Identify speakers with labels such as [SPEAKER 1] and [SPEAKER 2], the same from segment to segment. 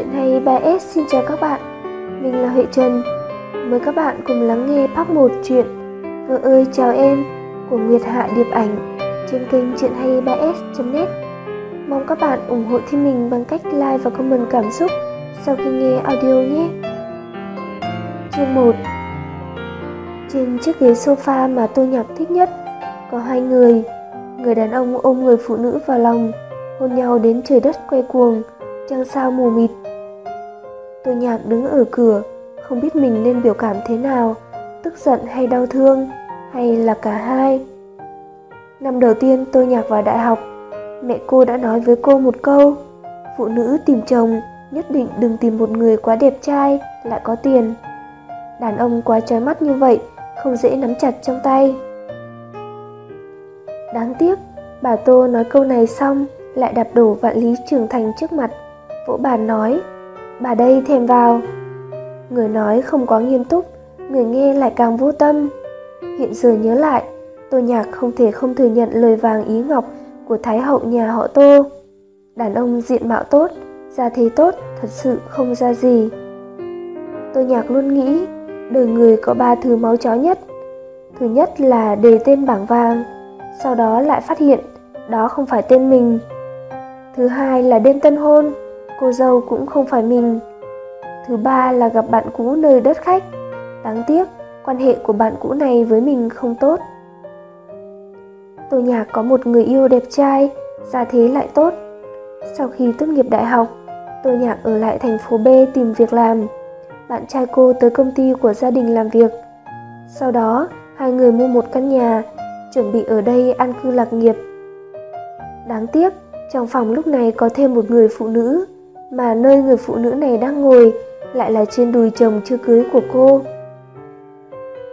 [SPEAKER 1] Chuyện hay 3S xin chào các bạn. Mình là Huệ Trần. Mời các bạn cùng lắng nghe part 1 chuyện Vợ ơi chào em của Nguyệt Hạ Điệp Ảnh trên kênh chuyện hay 3S.net Mong các bạn ủng hộ thêm mình bằng cách like và comment cảm xúc sau khi nghe audio nhé. Chương 1 Trên chiếc ghế sofa mà tôi nhạc thích nhất, có hai người. Người đàn ông ôm người phụ nữ vào lòng, hôn nhau đến trời đất quay cuồng, trăng sao mù mịt tôi nhạc đứng ở cửa, không biết mình nên biểu cảm thế nào, tức giận hay đau thương, hay là cả hai. Năm đầu tiên tôi nhạc vào đại học, mẹ cô đã nói với cô một câu, phụ nữ tìm chồng nhất định đừng tìm một người quá đẹp trai lại có tiền. Đàn ông quá trói mắt như vậy, không dễ nắm chặt trong tay. Đáng tiếc, bà tô nói câu này xong, lại đạp đổ vạn lý trưởng thành trước mặt. Vỗ bàn nói bà đây thèm vào. Người nói không quá nghiêm túc, người nghe lại càng vô tâm. Hiện giờ nhớ lại, tô nhạc không thể không thừa nhận lời vàng ý ngọc của thái hậu nhà họ tô. Đàn ông diện mạo tốt, gia thế tốt, thật sự không ra gì. Tô nhạc luôn nghĩ, đời người có ba thứ máu chó nhất. Thứ nhất là đề tên bảng vàng, sau đó lại phát hiện đó không phải tên mình. Thứ hai là đêm tân hôn cô dâu cũng không phải mình. Thứ ba là gặp bạn cũ nơi đất khách. Đáng tiếc, quan hệ của bạn cũ này với mình không tốt. Tô nhạc có một người yêu đẹp trai, gia thế lại tốt. Sau khi tốt nghiệp đại học tô nhạc ở lại thành phố b tìm việc làm. Bạn trai cô tới công ty của gia đình làm việc. Sau đó, hai người mua một căn nhà, chuẩn bị ở đây an cư lạc nghiệp. Đáng tiếc, trong phòng lúc này có thêm một người phụ nữ mà nơi người phụ nữ này đang ngồi lại là trên đùi chồng chưa cưới của cô.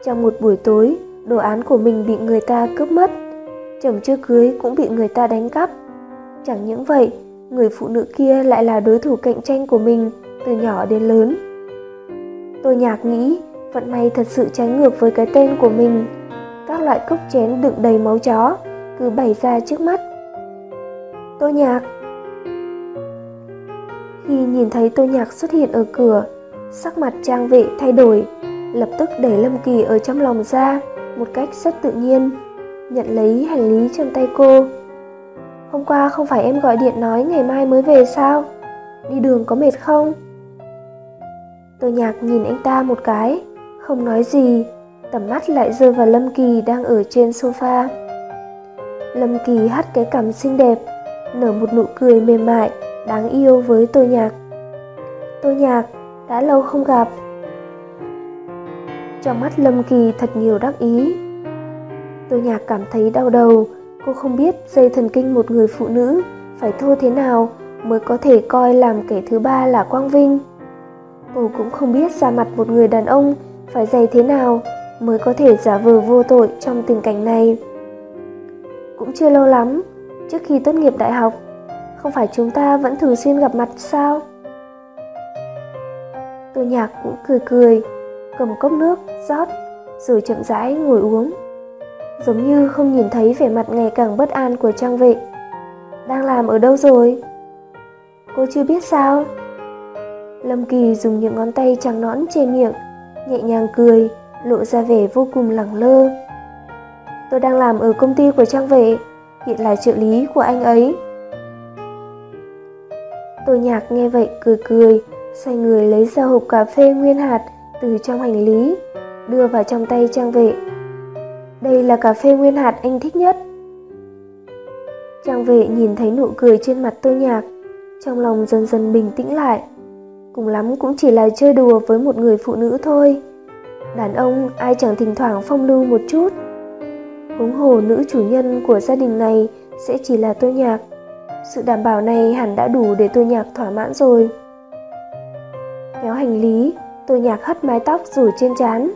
[SPEAKER 1] Trong một buổi tối, đồ án của mình bị người ta cướp mất, chồng chưa cưới cũng bị người ta đánh cắp. Chẳng những vậy, người phụ nữ kia lại là đối thủ cạnh tranh của mình từ nhỏ đến lớn. Tôi nhạc nghĩ, vận may thật sự trái ngược với cái tên của mình. Các loại cốc chén đựng đầy máu chó cứ bày ra trước mắt. Tôi nhạc khi nhìn thấy tô nhạc xuất hiện ở cửa, sắc mặt trang vệ thay đổi, lập tức đẩy lâm kỳ ở trong lòng ra một cách rất tự nhiên, nhận lấy hành lý trong tay cô. Hôm qua không phải em gọi điện nói ngày mai mới về sao? Đi đường có mệt không? Tô nhạc nhìn anh ta một cái, không nói gì, tầm mắt lại rơi vào lâm kỳ đang ở trên sofa. Lâm kỳ hắt cái cằm xinh đẹp, nở một nụ cười mềm mại đáng yêu với tôi nhạc. Tôi nhạc đã lâu không gặp. Trong mắt lâm kỳ thật nhiều đắc ý. Tôi nhạc cảm thấy đau đầu, cô không biết dây thần kinh một người phụ nữ phải thô thế nào mới có thể coi làm kẻ thứ ba là quang vinh. Cô cũng không biết ra mặt một người đàn ông phải dày thế nào mới có thể giả vờ vô tội trong tình cảnh này. Cũng chưa lâu lắm, trước khi tốt nghiệp đại học không phải chúng ta vẫn thường xuyên gặp mặt sao? Tô nhạc cũng cười cười, cầm cốc nước, rót, rồi chậm rãi ngồi uống. Giống như không nhìn thấy vẻ mặt ngày càng bất an của trang vệ. Đang làm ở đâu rồi? Cô chưa biết sao? Lâm kỳ dùng những ngón tay trắng nõn che miệng, nhẹ nhàng cười, lộ ra vẻ vô cùng lẳng lơ. Tôi đang làm ở công ty của trang vệ, hiện là trợ lý của anh ấy. Tô nhạc nghe vậy cười cười, xoay người lấy ra hộp cà phê nguyên hạt từ trong hành lý, đưa vào trong tay trang vệ. Đây là cà phê nguyên hạt anh thích nhất. Trang vệ nhìn thấy nụ cười trên mặt tô nhạc, trong lòng dần dần bình tĩnh lại. Cùng lắm cũng chỉ là chơi đùa với một người phụ nữ thôi. Đàn ông ai chẳng thỉnh thoảng phong lưu một chút. Huống hồ nữ chủ nhân của gia đình này sẽ chỉ là tô nhạc sự đảm bảo này hẳn đã đủ để tôi nhạc thỏa mãn rồi. Kéo hành lý, tôi nhạc hất mái tóc rủ trên trán,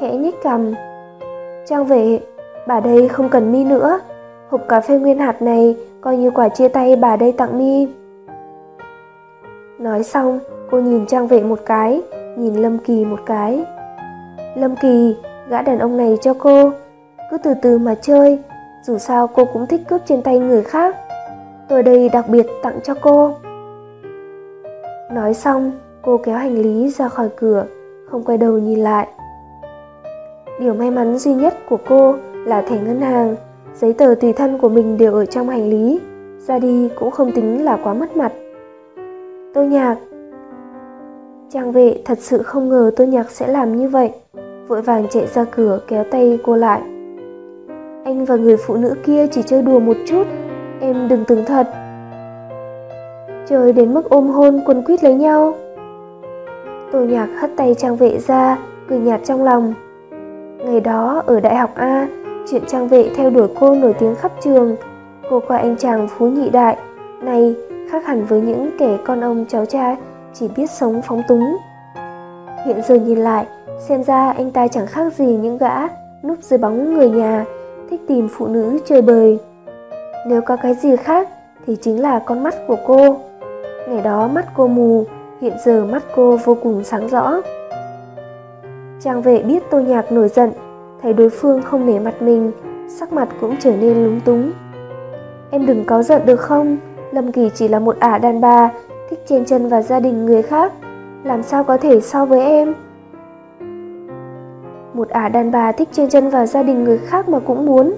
[SPEAKER 1] khẽ nhếch cằm. Trang vệ, bà đây không cần mi nữa. Hộp cà phê nguyên hạt này coi như quả chia tay bà đây tặng mi. Nói xong, cô nhìn trang vệ một cái, nhìn lâm kỳ một cái. Lâm kỳ, gã đàn ông này cho cô. Cứ từ từ mà chơi, dù sao cô cũng thích cướp trên tay người khác tôi đây đặc biệt tặng cho cô Nói xong, cô kéo hành lý ra khỏi cửa, không quay đầu nhìn lại. Điều may mắn duy nhất của cô là thẻ ngân hàng, giấy tờ tùy thân của mình đều ở trong hành lý, ra đi cũng không tính là quá mất mặt. Tô Nhạc Trang vệ thật sự không ngờ Tô Nhạc sẽ làm như vậy, vội vàng chạy ra cửa kéo tay cô lại. Anh và người phụ nữ kia chỉ chơi đùa một chút, em đừng tưởng thật. Trời đến mức ôm hôn quần quýt lấy nhau. Tô Nhạc hất tay Trang vệ ra, cười nhạt trong lòng. Ngày đó ở Đại học A, chuyện Trang vệ theo đuổi cô nổi tiếng khắp trường. Cô qua anh chàng phú nhị đại, này khác hẳn với những kẻ con ông cháu cha chỉ biết sống phóng túng. Hiện giờ nhìn lại, xem ra anh ta chẳng khác gì những gã núp dưới bóng người nhà, thích tìm phụ nữ chơi bời. Nếu có cái gì khác thì chính là con mắt của cô. Ngày đó mắt cô mù, hiện giờ mắt cô vô cùng sáng rõ. Trang vệ biết tô nhạc nổi giận, thấy đối phương không nể mặt mình, sắc mặt cũng trở nên lúng túng. Em đừng có giận được không? Lâm Kỳ chỉ là một ả đàn bà, thích chen chân vào gia đình người khác, làm sao có thể so với em? Một ả đàn bà thích chen chân vào gia đình người khác mà cũng muốn.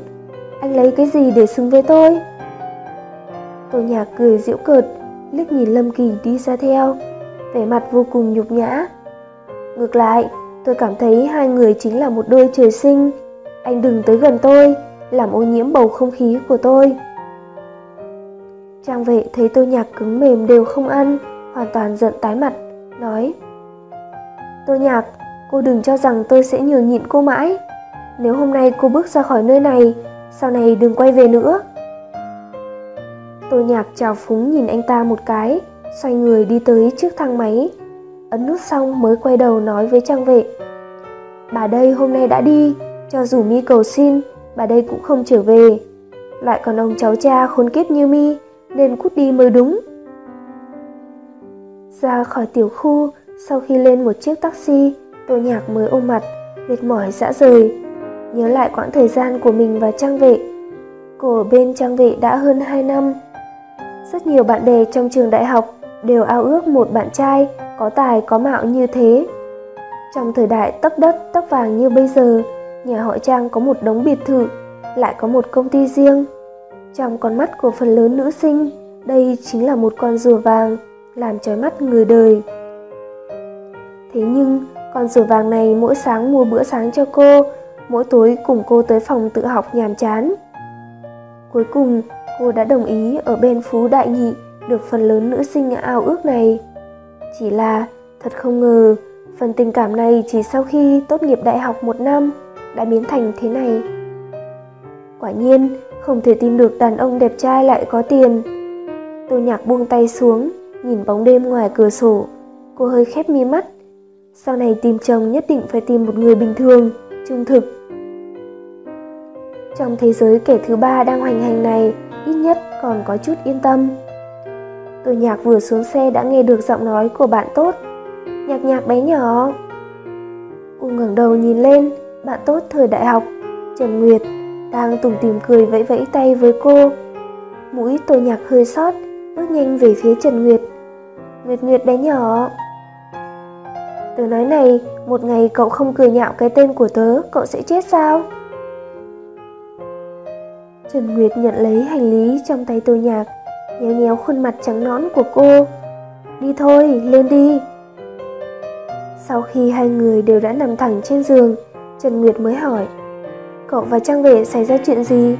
[SPEAKER 1] Anh lấy cái gì để xứng với tôi? Tô Nhạc cười giễu cợt, liếc nhìn Lâm Kỳ đi ra theo, vẻ mặt vô cùng nhục nhã. Ngược lại, tôi cảm thấy hai người chính là một đôi trời sinh. Anh đừng tới gần tôi, làm ô nhiễm bầu không khí của tôi. Trang vệ thấy tô nhạc cứng mềm đều không ăn, hoàn toàn giận tái mặt, nói Tô nhạc, cô đừng cho rằng tôi sẽ nhường nhịn cô mãi. Nếu hôm nay cô bước ra khỏi nơi này, sau này đừng quay về nữa. Tô nhạc chào phúng nhìn anh ta một cái, xoay người đi tới trước thang máy. Ấn nút xong mới quay đầu nói với trang vệ. Bà đây hôm nay đã đi, cho dù mi cầu xin, bà đây cũng không trở về. Lại còn ông cháu cha khốn kiếp như mi, nên cút đi mới đúng. Ra khỏi tiểu khu, sau khi lên một chiếc taxi, Tô Nhạc mới ôm mặt, mệt mỏi dã rời. Nhớ lại quãng thời gian của mình và trang vệ. Cô ở bên trang vệ đã hơn 2 năm. Rất nhiều bạn bè trong trường đại học đều ao ước một bạn trai có tài có mạo như thế. Trong thời đại tấp đất tấp vàng như bây giờ, nhà họ Trang có một đống biệt thự, lại có một công ty riêng. Trong con mắt của phần lớn nữ sinh, đây chính là một con rùa vàng, làm trói mắt người đời. Thế nhưng, con rùa vàng này mỗi sáng mua bữa sáng cho cô, mỗi tối cùng cô tới phòng tự học nhàm chán. Cuối cùng, cô đã đồng ý ở bên Phú Đại Nhị được phần lớn nữ sinh ao ước này. Chỉ là, thật không ngờ, phần tình cảm này chỉ sau khi tốt nghiệp đại học một năm đã biến thành thế này. Quả nhiên, không thể tìm được đàn ông đẹp trai lại có tiền. Tô nhạc buông tay xuống, nhìn bóng đêm ngoài cửa sổ. Cô hơi khép mi mắt. Sau này tìm chồng nhất định phải tìm một người bình thường, trung thực. Trong thế giới kẻ thứ ba đang hoành hành này, ít nhất còn có chút yên tâm. Từ nhạc vừa xuống xe đã nghe được giọng nói của bạn tốt. Nhạc nhạc bé nhỏ. Cô ngẩng đầu nhìn lên, bạn tốt thời đại học, Trần Nguyệt đang tủm tỉm cười vẫy vẫy tay với cô. Mũi tô nhạc hơi sót, bước nhanh về phía Trần Nguyệt. Nguyệt Nguyệt bé nhỏ. Tớ nói này, một ngày cậu không cười nhạo cái tên của tớ, cậu sẽ chết sao? Trần Nguyệt nhận lấy hành lý trong tay tô nhạc, nhéo nhéo khuôn mặt trắng nõn của cô. Đi thôi, lên đi. Sau khi hai người đều đã nằm thẳng trên giường, Trần Nguyệt mới hỏi Cậu và Trang Vệ xảy ra chuyện gì?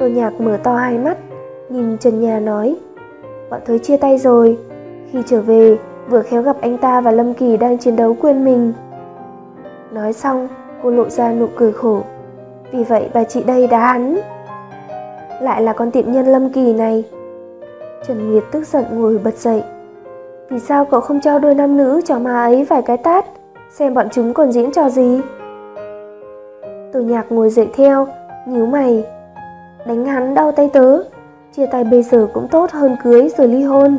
[SPEAKER 1] Tô Nhạc mở to hai mắt, nhìn Trần Nhà nói Bọn thới chia tay rồi Khi trở về, vừa khéo gặp anh ta và Lâm Kỳ đang chiến đấu quên mình Nói xong, cô lộ ra nụ cười khổ vì vậy bà chị đây đá hắn Lại là con tiện nhân Lâm Kỳ này Trần Nguyệt tức giận ngồi bật dậy Vì sao cậu không cho đôi nam nữ cho ma ấy vài cái tát Xem bọn chúng còn diễn trò gì Tô nhạc ngồi dậy theo, nhíu mày. Đánh hắn đau tay tớ, chia tay bây giờ cũng tốt hơn cưới rồi ly hôn.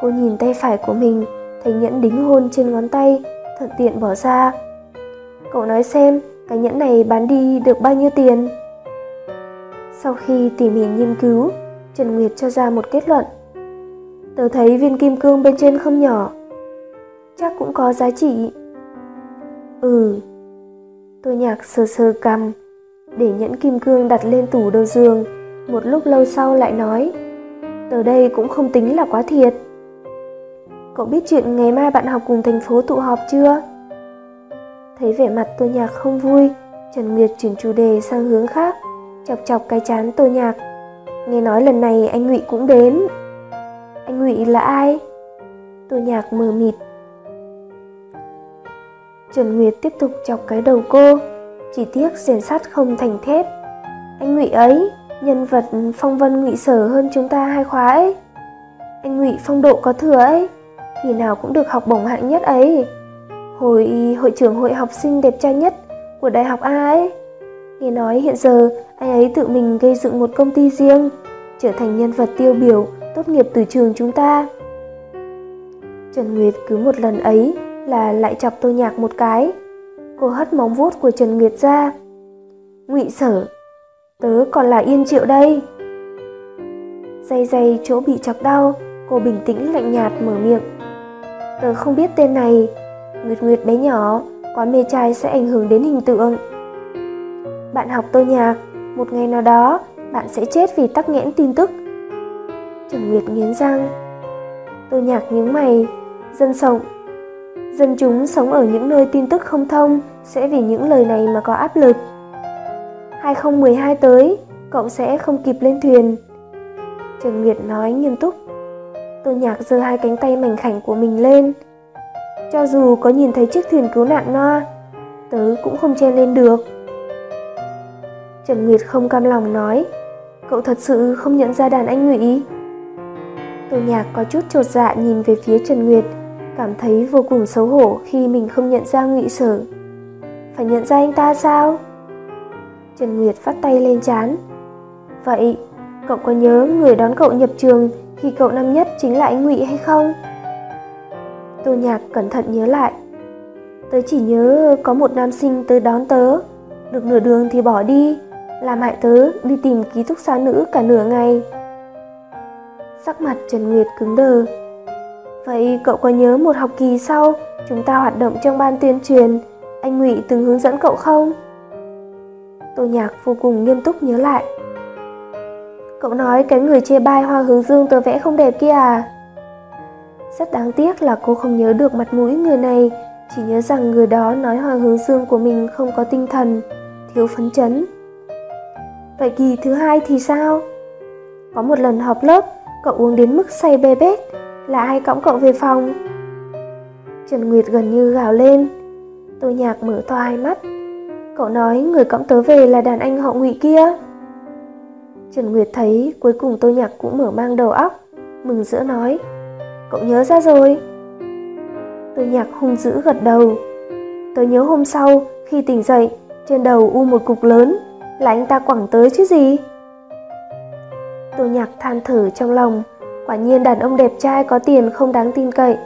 [SPEAKER 1] Cô nhìn tay phải của mình, thấy nhẫn đính hôn trên ngón tay, thuận tiện bỏ ra. Cậu nói xem, cái nhẫn này bán đi được bao nhiêu tiền? Sau khi tỉ mỉ nghiên cứu, Trần Nguyệt cho ra một kết luận. Tớ thấy viên kim cương bên trên không nhỏ. Chắc cũng có giá trị. Ừ. Tô nhạc sờ sờ cầm, để nhẫn kim cương đặt lên tủ đầu giường. Một lúc lâu sau lại nói, tớ đây cũng không tính là quá thiệt. Cậu biết chuyện ngày mai bạn học cùng thành phố tụ họp chưa? Thấy vẻ mặt tô nhạc không vui, Trần Nguyệt chuyển chủ đề sang hướng khác, chọc chọc cái chán tô nhạc. Nghe nói lần này anh Ngụy cũng đến. Anh Ngụy là ai? Tô nhạc mờ mịt. Trần Nguyệt tiếp tục chọc cái đầu cô, chỉ tiếc rèn sắt không thành thép. Anh Ngụy ấy, nhân vật phong vân ngụy sở hơn chúng ta hai khóa ấy. Anh Ngụy phong độ có thừa ấy, kỳ nào cũng được học bổng hạng nhất ấy. Hồi hội trưởng hội học sinh đẹp trai nhất của đại học A ấy. Nghe nói hiện giờ anh ấy tự mình gây dựng một công ty riêng, trở thành nhân vật tiêu biểu tốt nghiệp từ trường chúng ta. Trần Nguyệt cứ một lần ấy là lại chọc tô nhạc một cái. Cô hất móng vuốt của Trần Nguyệt ra. Ngụy sở, tớ còn là yên triệu đây. Dây dây chỗ bị chọc đau, cô bình tĩnh lạnh nhạt mở miệng. Tớ không biết tên này, Nguyệt Nguyệt bé nhỏ, quá mê trai sẽ ảnh hưởng đến hình tượng. Bạn học tô nhạc, một ngày nào đó bạn sẽ chết vì tắc nghẽn tin tức. Trần Nguyệt nghiến răng. Tô nhạc nhướng mày, dân sống. Dân chúng sống ở những nơi tin tức không thông sẽ vì những lời này mà có áp lực. 2012 tới, cậu sẽ không kịp lên thuyền. Trần Nguyệt nói nghiêm túc. Tô nhạc giơ hai cánh tay mảnh khảnh của mình lên, cho dù có nhìn thấy chiếc thuyền cứu nạn noa, tớ cũng không chen lên được. Trần Nguyệt không cam lòng nói, cậu thật sự không nhận ra đàn anh Ngụy. Tô Nhạc có chút trột dạ nhìn về phía Trần Nguyệt, cảm thấy vô cùng xấu hổ khi mình không nhận ra Ngụy Sở. Phải nhận ra anh ta sao? Trần Nguyệt phát tay lên chán. Vậy, cậu có nhớ người đón cậu nhập trường khi cậu năm nhất chính là anh Ngụy hay không? Tô Nhạc cẩn thận nhớ lại. Tớ chỉ nhớ có một nam sinh tới đón tớ, được nửa đường thì bỏ đi, làm hại tớ đi tìm ký túc xá nữ cả nửa ngày. Sắc mặt Trần Nguyệt cứng đờ. Vậy cậu có nhớ một học kỳ sau chúng ta hoạt động trong ban tuyên truyền, anh Ngụy từng hướng dẫn cậu không? Tô Nhạc vô cùng nghiêm túc nhớ lại. Cậu nói cái người chê bai hoa hướng dương tớ vẽ không đẹp kia à? Rất đáng tiếc là cô không nhớ được mặt mũi người này, chỉ nhớ rằng người đó nói Hoàng Hướng Dương của mình không có tinh thần, thiếu phấn chấn. Vậy kỳ thứ hai thì sao? Có một lần họp lớp, cậu uống đến mức say bê bết, là ai cõng cậu về phòng? Trần Nguyệt gần như gào lên. Tô Nhạc mở to hai mắt. Cậu nói người cõng tớ về là đàn anh họ ngụy kia. Trần Nguyệt thấy cuối cùng Tô Nhạc cũng mở mang đầu óc, mừng rỡ nói cậu nhớ ra rồi. Tư nhạc hung dữ gật đầu. Tớ nhớ hôm sau, khi tỉnh dậy, Trên đầu u một cục lớn, Là anh ta quẳng tới chứ gì? Tô nhạc than thở trong lòng. Quả nhiên đàn ông đẹp trai có tiền không đáng tin cậy.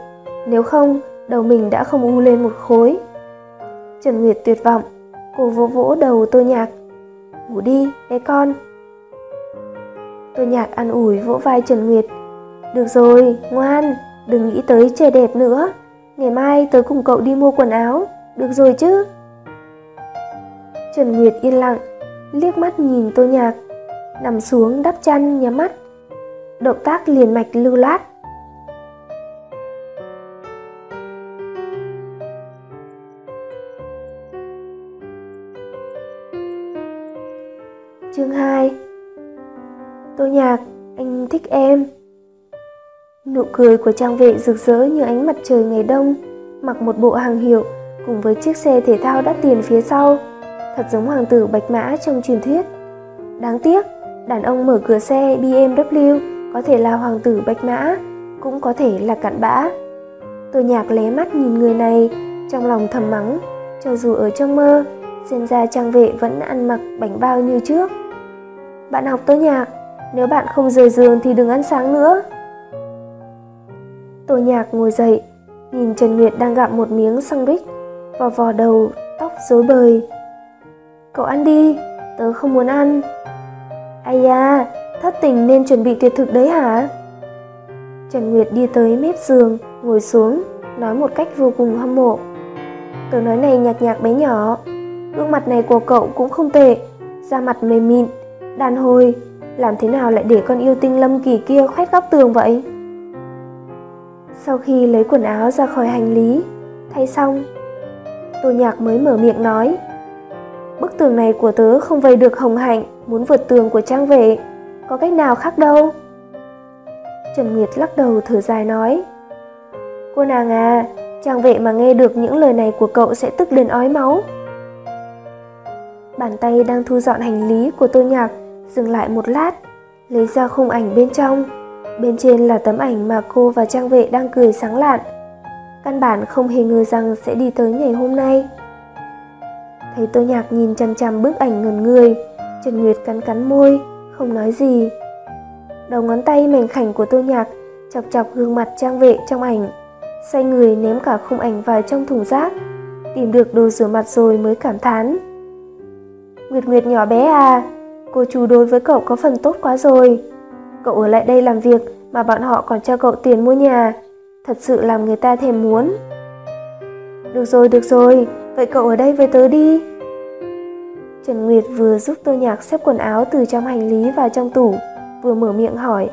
[SPEAKER 1] Nếu không, đầu mình đã không u lên một khối. Trần Nguyệt tuyệt vọng. Cô vỗ vỗ đầu tô nhạc. Ngủ đi, bé con. Tô nhạc an ủi vỗ vai Trần Nguyệt được rồi, ngoan, đừng nghĩ tới trẻ đẹp nữa. Ngày mai tớ cùng cậu đi mua quần áo, được rồi chứ? Trần Nguyệt yên lặng, liếc mắt nhìn Tô Nhạc, nằm xuống đắp chăn nhắm mắt. Động tác liền mạch lưu loát. Chương 2 Tô Nhạc, anh thích em. Nụ cười của trang vệ rực rỡ như ánh mặt trời ngày đông, mặc một bộ hàng hiệu cùng với chiếc xe thể thao đắt tiền phía sau, thật giống hoàng tử bạch mã trong truyền thuyết. Đáng tiếc, đàn ông mở cửa xe BMW có thể là hoàng tử bạch mã, cũng có thể là cặn bã. Tôi nhạc lé mắt nhìn người này, trong lòng thầm mắng, cho dù ở trong mơ, xem ra trang vệ vẫn ăn mặc bánh bao như trước. Bạn học tôi nhạc, nếu bạn không rời giường thì đừng ăn sáng nữa. Tô nhạc ngồi dậy, nhìn Trần Nguyệt đang gặm một miếng sandwich, vò vò đầu, tóc rối bời. Cậu ăn đi, tớ không muốn ăn. Ây da, thất tình nên chuẩn bị tuyệt thực đấy hả? Trần Nguyệt đi tới mép giường, ngồi xuống, nói một cách vô cùng hâm mộ. Tớ nói này nhạc nhạc bé nhỏ, gương mặt này của cậu cũng không tệ, da mặt mềm mịn, đàn hồi, làm thế nào lại để con yêu tinh lâm kỳ kia khoét góc tường vậy? Sau khi lấy quần áo ra khỏi hành lý, thay xong, Tô Nhạc mới mở miệng nói Bức tường này của tớ không vây được hồng hạnh, muốn vượt tường của trang vệ, có cách nào khác đâu. Trần Nguyệt lắc đầu thở dài nói Cô nàng à, trang vệ mà nghe được những lời này của cậu sẽ tức đến ói máu. Bàn tay đang thu dọn hành lý của Tô Nhạc dừng lại một lát, lấy ra khung ảnh bên trong. Bên trên là tấm ảnh mà cô và trang vệ đang cười sáng lạn. Căn bản không hề ngờ rằng sẽ đi tới ngày hôm nay. Thấy Tô Nhạc nhìn chằm chằm bức ảnh ngần người, Trần Nguyệt cắn cắn môi, không nói gì. Đầu ngón tay mảnh khảnh của Tô Nhạc chọc chọc gương mặt trang vệ trong ảnh, xoay người ném cả khung ảnh vào trong thùng rác. Tìm được đồ rửa mặt rồi mới cảm thán. Nguyệt Nguyệt nhỏ bé à, cô chú đối với cậu có phần tốt quá rồi. Cậu ở lại đây làm việc mà bọn họ còn cho cậu tiền mua nhà, thật sự làm người ta thèm muốn. Được rồi, được rồi, vậy cậu ở đây với tớ đi. Trần Nguyệt vừa giúp Tô Nhạc xếp quần áo từ trong hành lý vào trong tủ, vừa mở miệng hỏi.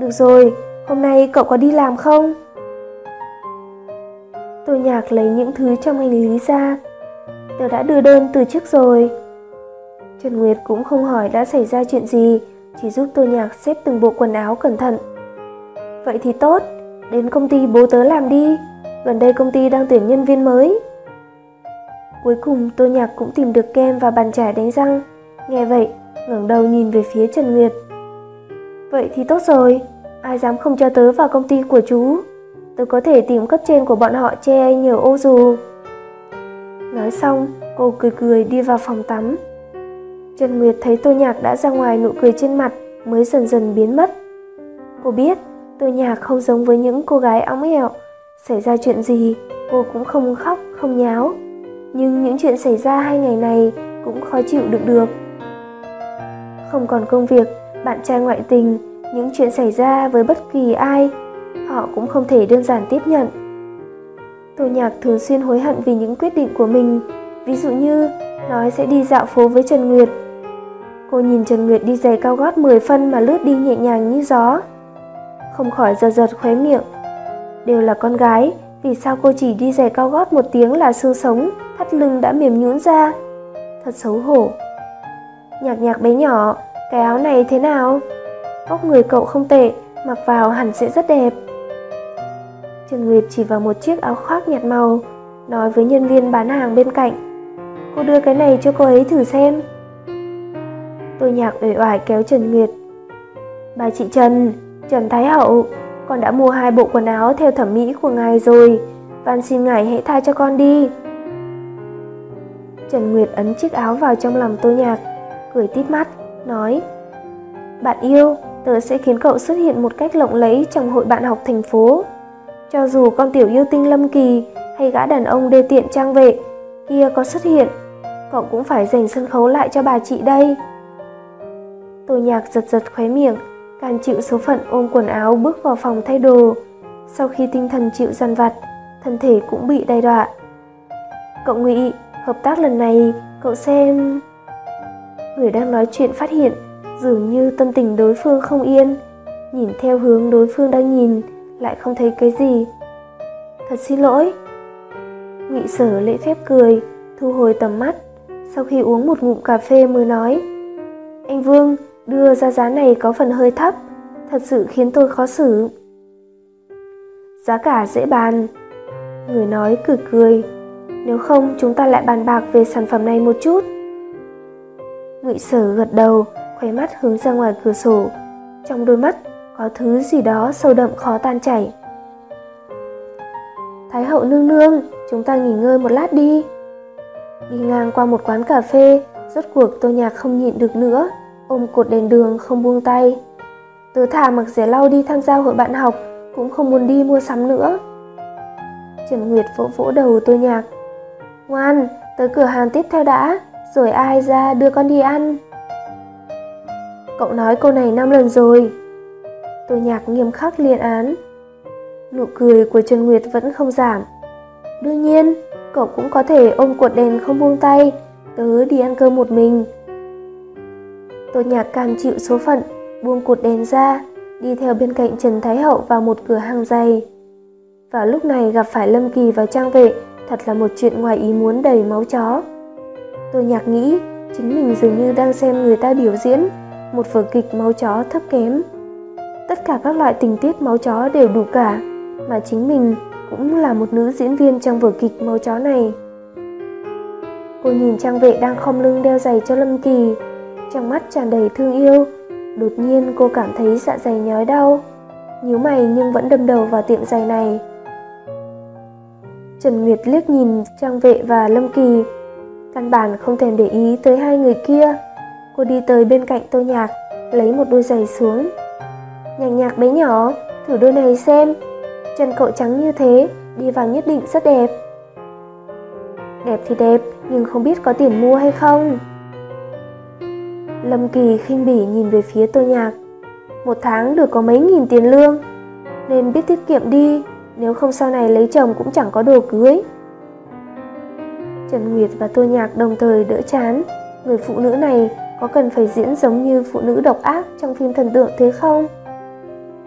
[SPEAKER 1] Được rồi, hôm nay cậu có đi làm không? Tô Nhạc lấy những thứ trong hành lý ra. Tớ đã đưa đơn từ trước rồi. Trần Nguyệt cũng không hỏi đã xảy ra chuyện gì, chỉ giúp tôi Nhạc xếp từng bộ quần áo cẩn thận. Vậy thì tốt, đến công ty bố tớ làm đi, gần đây công ty đang tuyển nhân viên mới. Cuối cùng tôi Nhạc cũng tìm được kem và bàn chải đánh răng, nghe vậy ngẩng đầu nhìn về phía Trần Nguyệt. Vậy thì tốt rồi, ai dám không cho tớ vào công ty của chú, tớ có thể tìm cấp trên của bọn họ che nhiều ô dù. Nói xong, cô cười cười đi vào phòng tắm. Trần Nguyệt thấy Tô Nhạc đã ra ngoài nụ cười trên mặt mới dần dần biến mất. Cô biết Tô Nhạc không giống với những cô gái óng ẹo, xảy ra chuyện gì cô cũng không khóc, không nháo. Nhưng những chuyện xảy ra hai ngày này cũng khó chịu được được. Không còn công việc, bạn trai ngoại tình, những chuyện xảy ra với bất kỳ ai, họ cũng không thể đơn giản tiếp nhận. Tô Nhạc thường xuyên hối hận vì những quyết định của mình, ví dụ như nói sẽ đi dạo phố với Trần Nguyệt. Cô nhìn Trần Nguyệt đi giày cao gót 10 phân mà lướt đi nhẹ nhàng như gió. Không khỏi giật giật khóe miệng. Đều là con gái, vì sao cô chỉ đi giày cao gót một tiếng là xương sống, thắt lưng đã mềm nhũn ra. Thật xấu hổ. Nhạc nhạc bé nhỏ, cái áo này thế nào? Vóc người cậu không tệ, mặc vào hẳn sẽ rất đẹp. Trần Nguyệt chỉ vào một chiếc áo khoác nhạt màu, nói với nhân viên bán hàng bên cạnh. Cô đưa cái này cho cô ấy thử xem. Tôi nhạc uể oải kéo Trần Nguyệt. Bà chị Trần, Trần Thái Hậu, con đã mua hai bộ quần áo theo thẩm mỹ của ngài rồi, van xin ngài hãy tha cho con đi. Trần Nguyệt ấn chiếc áo vào trong lòng tôi Nhạc, cười tít mắt, nói Bạn yêu, tớ sẽ khiến cậu xuất hiện một cách lộng lẫy trong hội bạn học thành phố. Cho dù con tiểu yêu tinh Lâm Kỳ hay gã đàn ông đê tiện trang vệ kia có xuất hiện, cậu cũng phải dành sân khấu lại cho bà chị đây. Tô nhạc giật giật khóe miệng, càng chịu số phận ôm quần áo bước vào phòng thay đồ. Sau khi tinh thần chịu dằn vặt, thân thể cũng bị đe đọa. Cậu nghĩ hợp tác lần này, cậu xem... Người đang nói chuyện phát hiện, dường như tâm tình đối phương không yên, nhìn theo hướng đối phương đang nhìn, lại không thấy cái gì. Thật xin lỗi. ngụy sở lễ phép cười, thu hồi tầm mắt, sau khi uống một ngụm cà phê mới nói. Anh Vương, đưa ra giá này có phần hơi thấp, thật sự khiến tôi khó xử. Giá cả dễ bàn. Người nói cười cười, nếu không chúng ta lại bàn bạc về sản phẩm này một chút. Ngụy sở gật đầu, khóe mắt hướng ra ngoài cửa sổ. Trong đôi mắt có thứ gì đó sâu đậm khó tan chảy. Thái hậu nương nương, chúng ta nghỉ ngơi một lát đi. Đi ngang qua một quán cà phê, rốt cuộc tô nhạc không nhịn được nữa, ôm cột đèn đường không buông tay. Tớ thả mặc rẻ lau đi tham gia hội bạn học, cũng không muốn đi mua sắm nữa. Trần Nguyệt vỗ vỗ đầu tôi nhạc. Ngoan, tới cửa hàng tiếp theo đã, rồi ai ra đưa con đi ăn. Cậu nói câu này năm lần rồi. Tôi nhạc nghiêm khắc liên án. Nụ cười của Trần Nguyệt vẫn không giảm. Đương nhiên, cậu cũng có thể ôm cột đèn không buông tay, tớ đi ăn cơm một mình. Tô nhạc cam chịu số phận, buông cột đèn ra, đi theo bên cạnh Trần Thái Hậu vào một cửa hàng giày. Vào lúc này gặp phải Lâm Kỳ và Trang Vệ, thật là một chuyện ngoài ý muốn đầy máu chó. Tô nhạc nghĩ chính mình dường như đang xem người ta biểu diễn một vở kịch máu chó thấp kém. Tất cả các loại tình tiết máu chó đều đủ cả, mà chính mình cũng là một nữ diễn viên trong vở kịch máu chó này. Cô nhìn trang vệ đang khom lưng đeo giày cho Lâm Kỳ, trong mắt tràn đầy thương yêu. Đột nhiên cô cảm thấy dạ dày nhói đau, nhíu mày nhưng vẫn đâm đầu vào tiệm giày này. Trần Nguyệt liếc nhìn Trang Vệ và Lâm Kỳ, căn bản không thèm để ý tới hai người kia. Cô đi tới bên cạnh Tô Nhạc, lấy một đôi giày xuống. Nhạc nhạc bé nhỏ, thử đôi này xem. Chân cậu trắng như thế, đi vào nhất định rất đẹp. Đẹp thì đẹp, nhưng không biết có tiền mua hay không. Lâm Kỳ khinh bỉ nhìn về phía Tô Nhạc. Một tháng được có mấy nghìn tiền lương, nên biết tiết kiệm đi, nếu không sau này lấy chồng cũng chẳng có đồ cưới. Trần Nguyệt và Tô Nhạc đồng thời đỡ chán, người phụ nữ này có cần phải diễn giống như phụ nữ độc ác trong phim thần tượng thế không?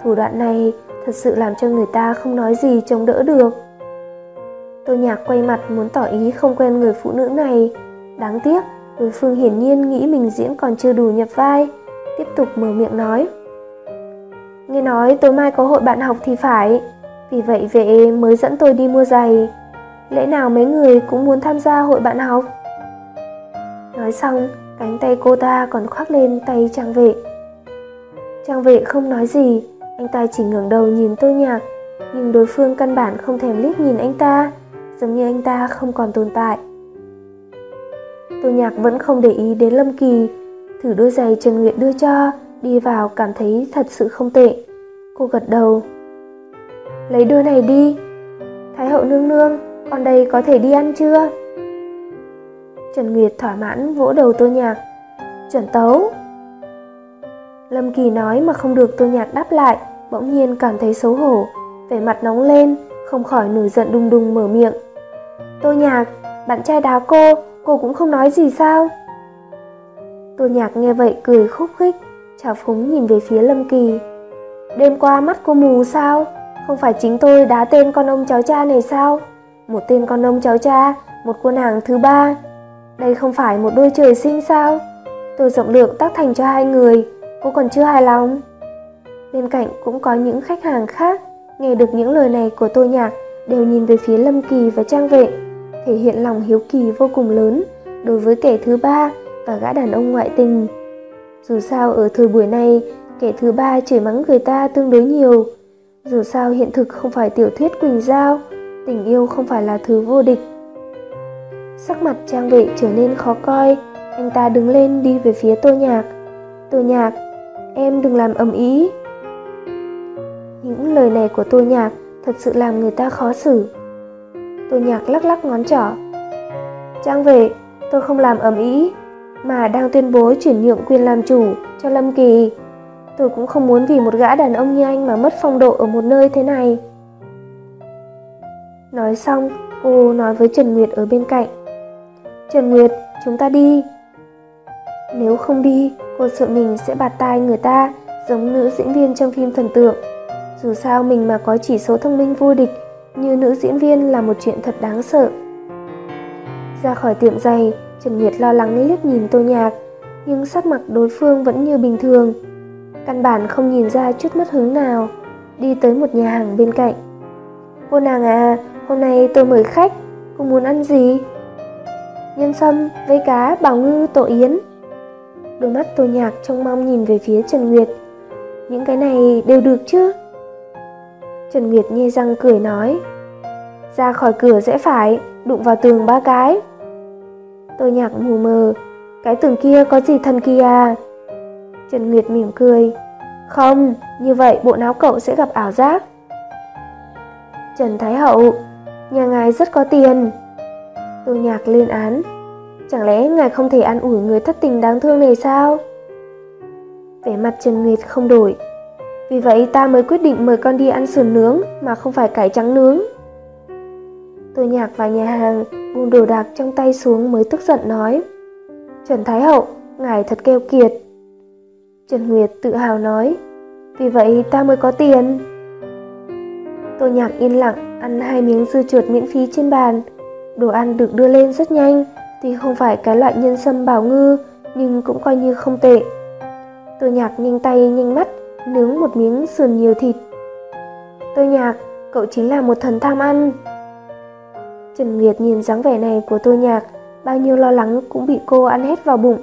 [SPEAKER 1] Thủ đoạn này thật sự làm cho người ta không nói gì chống đỡ được. Tô Nhạc quay mặt muốn tỏ ý không quen người phụ nữ này. Đáng tiếc, đối phương hiển nhiên nghĩ mình diễn còn chưa đủ nhập vai, tiếp tục mở miệng nói. Nghe nói tối mai có hội bạn học thì phải, vì vậy vệ mới dẫn tôi đi mua giày. Lẽ nào mấy người cũng muốn tham gia hội bạn học? Nói xong, cánh tay cô ta còn khoác lên tay trang vệ. Trang vệ không nói gì, anh ta chỉ ngẩng đầu nhìn tôi nhạc, nhưng đối phương căn bản không thèm liếc nhìn anh ta, giống như anh ta không còn tồn tại. Tô Nhạc vẫn không để ý đến Lâm Kỳ, thử đôi giày Trần Nguyệt đưa cho, đi vào cảm thấy thật sự không tệ. Cô gật đầu. Lấy đôi này đi. Thái hậu nương nương, con đây có thể đi ăn chưa? Trần Nguyệt thỏa mãn vỗ đầu Tô Nhạc. Trần Tấu. Lâm Kỳ nói mà không được Tô Nhạc đáp lại, bỗng nhiên cảm thấy xấu hổ, vẻ mặt nóng lên, không khỏi nổi giận đùng đùng mở miệng. Tô Nhạc, bạn trai đá cô, cô cũng không nói gì sao? Tô Nhạc nghe vậy cười khúc khích, chào phúng nhìn về phía Lâm Kỳ. Đêm qua mắt cô mù sao? Không phải chính tôi đá tên con ông cháu cha này sao? Một tên con ông cháu cha, một cô nàng thứ ba. Đây không phải một đôi trời sinh sao? Tôi rộng lượng tác thành cho hai người, cô còn chưa hài lòng. Bên cạnh cũng có những khách hàng khác, nghe được những lời này của Tô Nhạc đều nhìn về phía Lâm Kỳ và Trang Vệ, thể hiện lòng hiếu kỳ vô cùng lớn đối với kẻ thứ ba và gã đàn ông ngoại tình. Dù sao ở thời buổi này, kẻ thứ ba chửi mắng người ta tương đối nhiều. Dù sao hiện thực không phải tiểu thuyết Quỳnh Giao, tình yêu không phải là thứ vô địch. Sắc mặt Trang Vệ trở nên khó coi, anh ta đứng lên đi về phía Tô Nhạc. Tô Nhạc, em đừng làm ầm ý. Những lời này của Tô Nhạc thật sự làm người ta khó xử tôi Nhạc lắc lắc ngón trỏ. Trang về, tôi không làm ầm ĩ, mà đang tuyên bố chuyển nhượng quyền làm chủ cho Lâm Kỳ. Tôi cũng không muốn vì một gã đàn ông như anh mà mất phong độ ở một nơi thế này. Nói xong, cô nói với Trần Nguyệt ở bên cạnh. Trần Nguyệt, chúng ta đi. Nếu không đi, cô sợ mình sẽ bạt tai người ta giống nữ diễn viên trong phim thần tượng. Dù sao mình mà có chỉ số thông minh vô địch như nữ diễn viên là một chuyện thật đáng sợ. Ra khỏi tiệm giày, Trần Nguyệt lo lắng liếc nhìn Tô Nhạc, nhưng sắc mặt đối phương vẫn như bình thường. Căn bản không nhìn ra chút mất hứng nào, đi tới một nhà hàng bên cạnh. Cô nàng à, hôm nay tôi mời khách, cô muốn ăn gì? Nhân sâm, vây cá, bào ngư, tổ yến. Đôi mắt Tô Nhạc trông mong nhìn về phía Trần Nguyệt. Những cái này đều được chứ? Trần Nguyệt nhe răng cười nói. Ra khỏi cửa rẽ phải, đụng vào tường ba cái. Tôi nhạc mù mờ Cái tường kia có gì thần kỳ à Trần Nguyệt mỉm cười. Không, như vậy bộ não cậu sẽ gặp ảo giác. Trần Thái Hậu Nhà ngài rất có tiền. Tôi nhạc lên án. Chẳng lẽ ngài không thể an ủi người thất tình đáng thương này sao? Vẻ mặt Trần Nguyệt không đổi. Vì vậy ta mới quyết định mời con đi ăn sườn nướng mà không phải cải trắng nướng. Tôi nhạc vào nhà hàng, buông đồ đạc trong tay xuống mới tức giận nói. Trần Thái Hậu, ngài thật keo kiệt. Trần Nguyệt tự hào nói, vì vậy ta mới có tiền. tôi Nhạc yên lặng ăn hai miếng dưa chuột miễn phí trên bàn. Đồ ăn được đưa lên rất nhanh, tuy không phải cái loại nhân sâm bảo ngư, nhưng cũng coi như không tệ. tôi Nhạc nhanh tay nhanh mắt, nướng một miếng sườn nhiều thịt. Tô Nhạc, cậu chính là một thần tham ăn. Trần Nguyệt nhìn dáng vẻ này của Tô Nhạc, bao nhiêu lo lắng cũng bị cô ăn hết vào bụng.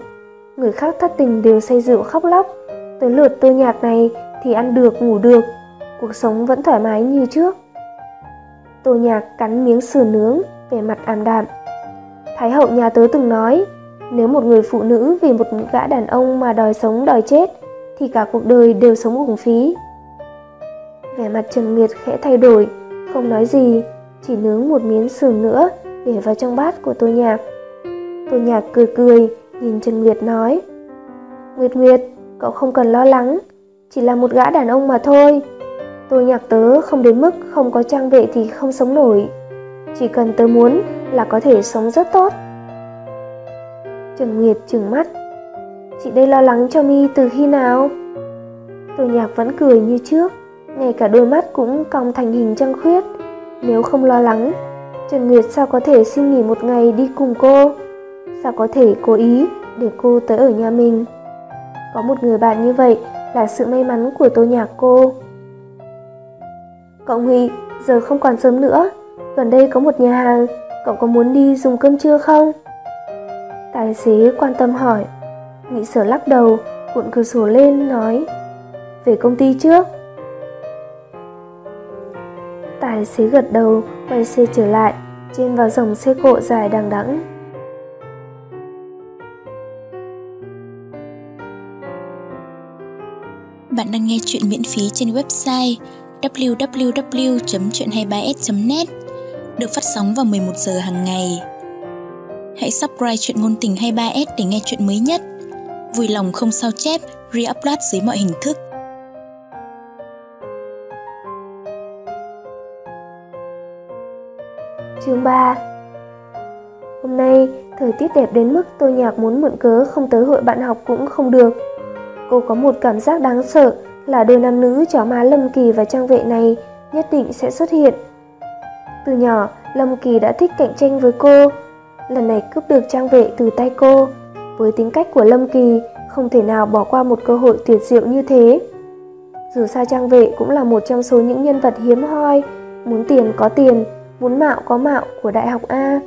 [SPEAKER 1] Người khác thất tình đều say rượu khóc lóc, tới lượt Tô Nhạc này thì ăn được ngủ được, cuộc sống vẫn thoải mái như trước. Tô Nhạc cắn miếng sườn nướng, vẻ mặt ảm đạm. Thái hậu nhà tớ từng nói, nếu một người phụ nữ vì một gã đàn ông mà đòi sống đòi chết, thì cả cuộc đời đều sống uổng phí. Vẻ mặt Trần Nguyệt khẽ thay đổi, không nói gì, chỉ nướng một miếng sườn nữa để vào trong bát của Tô Nhạc. Tô Nhạc cười cười, nhìn Trần Nguyệt nói, Nguyệt Nguyệt, cậu không cần lo lắng, chỉ là một gã đàn ông mà thôi. Tôi nhạc tớ không đến mức không có trang vệ thì không sống nổi. Chỉ cần tớ muốn là có thể sống rất tốt. Trần Nguyệt trừng mắt. Chị đây lo lắng cho mi từ khi nào? Tôi nhạc vẫn cười như trước, ngay cả đôi mắt cũng cong thành hình trăng khuyết. Nếu không lo lắng, Trần Nguyệt sao có thể xin nghỉ một ngày đi cùng cô? Sao có thể cố ý để cô tới ở nhà mình? Có một người bạn như vậy là sự may mắn của tôi nhạc cô. Cậu Huy, giờ không còn sớm nữa, gần đây có một nhà hàng, cậu có muốn đi dùng cơm trưa không? Tài xế quan tâm hỏi. Nghị sở lắc đầu, cuộn cửa sổ lên, nói Về công ty trước. Tài xế gật đầu, quay xe trở lại, trên vào dòng xe cộ dài đằng đẵng.
[SPEAKER 2] Bạn đang nghe chuyện miễn phí trên website www.chuyện23s.net được phát sóng vào 11 giờ hàng ngày. Hãy subscribe chuyện ngôn tình 23s để nghe chuyện mới nhất. Vui lòng không sao chép, re-upload dưới mọi hình thức.
[SPEAKER 1] Chương 3 Hôm nay, thời tiết đẹp đến mức tôi nhạc muốn mượn cớ không tới hội bạn học cũng không được. Cô có một cảm giác đáng sợ là đôi nam nữ chó má Lâm Kỳ và Trang Vệ này nhất định sẽ xuất hiện. Từ nhỏ, Lâm Kỳ đã thích cạnh tranh với cô. Lần này cướp được Trang Vệ từ tay cô. Với tính cách của Lâm Kỳ, không thể nào bỏ qua một cơ hội tuyệt diệu như thế. Dù sao Trang Vệ cũng là một trong số những nhân vật hiếm hoi, muốn tiền có tiền, muốn mạo có mạo của Đại học A.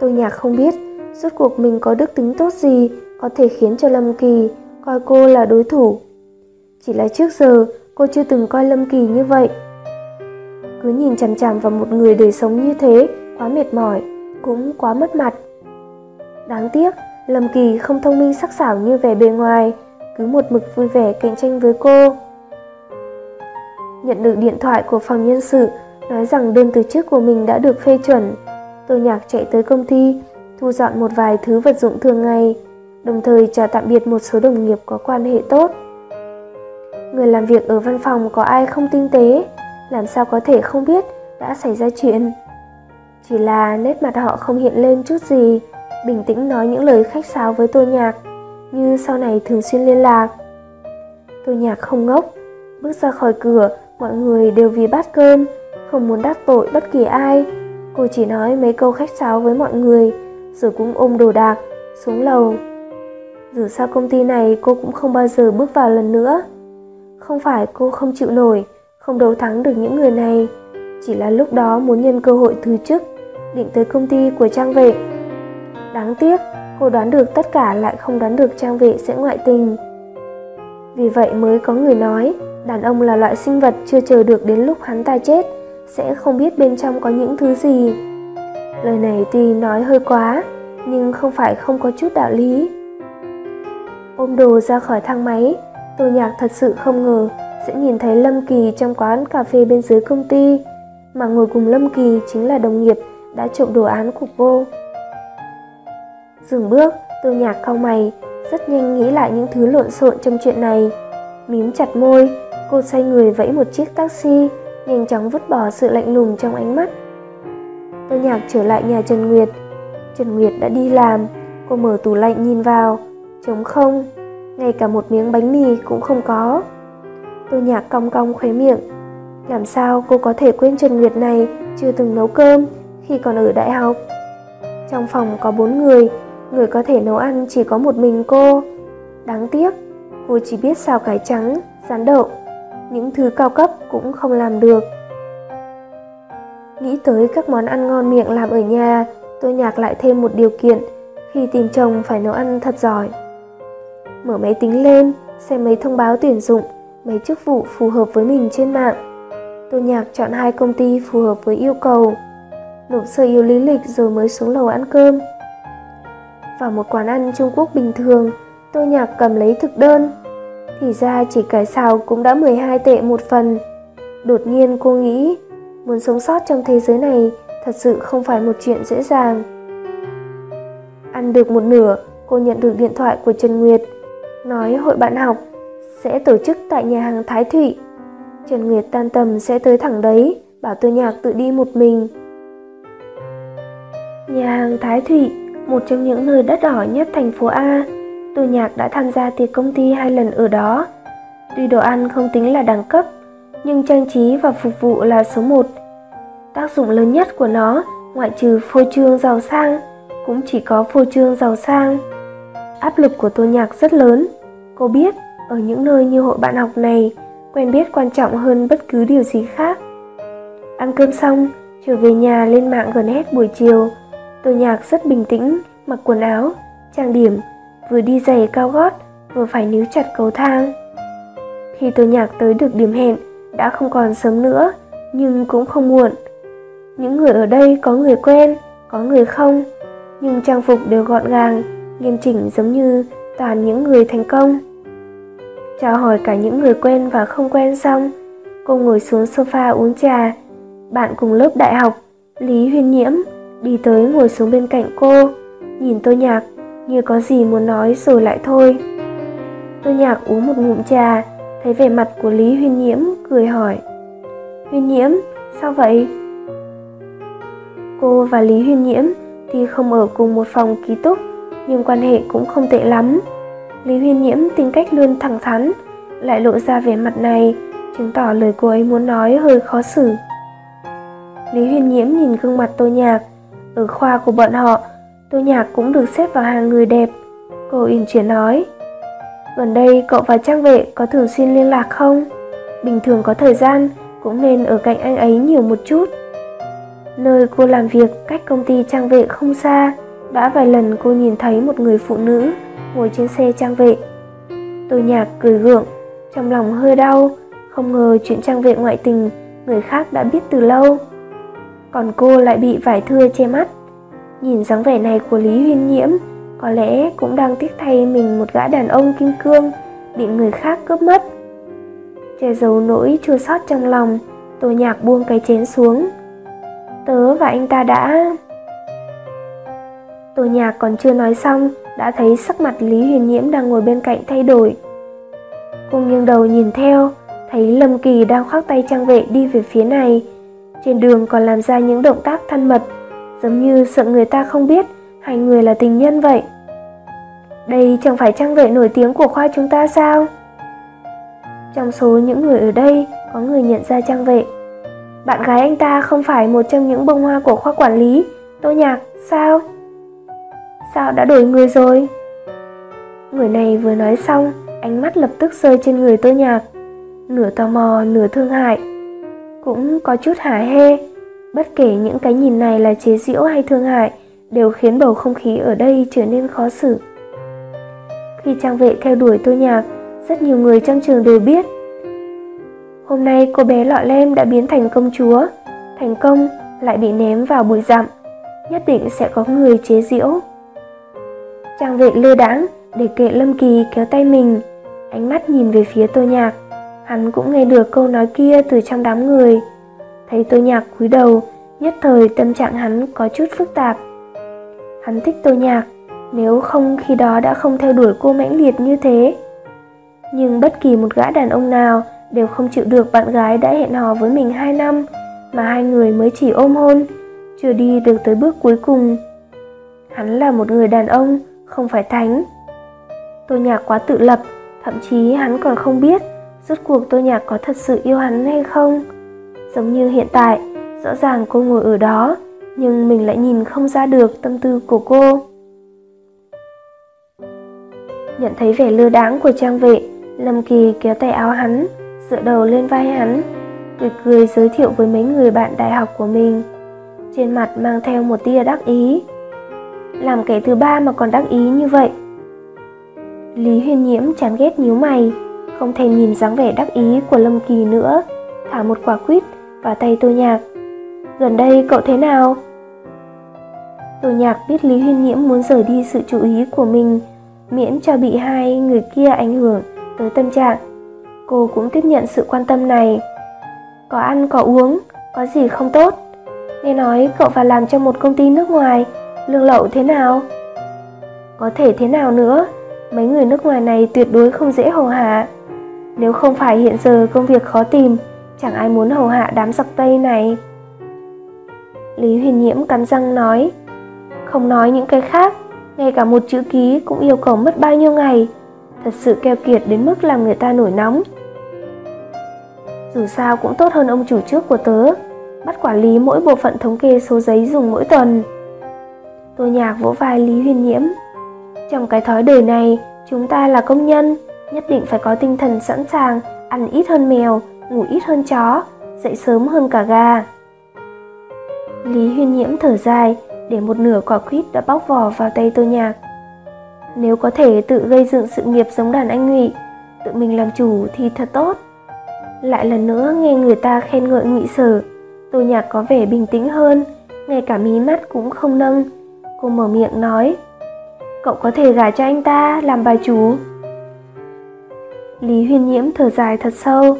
[SPEAKER 1] Tôi nhạc không biết, rốt cuộc mình có đức tính tốt gì có thể khiến cho Lâm Kỳ coi cô là đối thủ. Chỉ là trước giờ cô chưa từng coi Lâm Kỳ như vậy. Cứ nhìn chằm chằm vào một người đời sống như thế, quá mệt mỏi, cũng quá mất mặt. Đáng tiếc, Lâm Kỳ không thông minh sắc sảo như vẻ bề ngoài, cứ một mực vui vẻ cạnh tranh với cô. Nhận được điện thoại của phòng nhân sự nói rằng đơn từ chức của mình đã được phê chuẩn. Tô Nhạc chạy tới công ty, thu dọn một vài thứ vật dụng thường ngày, đồng thời chào tạm biệt một số đồng nghiệp có quan hệ tốt. Người làm việc ở văn phòng có ai không tinh tế, làm sao có thể không biết đã xảy ra chuyện. Chỉ là nét mặt họ không hiện lên chút gì, bình tĩnh nói những lời khách sáo với Tô Nhạc, như sau này thường xuyên liên lạc. Tô Nhạc không ngốc, bước ra khỏi cửa, mọi người đều vì bát cơm, không muốn đắc tội bất kỳ ai. Cô chỉ nói mấy câu khách sáo với mọi người, rồi cũng ôm đồ đạc, xuống lầu. Dù sao công ty này cô cũng không bao giờ bước vào lần nữa. Không phải cô không chịu nổi, không đấu thắng được những người này, chỉ là lúc đó muốn nhân cơ hội thứ chức, định tới công ty của trang vệ. Đáng tiếc, cô đoán được tất cả lại không đoán được trang vệ sẽ ngoại tình. Vì vậy mới có người nói, đàn ông là loại sinh vật chưa chờ được đến lúc hắn ta chết, sẽ không biết bên trong có những thứ gì. Lời này tuy nói hơi quá, nhưng không phải không có chút đạo lý. Ôm đồ ra khỏi thang máy, Tô Nhạc thật sự không ngờ sẽ nhìn thấy Lâm Kỳ trong quán cà phê bên dưới công ty, mà ngồi cùng Lâm Kỳ chính là đồng nghiệp đã trộm đồ án của cô. Dừng bước, Tô Nhạc cau mày, rất nhanh nghĩ lại những thứ lộn xộn trong chuyện này. Mím chặt môi, Cô xoay người vẫy một chiếc taxi, nhanh chóng vứt bỏ sự lạnh lùng trong ánh mắt. Tô Nhạc trở lại nhà Trần Nguyệt. Trần Nguyệt đã đi làm, cô mở tủ lạnh nhìn vào, trống không, ngay cả một miếng bánh mì cũng không có. Tô Nhạc cong cong khóe miệng. Làm sao cô có thể quên Trần Nguyệt này chưa từng nấu cơm khi còn ở đại học? Trong phòng có bốn người, người có thể nấu ăn chỉ có một mình cô. Đáng tiếc, cô chỉ biết xào cải trắng, rán đậu. Những thứ cao cấp cũng không làm được. Nghĩ tới các món ăn ngon miệng làm ở nhà, tôi nhạc lại thêm một điều kiện khi tìm chồng phải nấu ăn thật giỏi. Mở máy tính lên, xem mấy thông báo tuyển dụng, mấy chức vụ phù hợp với mình trên mạng. Tôi nhạc chọn hai công ty phù hợp với yêu cầu, nộp sơ yếu lý lịch rồi mới xuống lầu ăn cơm. Vào một quán ăn Trung Quốc bình thường, tôi nhạc cầm lấy thực đơn. Thì ra chỉ cải xào cũng đã 12 tệ một phần. Đột nhiên cô nghĩ, muốn sống sót trong thế giới này thật sự không phải một chuyện dễ dàng. Ăn được một nửa, cô nhận được điện thoại của Trần Nguyệt, nói hội bạn học sẽ tổ chức tại nhà hàng Thái Thụy. Trần Nguyệt tan tầm sẽ tới thẳng đấy, bảo tôi nhạc tự đi một mình. Nhà hàng Thái Thụy, một trong những nơi đắt đỏ nhất thành phố A, tôi nhạc đã tham gia tiệc công ty hai lần ở đó. Tuy đồ ăn không tính là đẳng cấp, nhưng trang trí và phục vụ là số 1. Tác dụng lớn nhất của nó, ngoại trừ phô trương giàu sang, cũng chỉ có phô trương giàu sang. Áp lực của tô nhạc rất lớn. Cô biết, ở những nơi như hội bạn học này, quen biết quan trọng hơn bất cứ điều gì khác. Ăn cơm xong, trở về nhà lên mạng gần hết buổi chiều, Tô Nhạc rất bình tĩnh, mặc quần áo, trang điểm, vừa đi giày cao gót, vừa phải níu chặt cầu thang. Khi Tô Nhạc tới được điểm hẹn, đã không còn sớm nữa, nhưng cũng không muộn. Những người ở đây có người quen, có người không, nhưng trang phục đều gọn gàng, nghiêm chỉnh giống như toàn những người thành công. Chào hỏi cả những người quen và không quen xong, cô ngồi xuống sofa uống trà. Bạn cùng lớp đại học, Lý Huyên Nhiễm, đi tới ngồi xuống bên cạnh cô, nhìn Tô Nhạc như có gì muốn nói rồi lại thôi. Tô Nhạc uống một ngụm trà, thấy vẻ mặt của Lý Huyên Nhiễm, cười hỏi. Huyên Nhiễm, sao vậy? Cô và Lý Huyên Nhiễm thì không ở cùng một phòng ký túc, nhưng quan hệ cũng không tệ lắm. Lý Huyên Nhiễm tính cách luôn thẳng thắn, lại lộ ra vẻ mặt này, chứng tỏ lời cô ấy muốn nói hơi khó xử. Lý Huyên Nhiễm nhìn gương mặt Tô Nhạc, ở khoa của bọn họ, Tô Nhạc cũng được xếp vào hàng người đẹp. Cô uyển chuyển nói, gần đây cậu và Trang Vệ có thường xuyên liên lạc không? Bình thường có thời gian cũng nên ở cạnh anh ấy nhiều một chút. Nơi cô làm việc cách công ty Trang Vệ không xa, đã vài lần cô nhìn thấy một người phụ nữ ngồi trên xe Trang Vệ. Tô Nhạc cười gượng, trong lòng hơi đau, không ngờ chuyện Trang Vệ ngoại tình người khác đã biết từ lâu còn cô lại bị vải thưa che mắt. Nhìn dáng vẻ này của Lý Huyên Nhiễm, có lẽ cũng đang tiếc thay mình một gã đàn ông kim cương bị người khác cướp mất. Che giấu nỗi chua xót trong lòng, Tô Nhạc buông cái chén xuống. Tớ và anh ta đã... Tô Nhạc còn chưa nói xong, đã thấy sắc mặt Lý Huyền Nhiễm đang ngồi bên cạnh thay đổi. Cô nghiêng đầu nhìn theo, thấy Lâm Kỳ đang khoác tay trang vệ đi về phía này, trên đường còn làm ra những động tác thân mật, giống như sợ người ta không biết hai người là tình nhân vậy. Đây chẳng phải trang vệ nổi tiếng của khoa chúng ta sao? Trong số những người ở đây có người nhận ra trang vệ. Bạn gái anh ta không phải một trong những bông hoa của khoa quản lý, Tô Nhạc, sao? Sao đã đổi người rồi? Người này vừa nói xong, ánh mắt lập tức rơi trên người Tô Nhạc, nửa tò mò, nửa thương hại cũng có chút hả hê. Bất kể những cái nhìn này là chế giễu hay thương hại, đều khiến bầu không khí ở đây trở nên khó xử. Khi trang vệ theo đuổi tôi nhạc, rất nhiều người trong trường đều biết. Hôm nay cô bé lọ lem đã biến thành công chúa, thành công lại bị ném vào bụi rậm, nhất định sẽ có người chế giễu. Trang vệ lơ đãng để kệ Lâm Kỳ kéo tay mình, ánh mắt nhìn về phía tôi nhạc. Hắn cũng nghe được câu nói kia từ trong đám người. Thấy Tô Nhạc cúi đầu, nhất thời tâm trạng hắn có chút phức tạp. Hắn thích Tô Nhạc, nếu không khi đó đã không theo đuổi cô mãnh liệt như thế. Nhưng bất kỳ một gã đàn ông nào đều không chịu được bạn gái đã hẹn hò với mình 2 năm mà hai người mới chỉ ôm hôn, chưa đi được tới bước cuối cùng. Hắn là một người đàn ông, không phải thánh. Tô Nhạc quá tự lập, thậm chí hắn còn không biết rốt cuộc Tô Nhạc có thật sự yêu hắn hay không. Giống như hiện tại, rõ ràng cô ngồi ở đó, nhưng mình lại nhìn không ra được tâm tư của cô. Nhận thấy vẻ lơ đãng của trang vệ, Lâm Kỳ kéo tay áo hắn, dựa đầu lên vai hắn, cười cười giới thiệu với mấy người bạn đại học của mình. Trên mặt mang theo một tia đắc ý. Làm kẻ thứ ba mà còn đắc ý như vậy. Lý Huyên Nhiễm chán ghét nhíu mày, không thèm nhìn dáng vẻ đắc ý của Lâm Kỳ nữa, thả một quả quýt vào tay Tô Nhạc. Gần đây cậu thế nào? Tô Nhạc biết Lý Huyên Nhiễm muốn rời đi sự chú ý của mình, miễn cho bị hai người kia ảnh hưởng tới tâm trạng. Cô cũng tiếp nhận sự quan tâm này. Có ăn có uống, có gì không tốt. Nghe nói cậu vào làm cho một công ty nước ngoài, lương lậu thế nào? Có thể thế nào nữa, mấy người nước ngoài này tuyệt đối không dễ hầu hạ. Nếu không phải hiện giờ công việc khó tìm, chẳng ai muốn hầu hạ đám giặc Tây này. Lý Huyền Nhiễm cắn răng nói, không nói những cái khác, ngay cả một chữ ký cũng yêu cầu mất bao nhiêu ngày, thật sự keo kiệt đến mức làm người ta nổi nóng. Dù sao cũng tốt hơn ông chủ trước của tớ, bắt quản lý mỗi bộ phận thống kê số giấy dùng mỗi tuần. Tô Nhạc vỗ vai Lý Huyền Nhiễm. Trong cái thói đời này, chúng ta là công nhân, nhất định phải có tinh thần sẵn sàng, ăn ít hơn mèo, ngủ ít hơn chó, dậy sớm hơn cả gà. Lý Huyên Nhiễm thở dài, để một nửa quả quýt đã bóc vỏ vào tay Tô Nhạc. Nếu có thể tự gây dựng sự nghiệp giống đàn anh Ngụy, tự mình làm chủ thì thật tốt. Lại lần nữa nghe người ta khen ngợi Ngụy Sở, Tô Nhạc có vẻ bình tĩnh hơn, ngay cả mí mắt cũng không nâng. Cô mở miệng nói, cậu có thể gả cho anh ta làm bà chú Lý Huyên Nhiễm thở dài thật sâu.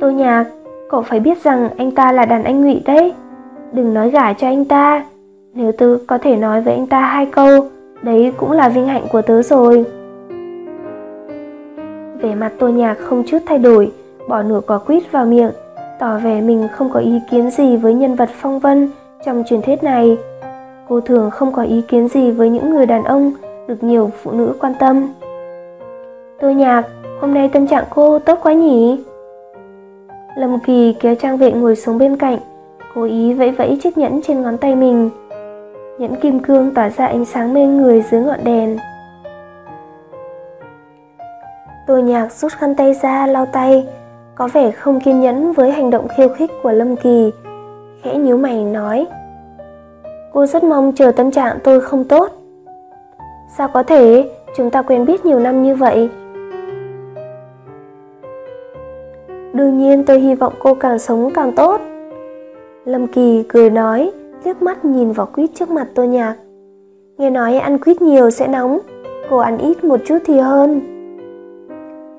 [SPEAKER 1] Tô Nhạc, cậu phải biết rằng anh ta là đàn anh Ngụy đấy. Đừng nói gả cho anh ta. Nếu tớ có thể nói với anh ta hai câu, đấy cũng là vinh hạnh của tớ rồi. Vẻ mặt Tô Nhạc không chút thay đổi, bỏ nửa quả quýt vào miệng, tỏ vẻ mình không có ý kiến gì với nhân vật phong vân trong truyền thuyết này. Cô thường không có ý kiến gì với những người đàn ông được nhiều phụ nữ quan tâm. Tô Nhạc, hôm nay tâm trạng cô tốt quá nhỉ? Lâm Kỳ kéo trang vệ ngồi xuống bên cạnh, cố ý vẫy vẫy chiếc nhẫn trên ngón tay mình. Nhẫn kim cương tỏa ra ánh sáng mê người dưới ngọn đèn. Tô nhạc rút khăn tay ra lau tay, có vẻ không kiên nhẫn với hành động khiêu khích của Lâm Kỳ, khẽ nhíu mày nói. Cô rất mong chờ tâm trạng tôi không tốt. Sao có thể, chúng ta quen biết nhiều năm như vậy, Đương nhiên tôi hy vọng cô càng sống càng tốt. Lâm Kỳ cười nói, liếc mắt nhìn vào quýt trước mặt Tô Nhạc. Nghe nói ăn quýt nhiều sẽ nóng, cô ăn ít một chút thì hơn.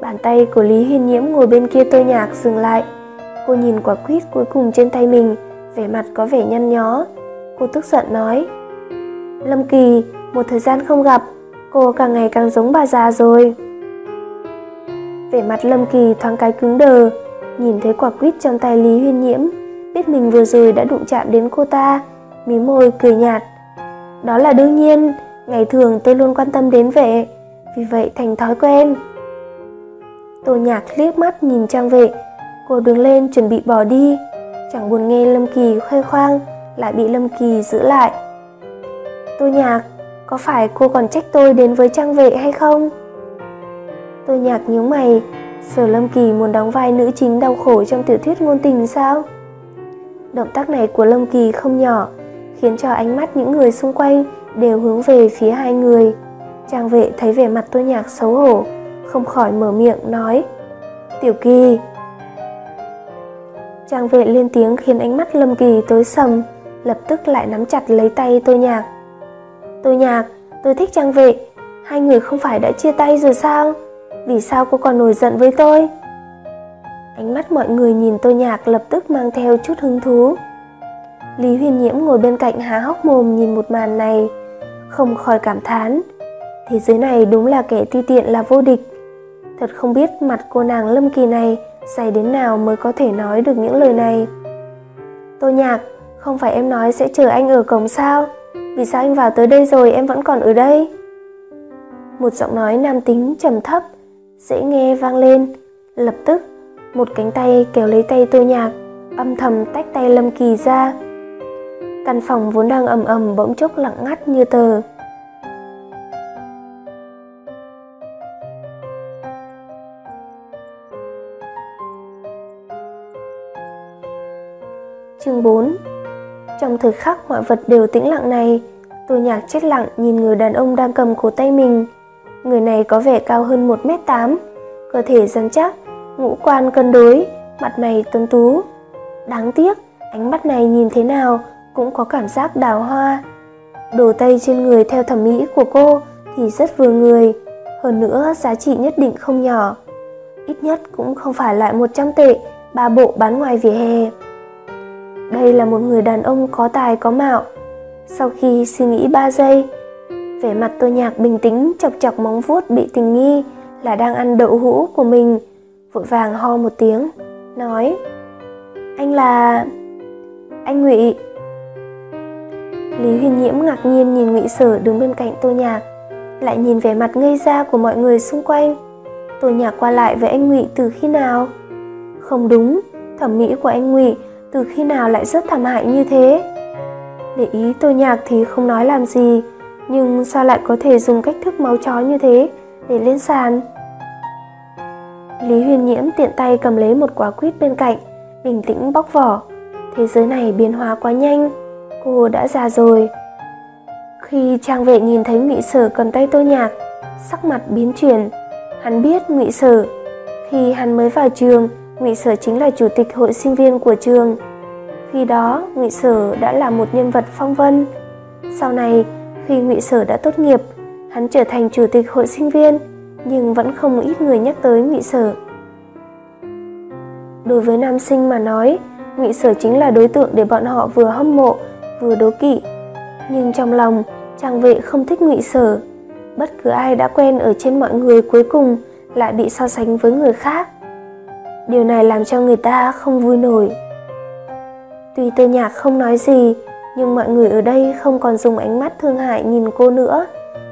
[SPEAKER 1] Bàn tay của Lý Hiên Nhiễm ngồi bên kia Tô Nhạc dừng lại. Cô nhìn quả quýt cuối cùng trên tay mình, vẻ mặt có vẻ nhăn nhó. Cô tức giận nói, Lâm Kỳ, một thời gian không gặp, cô càng ngày càng giống bà già rồi. Vẻ mặt Lâm Kỳ thoáng cái cứng đờ, nhìn thấy quả quýt trong tay Lý Huyên Nhiễm, biết mình vừa rồi đã đụng chạm đến cô ta, mí môi cười nhạt. Đó là đương nhiên, ngày thường tôi luôn quan tâm đến vệ, vì vậy thành thói quen. Tô Nhạc liếc mắt nhìn Trang Vệ, cô đứng lên chuẩn bị bỏ đi, chẳng buồn nghe Lâm Kỳ khoe khoang, lại bị Lâm Kỳ giữ lại. Tô Nhạc, có phải cô còn trách tôi đến với Trang Vệ hay không? Tô Nhạc nhíu mày, Sở Lâm Kỳ muốn đóng vai nữ chính đau khổ trong tiểu thuyết ngôn tình sao? Động tác này của Lâm Kỳ không nhỏ, khiến cho ánh mắt những người xung quanh đều hướng về phía hai người. Trang vệ thấy vẻ mặt Tô Nhạc xấu hổ, không khỏi mở miệng nói: "Tiểu Kỳ." Trang vệ lên tiếng khiến ánh mắt Lâm Kỳ tối sầm, lập tức lại nắm chặt lấy tay Tô Nhạc. "Tô Nhạc, tôi thích Trang vệ, hai người không phải đã chia tay rồi sao?" Vì sao cô còn nổi giận với tôi ánh mắt mọi người nhìn tôi nhạc lập tức mang theo chút hứng thú lý huyền nhiễm ngồi bên cạnh há hốc mồm nhìn một màn này không khỏi cảm thán thế giới này đúng là kẻ ti tiện là vô địch thật không biết mặt cô nàng lâm kỳ này dày đến nào mới có thể nói được những lời này. Tô Nhạc, không phải em nói sẽ chờ anh ở cổng sao? Vì sao anh vào tới đây rồi em vẫn còn ở đây? Một giọng nói nam tính trầm thấp, dễ nghe vang lên. Lập tức, một cánh tay kéo lấy tay Tô Nhạc, âm thầm tách tay Lâm Kỳ ra. Căn phòng vốn đang ầm ầm bỗng chốc lặng ngắt như tờ. Chương 4 Trong thời khắc mọi vật đều tĩnh lặng này, tôi Nhạc chết lặng nhìn người đàn ông đang cầm cổ tay mình. Người này có vẻ cao hơn 1m8, cơ thể rắn chắc, ngũ quan cân đối, mặt mày tuấn tú. Đáng tiếc, ánh mắt này nhìn thế nào cũng có cảm giác đào hoa. Đồ tây trên người theo thẩm mỹ của cô thì rất vừa người, hơn nữa giá trị nhất định không nhỏ. Ít nhất cũng không phải lại 100 tệ, ba bộ bán ngoài vỉa hè. Đây là một người đàn ông có tài có mạo. Sau khi suy nghĩ 3 giây, vẻ mặt tôi nhạc bình tĩnh chọc chọc móng vuốt bị tình nghi là đang ăn đậu hũ của mình, vội vàng ho một tiếng, nói Anh là... Anh Ngụy Lý Huyền Nhiễm ngạc nhiên nhìn Ngụy Sở đứng bên cạnh Tô Nhạc, lại nhìn vẻ mặt ngây ra của mọi người xung quanh. Tô Nhạc qua lại với anh Ngụy từ khi nào? Không đúng, thẩm mỹ của anh Ngụy từ khi nào lại rất thảm hại như thế để ý tô nhạc thì không nói làm gì nhưng sao lại có thể dùng cách thức máu chó như thế để lên sàn? Lý huyền nhiễm tiện tay cầm lấy một quả quýt bên cạnh, bình tĩnh bóc vỏ. Thế giới này biến hóa quá nhanh, cô đã già rồi. Khi trang vệ nhìn thấy ngụy sở cầm tay tô nhạc, sắc mặt biến chuyển. Hắn biết ngụy sở, khi hắn mới vào trường, ngụy sở chính là chủ tịch hội sinh viên của trường. Khi đó, ngụy sở đã là một nhân vật phong vân. Sau này khi ngụy sở đã tốt nghiệp. Hắn trở thành chủ tịch hội sinh viên, nhưng vẫn không ít người nhắc tới ngụy sở. Đối với nam sinh mà nói, ngụy sở chính là đối tượng để bọn họ vừa hâm mộ, vừa đố kỵ. Nhưng trong lòng trang vệ không thích ngụy sở. Bất cứ ai đã quen ở trên mọi người cuối cùng lại bị so sánh với người khác. Điều này làm cho người ta không vui nổi. Tuy tôi nhạc không nói gì nhưng mọi người ở đây không còn dùng ánh mắt thương hại nhìn cô nữa,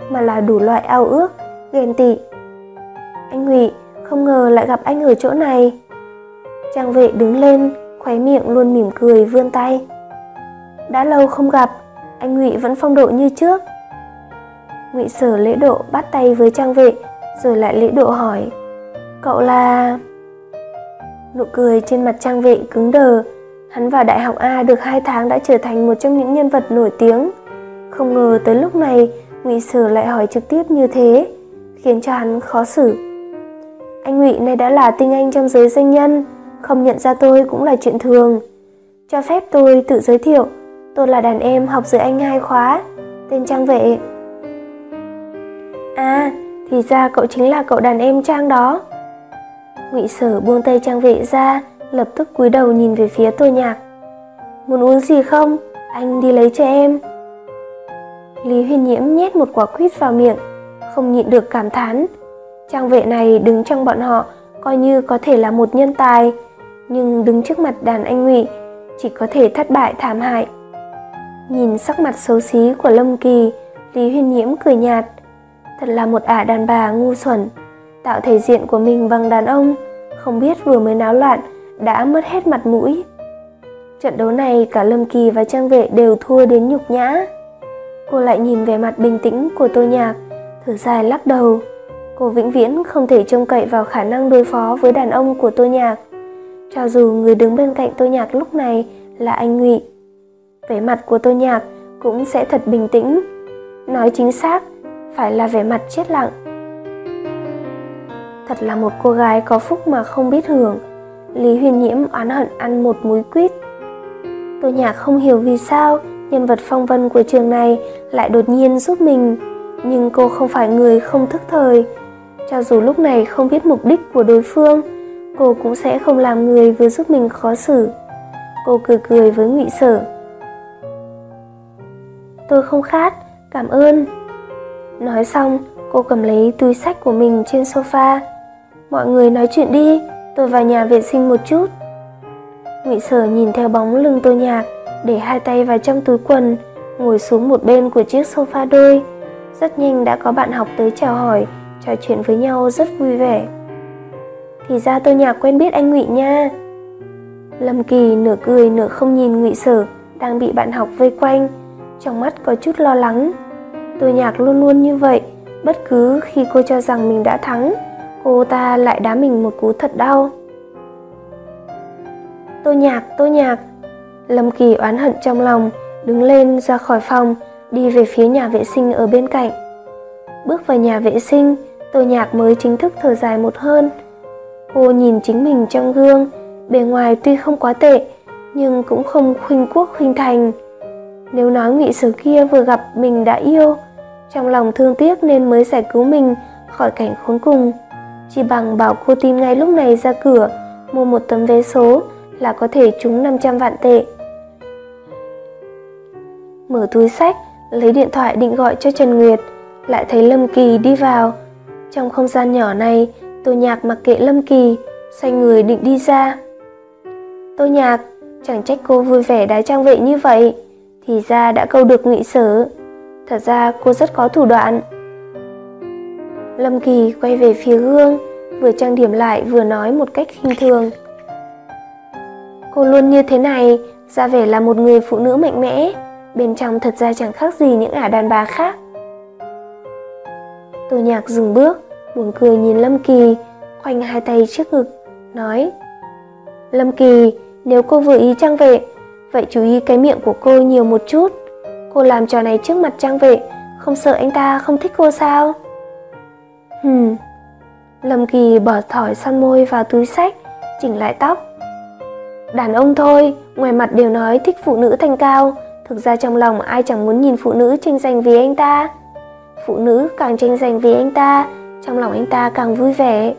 [SPEAKER 1] mà là đủ loại ao ước, ghen tị. Anh ngụy không ngờ lại gặp anh ở chỗ này. Trang vệ đứng lên, khóe miệng luôn mỉm cười vươn tay. Đã lâu không gặp, anh ngụy vẫn phong độ như trước. Ngụy sở lễ độ bắt tay với trang vệ, rồi lại lễ độ hỏi, cậu là Nụ cười trên mặt trang vệ cứng đờ. Hắn vào đại học A được 2 tháng đã trở thành một trong những nhân vật nổi tiếng. Không ngờ tới lúc này, Ngụy Sở lại hỏi trực tiếp như thế, khiến cho hắn khó xử. Anh Ngụy này đã là tinh anh trong giới doanh nhân, không nhận ra tôi cũng là chuyện thường. Cho phép tôi tự giới thiệu, tôi là đàn em học dưới anh hai khóa, tên Trang Vệ. À, thì ra cậu chính là cậu đàn em Trang đó ngụy sở buông tay trang vệ ra lập tức cúi đầu nhìn về phía tôi nhạc. Muốn uống gì không? Anh đi lấy cho em. Lý huyền nhiễm nhét một quả quýt vào miệng, không nhịn được cảm thán. Trang vệ này đứng trong bọn họ coi như có thể là một nhân tài, nhưng đứng trước mặt đàn anh ngụy chỉ có thể thất bại thảm hại. Nhìn sắc mặt xấu xí của lâm kỳ, lý huyền nhiễm cười nhạt. Thật là một ả đàn bà ngu xuẩn, tạo thể diện của mình bằng đàn ông, không biết vừa mới náo loạn đã mất hết mặt mũi. Trận đấu này cả lâm kỳ và trang vệ đều thua đến nhục nhã. Cô lại nhìn về mặt bình tĩnh của tô nhạc, thở dài lắc đầu. Cô vĩnh viễn không thể trông cậy vào khả năng đối phó với đàn ông của tô nhạc, cho dù người đứng bên cạnh tô nhạc lúc này là anh ngụy. Vẻ mặt của tô nhạc cũng sẽ thật bình tĩnh. Nói chính xác, phải là vẻ mặt chết lặng. Thật là một cô gái có phúc mà không biết hưởng. Lý Huyền Nhiễm oán hận ăn một múi quýt. Tô Nhạc không hiểu vì sao nhân vật phong vân của trường này lại đột nhiên giúp mình Nhưng cô không phải người không thức thời. Cho dù lúc này không biết mục đích của đối phương Cô cũng sẽ không làm người vừa giúp mình khó xử. Cô cười cười với ngụy sở. Tôi không khát, cảm ơn. Nói xong, cô cầm lấy túi sách của mình trên sofa. Mọi người nói chuyện đi tôi vào nhà vệ sinh một chút. Ngụy Sở nhìn theo bóng lưng tôi Nhạc, để hai tay vào trong túi quần, ngồi xuống một bên của chiếc sofa đôi. Rất nhanh đã có bạn học tới chào hỏi, trò chuyện với nhau rất vui vẻ. Thì ra tôi Nhạc quen biết anh Ngụy nha. Lâm Kỳ nửa cười nửa không nhìn Ngụy Sở đang bị bạn học vây quanh, trong mắt có chút lo lắng. tôi Nhạc luôn luôn như vậy, bất cứ khi cô cho rằng mình đã thắng, cô ta lại đá mình một cú thật đau. tôi Nhạc, tôi Nhạc. Lâm Kỳ oán hận trong lòng, đứng lên ra khỏi phòng, đi về phía nhà vệ sinh ở bên cạnh. Bước vào nhà vệ sinh, tôi Nhạc mới chính thức thở dài một hơn. Cô nhìn chính mình trong gương, bề ngoài tuy không quá tệ, nhưng cũng không khuynh quốc khuynh thành. Nếu nói ngụy sử kia vừa gặp mình đã yêu, trong lòng thương tiếc nên mới giải cứu mình khỏi cảnh khốn cùng. Chỉ bằng bảo cô tin ngay lúc này ra cửa, mua một tấm vé số là có thể trúng 500 vạn tệ. Mở túi sách, lấy điện thoại định gọi cho Trần Nguyệt, lại thấy Lâm Kỳ đi vào. Trong không gian nhỏ này, Tô Nhạc mặc kệ Lâm Kỳ, xoay người định đi ra. Tô Nhạc, chẳng trách cô vui vẻ đái trang vệ như vậy, thì ra đã câu được ngụy sở. Thật ra cô rất có thủ đoạn. Lâm Kỳ quay về phía gương, vừa trang điểm lại vừa nói một cách khinh thường. Cô luôn như thế này, ra vẻ là một người phụ nữ mạnh mẽ, bên trong thật ra chẳng khác gì những ả đàn bà khác. Tô nhạc dừng bước, buồn cười nhìn Lâm Kỳ, khoanh hai tay trước ngực, nói Lâm Kỳ, nếu cô vừa ý trang vệ, vậy chú ý cái miệng của cô nhiều một chút. Cô làm trò này trước mặt trang vệ, không sợ anh ta không thích cô sao? Hừm. Lâm Kỳ bỏ thỏi son môi vào túi sách, chỉnh lại tóc. Đàn ông thôi, ngoài mặt đều nói thích phụ nữ thanh cao, thực ra trong lòng ai chẳng muốn nhìn phụ nữ tranh giành vì anh ta. Phụ nữ càng tranh giành vì anh ta, trong lòng anh ta càng vui vẻ.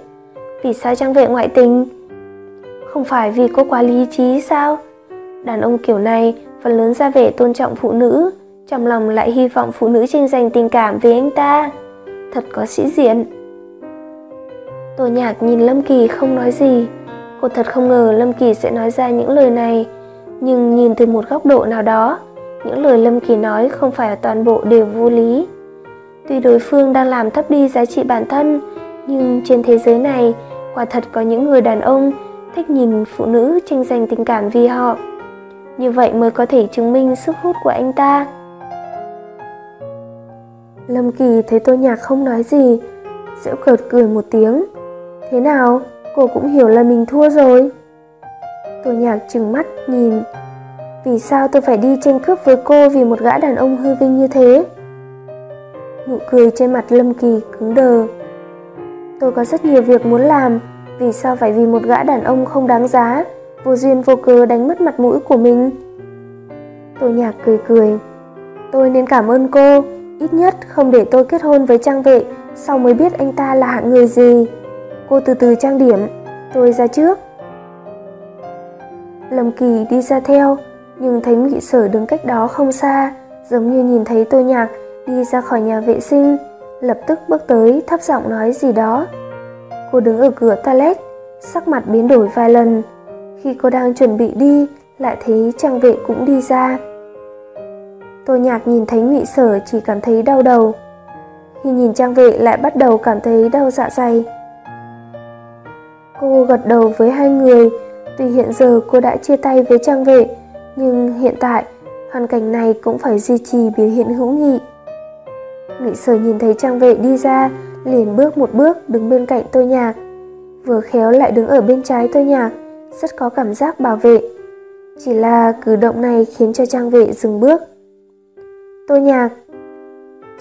[SPEAKER 1] Vì sao trang vệ ngoại tình? Không phải vì cô quá lý trí sao? Đàn ông kiểu này phần lớn ra vẻ tôn trọng phụ nữ, trong lòng lại hy vọng phụ nữ tranh giành tình cảm với anh ta. Thật có sĩ diện. Tô nhạc nhìn Lâm Kỳ không nói gì, Cô thật không ngờ Lâm Kỳ sẽ nói ra những lời này, nhưng nhìn từ một góc độ nào đó, những lời Lâm Kỳ nói không phải toàn bộ đều vô lý. Tuy đối phương đang làm thấp đi giá trị bản thân, nhưng trên thế giới này, quả thật có những người đàn ông thích nhìn phụ nữ tranh giành tình cảm vì họ. Như vậy mới có thể chứng minh sức hút của anh ta. Lâm Kỳ thấy Tô Nhạc không nói gì, giễu cợt cười một tiếng. Thế nào? cô cũng hiểu là mình thua rồi. Tô nhạc trừng mắt nhìn. Vì sao tôi phải đi tranh cướp với cô vì một gã đàn ông hư vinh như thế? Nụ cười trên mặt lâm kỳ cứng đờ. Tôi có rất nhiều việc muốn làm vì sao phải vì một gã đàn ông không đáng giá vô duyên vô cớ đánh mất mặt mũi của mình? Tô nhạc cười cười. Tôi nên cảm ơn cô ít nhất không để tôi kết hôn với trang vệ sau mới biết anh ta là hạng người gì Cô từ từ trang điểm, tôi ra trước. Lâm Kỳ đi ra theo, nhưng thấy Ngụy Sở đứng cách đó không xa, giống như nhìn thấy tôi Nhạc đi ra khỏi nhà vệ sinh, lập tức bước tới thấp giọng nói gì đó. Cô đứng ở cửa toilet, sắc mặt biến đổi vài lần. Khi cô đang chuẩn bị đi, lại thấy trang vệ cũng đi ra. Tô Nhạc nhìn thấy Ngụy Sở chỉ cảm thấy đau đầu. Khi nhìn trang vệ lại bắt đầu cảm thấy đau dạ dày. Cô gật đầu với hai người, tuy hiện giờ cô đã chia tay với trang vệ, nhưng hiện tại hoàn cảnh này cũng phải duy trì biểu hiện hữu nghị. ngụy sở nhìn thấy trang vệ đi ra, liền bước một bước đứng bên cạnh tôi nhạc. Vừa khéo lại đứng ở bên trái tôi nhạc, rất có cảm giác bảo vệ. Chỉ là cử động này khiến cho trang vệ dừng bước. Tô nhạc.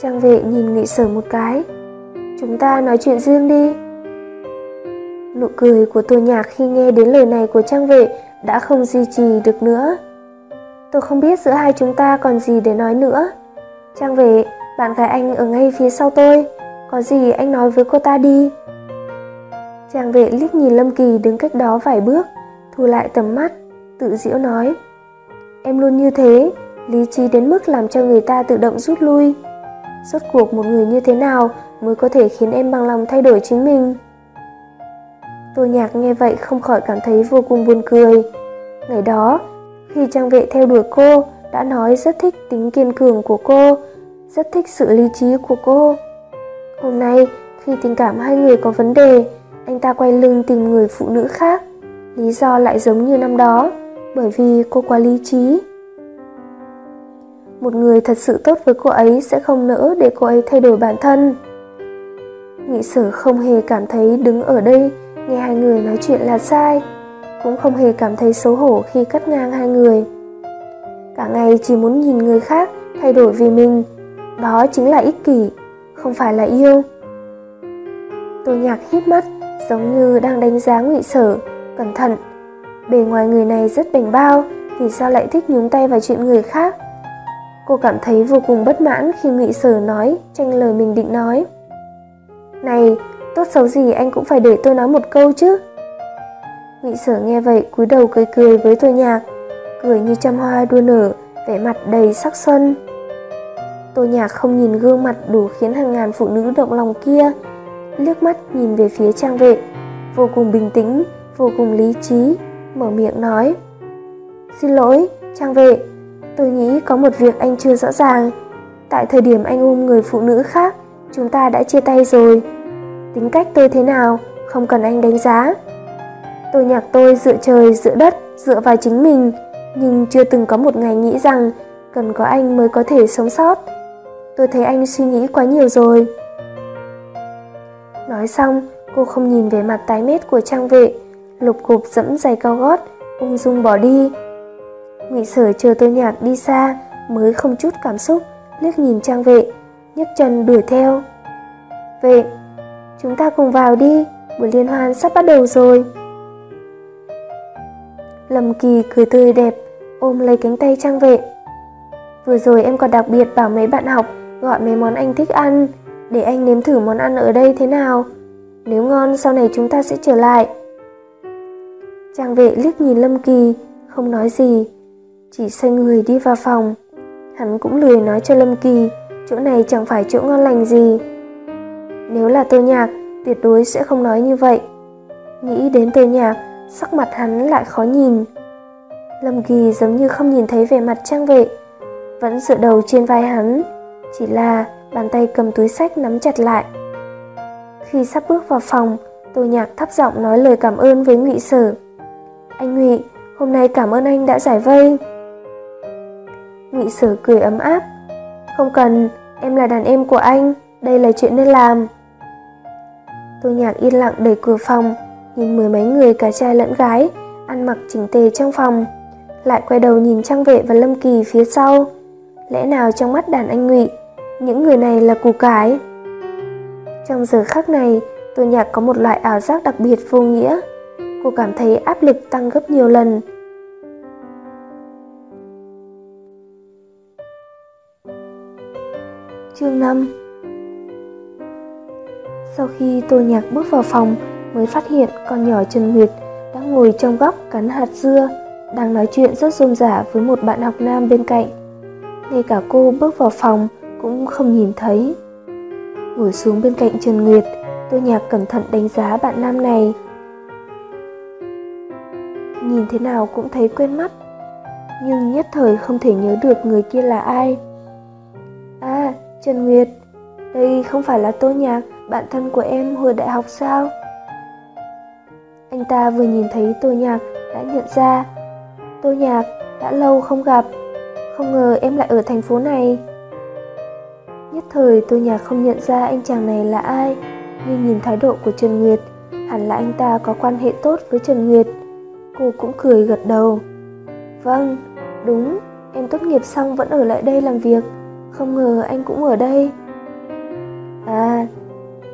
[SPEAKER 1] Trang vệ nhìn nghị sở một cái. Chúng ta nói chuyện riêng đi. Nụ cười của Tô Nhạc khi nghe đến lời này của Trang Vệ đã không duy trì được nữa. Tôi không biết giữa hai chúng ta còn gì để nói nữa. Trang Vệ, bạn gái anh ở ngay phía sau tôi, có gì anh nói với cô ta đi. Trang Vệ liếc nhìn Lâm Kỳ đứng cách đó vài bước, thu lại tầm mắt, tự diễu nói. Em luôn như thế, lý trí đến mức làm cho người ta tự động rút lui. Rốt cuộc một người như thế nào mới có thể khiến em bằng lòng thay đổi chính mình? Tô Nhạc nghe vậy không khỏi cảm thấy vô cùng buồn cười. Ngày đó, khi trang vệ theo đuổi cô, đã nói rất thích tính kiên cường của cô, rất thích sự lý trí của cô. Hôm nay, khi tình cảm hai người có vấn đề, anh ta quay lưng tìm người phụ nữ khác. Lý do lại giống như năm đó, bởi vì cô quá lý trí. Một người thật sự tốt với cô ấy sẽ không nỡ để cô ấy thay đổi bản thân. Nghị sở không hề cảm thấy đứng ở đây nghe hai người nói chuyện là sai, cũng không hề cảm thấy xấu hổ khi cắt ngang hai người. Cả ngày chỉ muốn nhìn người khác thay đổi vì mình, đó chính là ích kỷ, không phải là yêu. Tô nhạc hít mắt, giống như đang đánh giá ngụy sở, cẩn thận. Bề ngoài người này rất bảnh bao, vì sao lại thích nhúng tay vào chuyện người khác? Cô cảm thấy vô cùng bất mãn khi ngụy sở nói tranh lời mình định nói. Này, tốt xấu gì anh cũng phải để tôi nói một câu chứ. Ngụy sở nghe vậy cúi đầu cười cười với tôi nhạc, cười như trăm hoa đua nở, vẻ mặt đầy sắc xuân. Tô nhạc không nhìn gương mặt đủ khiến hàng ngàn phụ nữ động lòng kia, liếc mắt nhìn về phía trang vệ, vô cùng bình tĩnh, vô cùng lý trí, mở miệng nói. Xin lỗi, trang vệ, tôi nghĩ có một việc anh chưa rõ ràng. Tại thời điểm anh ôm người phụ nữ khác, chúng ta đã chia tay rồi. Tính cách tôi thế nào, không cần anh đánh giá. Tôi nhạc tôi dựa trời, dựa đất, dựa vào chính mình, nhưng chưa từng có một ngày nghĩ rằng cần có anh mới có thể sống sót. Tôi thấy anh suy nghĩ quá nhiều rồi. Nói xong, cô không nhìn về mặt tái mét của trang vệ, lục cục dẫm giày cao gót, ung dung bỏ đi. Ngụy sở chờ tôi nhạc đi xa, mới không chút cảm xúc, liếc nhìn trang vệ, nhấc chân đuổi theo. Vệ, chúng ta cùng vào đi, buổi liên hoan sắp bắt đầu rồi. Lâm Kỳ cười tươi đẹp, ôm lấy cánh tay trang vệ. Vừa rồi em còn đặc biệt bảo mấy bạn học gọi mấy món anh thích ăn, để anh nếm thử món ăn ở đây thế nào. Nếu ngon sau này chúng ta sẽ trở lại. Trang vệ liếc nhìn Lâm Kỳ, không nói gì, chỉ xoay người đi vào phòng. Hắn cũng lười nói cho Lâm Kỳ, chỗ này chẳng phải chỗ ngon lành gì. Nếu là tôi nhạc, tuyệt đối sẽ không nói như vậy. Nghĩ đến tôi nhạc, sắc mặt hắn lại khó nhìn. Lâm Kỳ giống như không nhìn thấy vẻ mặt trang vệ, vẫn dựa đầu trên vai hắn, chỉ là bàn tay cầm túi sách nắm chặt lại. Khi sắp bước vào phòng, Tô Nhạc thấp giọng nói lời cảm ơn với Ngụy Sở. Anh Ngụy, hôm nay cảm ơn anh đã giải vây. Ngụy Sở cười ấm áp. Không cần, em là đàn em của anh, đây là chuyện nên làm. Tô Nhạc yên lặng đẩy cửa phòng, nhìn mười mấy người cả trai lẫn gái, ăn mặc chỉnh tề trong phòng, lại quay đầu nhìn Trang Vệ và Lâm Kỳ phía sau. Lẽ nào trong mắt đàn anh Ngụy, những người này là củ cải? Trong giờ khắc này, Tô Nhạc có một loại ảo giác đặc biệt vô nghĩa. Cô cảm thấy áp lực tăng gấp nhiều lần. Chương 5 Sau khi Tô Nhạc bước vào phòng, mới phát hiện con nhỏ Trần Nguyệt đang ngồi trong góc cắn hạt dưa, đang nói chuyện rất rôm rả với một bạn học nam bên cạnh. Ngay cả cô bước vào phòng cũng không nhìn thấy. Ngồi xuống bên cạnh Trần Nguyệt, Tô Nhạc cẩn thận đánh giá bạn nam này. Nhìn thế nào cũng thấy quen mắt, nhưng nhất thời không thể nhớ được người kia là ai. Trần Nguyệt, đây không phải là Tô Nhạc, bạn thân của em hồi đại học sao? Anh ta vừa nhìn thấy Tô Nhạc đã nhận ra. Tô Nhạc, đã lâu không gặp, không ngờ em lại ở thành phố này. Nhất thời Tô Nhạc không nhận ra anh chàng này là ai, nhưng nhìn thái độ của Trần Nguyệt, hẳn là anh ta có quan hệ tốt với Trần Nguyệt. Cô cũng cười gật đầu. Vâng, đúng, em tốt nghiệp xong vẫn ở lại đây làm việc, không ngờ anh cũng ở đây. À,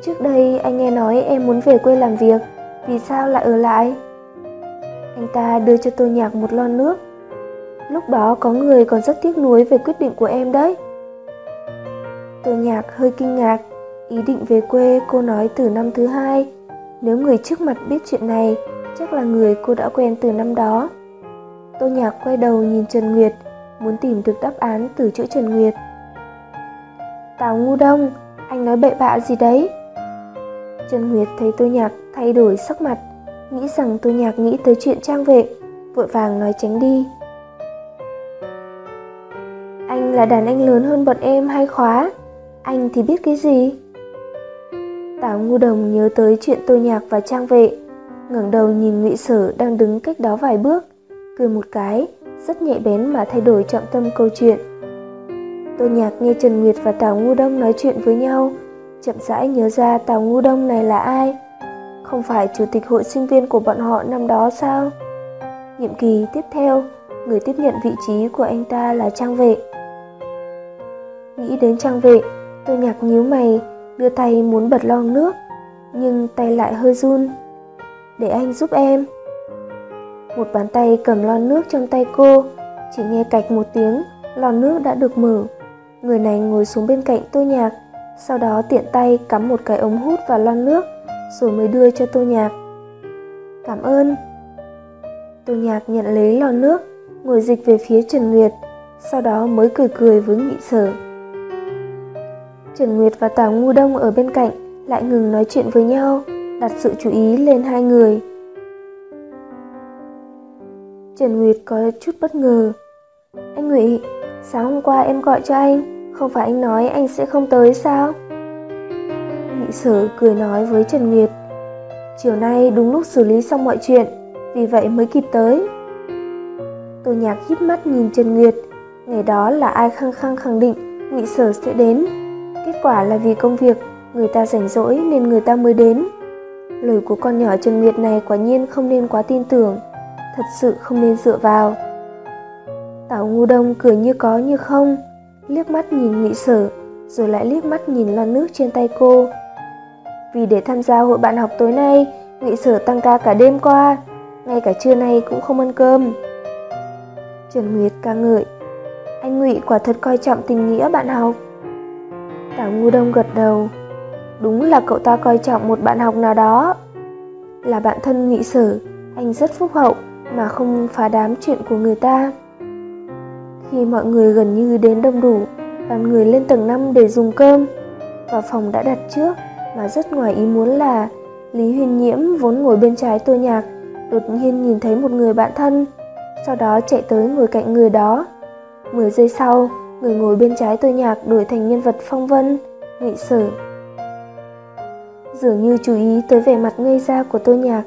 [SPEAKER 1] trước đây anh nghe nói em muốn về quê làm việc, vì sao lại ở lại? Anh ta đưa cho tôi Nhạc một lon nước. Lúc đó có người còn rất tiếc nuối về quyết định của em đấy. Tôi Nhạc hơi kinh ngạc, ý định về quê cô nói từ năm thứ hai. Nếu người trước mặt biết chuyện này, chắc là người cô đã quen từ năm đó. Tô Nhạc quay đầu nhìn Trần Nguyệt, muốn tìm được đáp án từ chỗ Trần Nguyệt. Tào ngu đông, anh nói bậy bạ gì đấy? Trần Nguyệt thấy Tô Nhạc thay đổi sắc mặt, nghĩ rằng tôi nhạc nghĩ tới chuyện trang vệ, vội vàng nói tránh đi. Anh là đàn anh lớn hơn bọn em hay khóa, anh thì biết cái gì? Tào ngu đồng nhớ tới chuyện tôi nhạc và trang vệ, ngẩng đầu nhìn ngụy sở đang đứng cách đó vài bước, cười một cái, rất nhạy bén mà thay đổi trọng tâm câu chuyện. Tôi nhạc nghe Trần Nguyệt và Tào Ngu Đông nói chuyện với nhau, chậm rãi nhớ ra Tào Ngu Đông này là ai. Không phải chủ tịch hội sinh viên của bọn họ năm đó sao? Nhiệm kỳ tiếp theo, người tiếp nhận vị trí của anh ta là Trang Vệ. Nghĩ đến Trang Vệ, tôi nhạc nhíu mày, đưa tay muốn bật lon nước, nhưng tay lại hơi run. Để anh giúp em. Một bàn tay cầm lon nước trong tay cô, chỉ nghe cạch một tiếng, lon nước đã được mở. Người này ngồi xuống bên cạnh tôi nhạc, sau đó tiện tay cắm một cái ống hút vào lon nước, rồi mới đưa cho tô nhạc. Cảm ơn. Tô nhạc nhận lấy lon nước, ngồi dịch về phía Trần Nguyệt, sau đó mới cười cười với nghị sở. Trần Nguyệt và Tào Ngu Đông ở bên cạnh lại ngừng nói chuyện với nhau, đặt sự chú ý lên hai người. Trần Nguyệt có chút bất ngờ. Anh Ngụy, sáng hôm qua em gọi cho anh, không phải anh nói anh sẽ không tới sao? Nghị sở cười nói với Trần Nguyệt. Chiều nay đúng lúc xử lý xong mọi chuyện, vì vậy mới kịp tới. Tô Nhạc hít mắt nhìn Trần Nguyệt, ngày đó là ai khăng khăng khẳng định Ngụy Sở sẽ đến. Kết quả là vì công việc, người ta rảnh rỗi nên người ta mới đến. Lời của con nhỏ Trần Nguyệt này quả nhiên không nên quá tin tưởng, thật sự không nên dựa vào. Tào Ngu Đông cười như có như không, liếc mắt nhìn Ngụy Sở, rồi lại liếc mắt nhìn lon nước trên tay cô. Vì để tham gia hội bạn học tối nay, Ngụy Sở tăng ca cả đêm qua, ngay cả trưa nay cũng không ăn cơm. Trần Nguyệt ca ngợi, anh Ngụy quả thật coi trọng tình nghĩa bạn học. Tào Ngu Đông gật đầu, đúng là cậu ta coi trọng một bạn học nào đó. Là bạn thân Ngụy Sở, anh rất phúc hậu mà không phá đám chuyện của người ta. Khi mọi người gần như đến đông đủ, đoàn người lên tầng 5 để dùng cơm. Vào phòng đã đặt trước, mà rất ngoài ý muốn là Lý Huyền Nhiễm vốn ngồi bên trái tôi nhạc, đột nhiên nhìn thấy một người bạn thân, sau đó chạy tới ngồi cạnh người đó. 10 giây sau, người ngồi bên trái tôi nhạc đổi thành nhân vật phong vân, Ngụy sở. Dường như chú ý tới vẻ mặt ngây ra của tôi nhạc,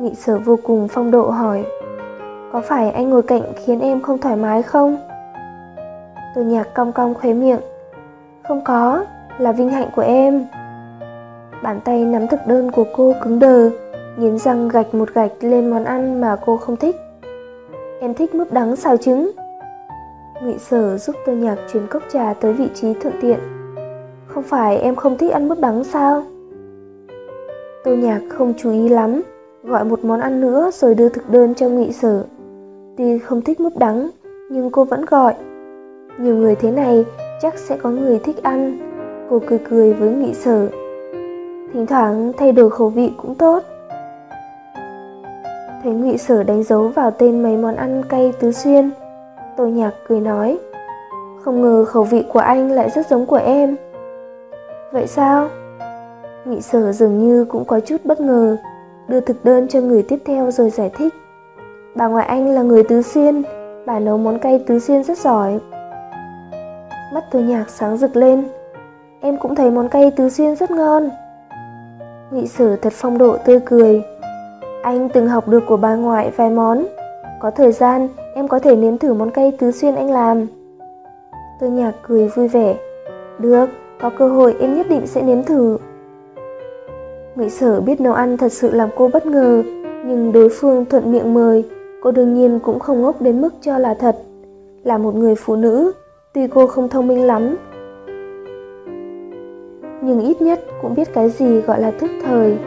[SPEAKER 1] nghị sở vô cùng phong độ hỏi Có phải anh ngồi cạnh khiến em không thoải mái không? Tôi nhạc cong cong khóe miệng Không có, là vinh hạnh của em Bàn tay nắm thực đơn của cô cứng đờ, nghiến răng gạch một gạch lên món ăn mà cô không thích. Em thích mướp đắng xào trứng. Ngụy Sở giúp tôi nhạc chuyển cốc trà tới vị trí thuận tiện. Không phải em không thích ăn mướp đắng sao? Tô nhạc không chú ý lắm, gọi một món ăn nữa rồi đưa thực đơn cho Ngụy Sở. Tuy không thích mướp đắng, nhưng cô vẫn gọi. Nhiều người thế này, chắc sẽ có người thích ăn. Cô cười cười với Ngụy Sở. Thỉnh thoảng thay đổi khẩu vị cũng tốt. Thấy ngụy sở đánh dấu vào tên mấy món ăn cay tứ xuyên, tô nhạc cười nói, không ngờ khẩu vị của anh lại rất giống của em. Vậy sao? Ngụy sở dường như cũng có chút bất ngờ, đưa thực đơn cho người tiếp theo rồi giải thích, bà ngoại anh là người tứ xuyên, bà nấu món cay tứ xuyên rất giỏi mắt tô nhạc sáng rực lên em cũng thấy món cay tứ xuyên rất ngon Nghị sử thật phong độ tươi cười. Anh từng học được của bà ngoại vài món. Có thời gian, em có thể nếm thử món cây tứ xuyên anh làm. Tôi nhạc cười vui vẻ. Được, có cơ hội em nhất định sẽ nếm thử. Nghị sở biết nấu ăn thật sự làm cô bất ngờ, nhưng đối phương thuận miệng mời, cô đương nhiên cũng không ngốc đến mức cho là thật. Là một người phụ nữ, tuy cô không thông minh lắm, nhưng ít nhất cũng biết cái gì gọi là thức thời.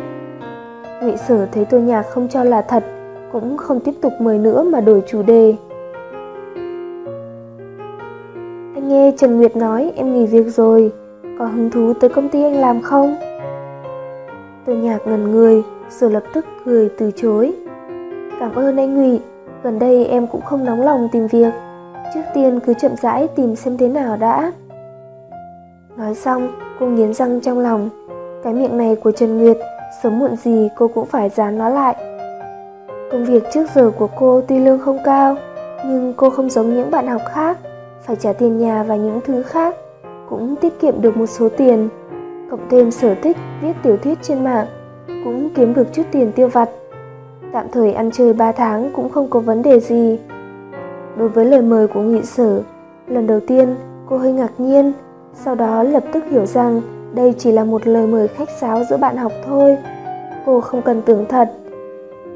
[SPEAKER 1] Ngụy Sở thấy tôi Nhạc không cho là thật, cũng không tiếp tục mời nữa mà đổi chủ đề. Anh nghe Trần Nguyệt nói em nghỉ việc rồi, có hứng thú tới công ty anh làm không? Tôi Nhạc ngần người, rồi lập tức cười từ chối. Cảm ơn anh Ngụy, gần đây em cũng không nóng lòng tìm việc. Trước tiên cứ chậm rãi tìm xem thế nào đã. Nói xong, cô nghiến răng trong lòng. Cái miệng này của Trần Nguyệt, sớm muộn gì cô cũng phải dán nó lại. Công việc trước giờ của cô tuy lương không cao, nhưng cô không giống những bạn học khác, phải trả tiền nhà và những thứ khác, cũng tiết kiệm được một số tiền. Cộng thêm sở thích viết tiểu thuyết trên mạng, cũng kiếm được chút tiền tiêu vặt. Tạm thời ăn chơi 3 tháng cũng không có vấn đề gì. Đối với lời mời của nghị sở, lần đầu tiên cô hơi ngạc nhiên, sau đó lập tức hiểu rằng đây chỉ là một lời mời khách sáo giữa bạn học thôi. Cô không cần tưởng thật.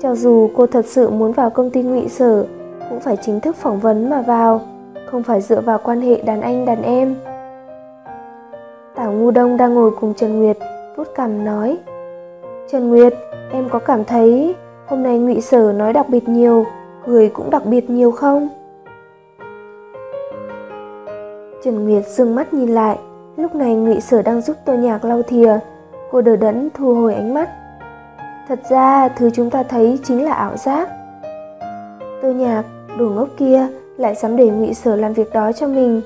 [SPEAKER 1] Cho dù cô thật sự muốn vào công ty ngụy sở, cũng phải chính thức phỏng vấn mà vào, không phải dựa vào quan hệ đàn anh đàn em. Tảo Ngu Đông đang ngồi cùng Trần Nguyệt, vuốt cằm nói. Trần Nguyệt, em có cảm thấy hôm nay ngụy sở nói đặc biệt nhiều, cười cũng đặc biệt nhiều không? Trần Nguyệt dừng mắt nhìn lại, lúc này ngụy sở đang giúp tô nhạc lau thìa, cô đờ đẫn thu hồi ánh mắt. Thật ra thứ chúng ta thấy chính là ảo giác. Tô nhạc, đồ ngốc kia, lại dám để ngụy sở làm việc đó cho mình.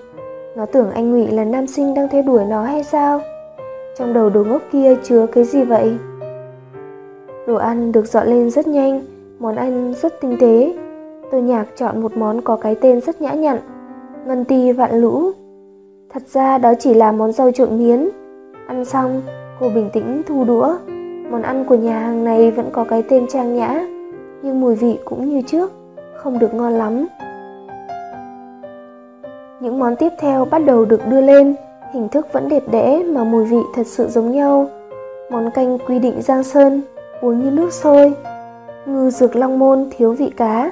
[SPEAKER 1] Nó tưởng anh ngụy là nam sinh đang theo đuổi nó hay sao? Trong đầu đồ ngốc kia chứa cái gì vậy? Đồ ăn được dọn lên rất nhanh, món ăn rất tinh tế. Tô nhạc chọn một món có cái tên rất nhã nhặn, ngân ti vạn lũ. Thật ra đó chỉ là món rau trộn miến. Ăn xong, cô bình tĩnh thu đũa. Món ăn của nhà hàng này vẫn có cái tên trang nhã, nhưng mùi vị cũng như trước, không được ngon lắm. Những món tiếp theo bắt đầu được đưa lên, hình thức vẫn đẹp đẽ mà mùi vị thật sự giống nhau. Món canh quy định Giang Sơn, uống như nước sôi. Ngư dược long môn thiếu vị cá,